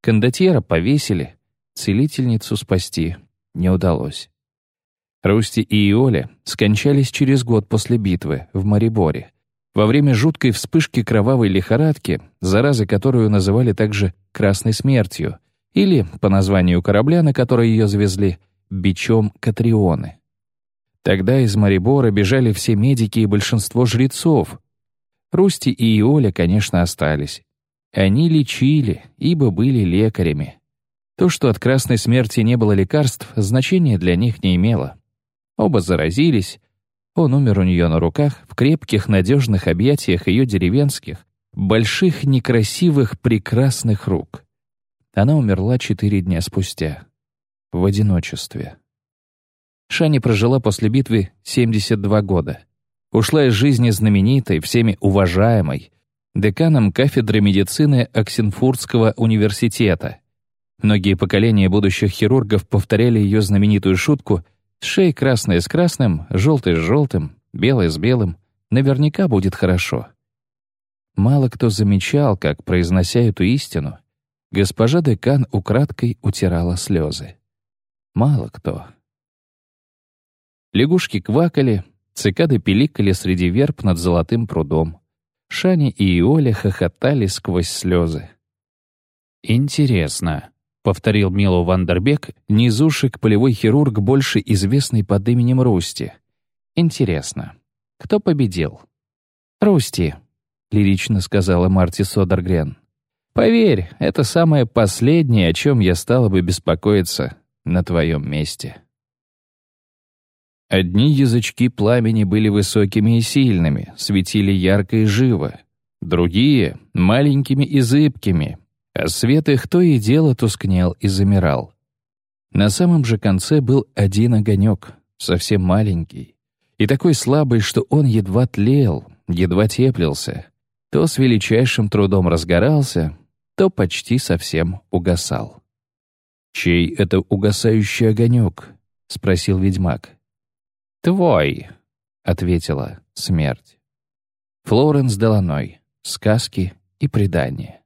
Кондотьера повесили, целительницу спасти не удалось. Русти и Иоля скончались через год после битвы в Мариборе, во время жуткой вспышки кровавой лихорадки, заразы которую называли также «красной смертью», или, по названию корабля, на который ее завезли, «бичом Катрионы». Тогда из Марибора бежали все медики и большинство жрецов. Русти и Иоля, конечно, остались. Они лечили, ибо были лекарями. То, что от красной смерти не было лекарств, значения для них не имело. Оба заразились. Он умер у нее на руках, в крепких, надежных объятиях ее деревенских, больших, некрасивых, прекрасных рук. Она умерла четыре дня спустя. В одиночестве. Шани прожила после битвы 72 года. Ушла из жизни знаменитой, всеми уважаемой, деканом кафедры медицины Оксенфуртского университета. Многие поколения будущих хирургов повторяли ее знаменитую шутку «С шеей красное с красным, желтый с желтым, белый с белым, наверняка будет хорошо». Мало кто замечал, как, произнося эту истину, госпожа декан украдкой утирала слезы. Мало кто. Лягушки квакали, цикады пиликали среди верб над золотым прудом. Шани и Иоля хохотали сквозь слезы. «Интересно», — повторил Мило Вандербек, низушек полевой хирург, больше известный под именем Русти. «Интересно, кто победил?» «Русти», — лирично сказала Марти Содергрен. «Поверь, это самое последнее, о чем я стала бы беспокоиться на твоем месте». Одни язычки пламени были высокими и сильными, светили ярко и живо. Другие — маленькими и зыбкими, а свет их то и дело тускнел и замирал. На самом же конце был один огонек, совсем маленький, и такой слабый, что он едва тлел, едва теплился, то с величайшим трудом разгорался, то почти совсем угасал. «Чей это угасающий огонек?» — спросил ведьмак. «Твой», — ответила смерть. Флоренс Деланой. Сказки и предания.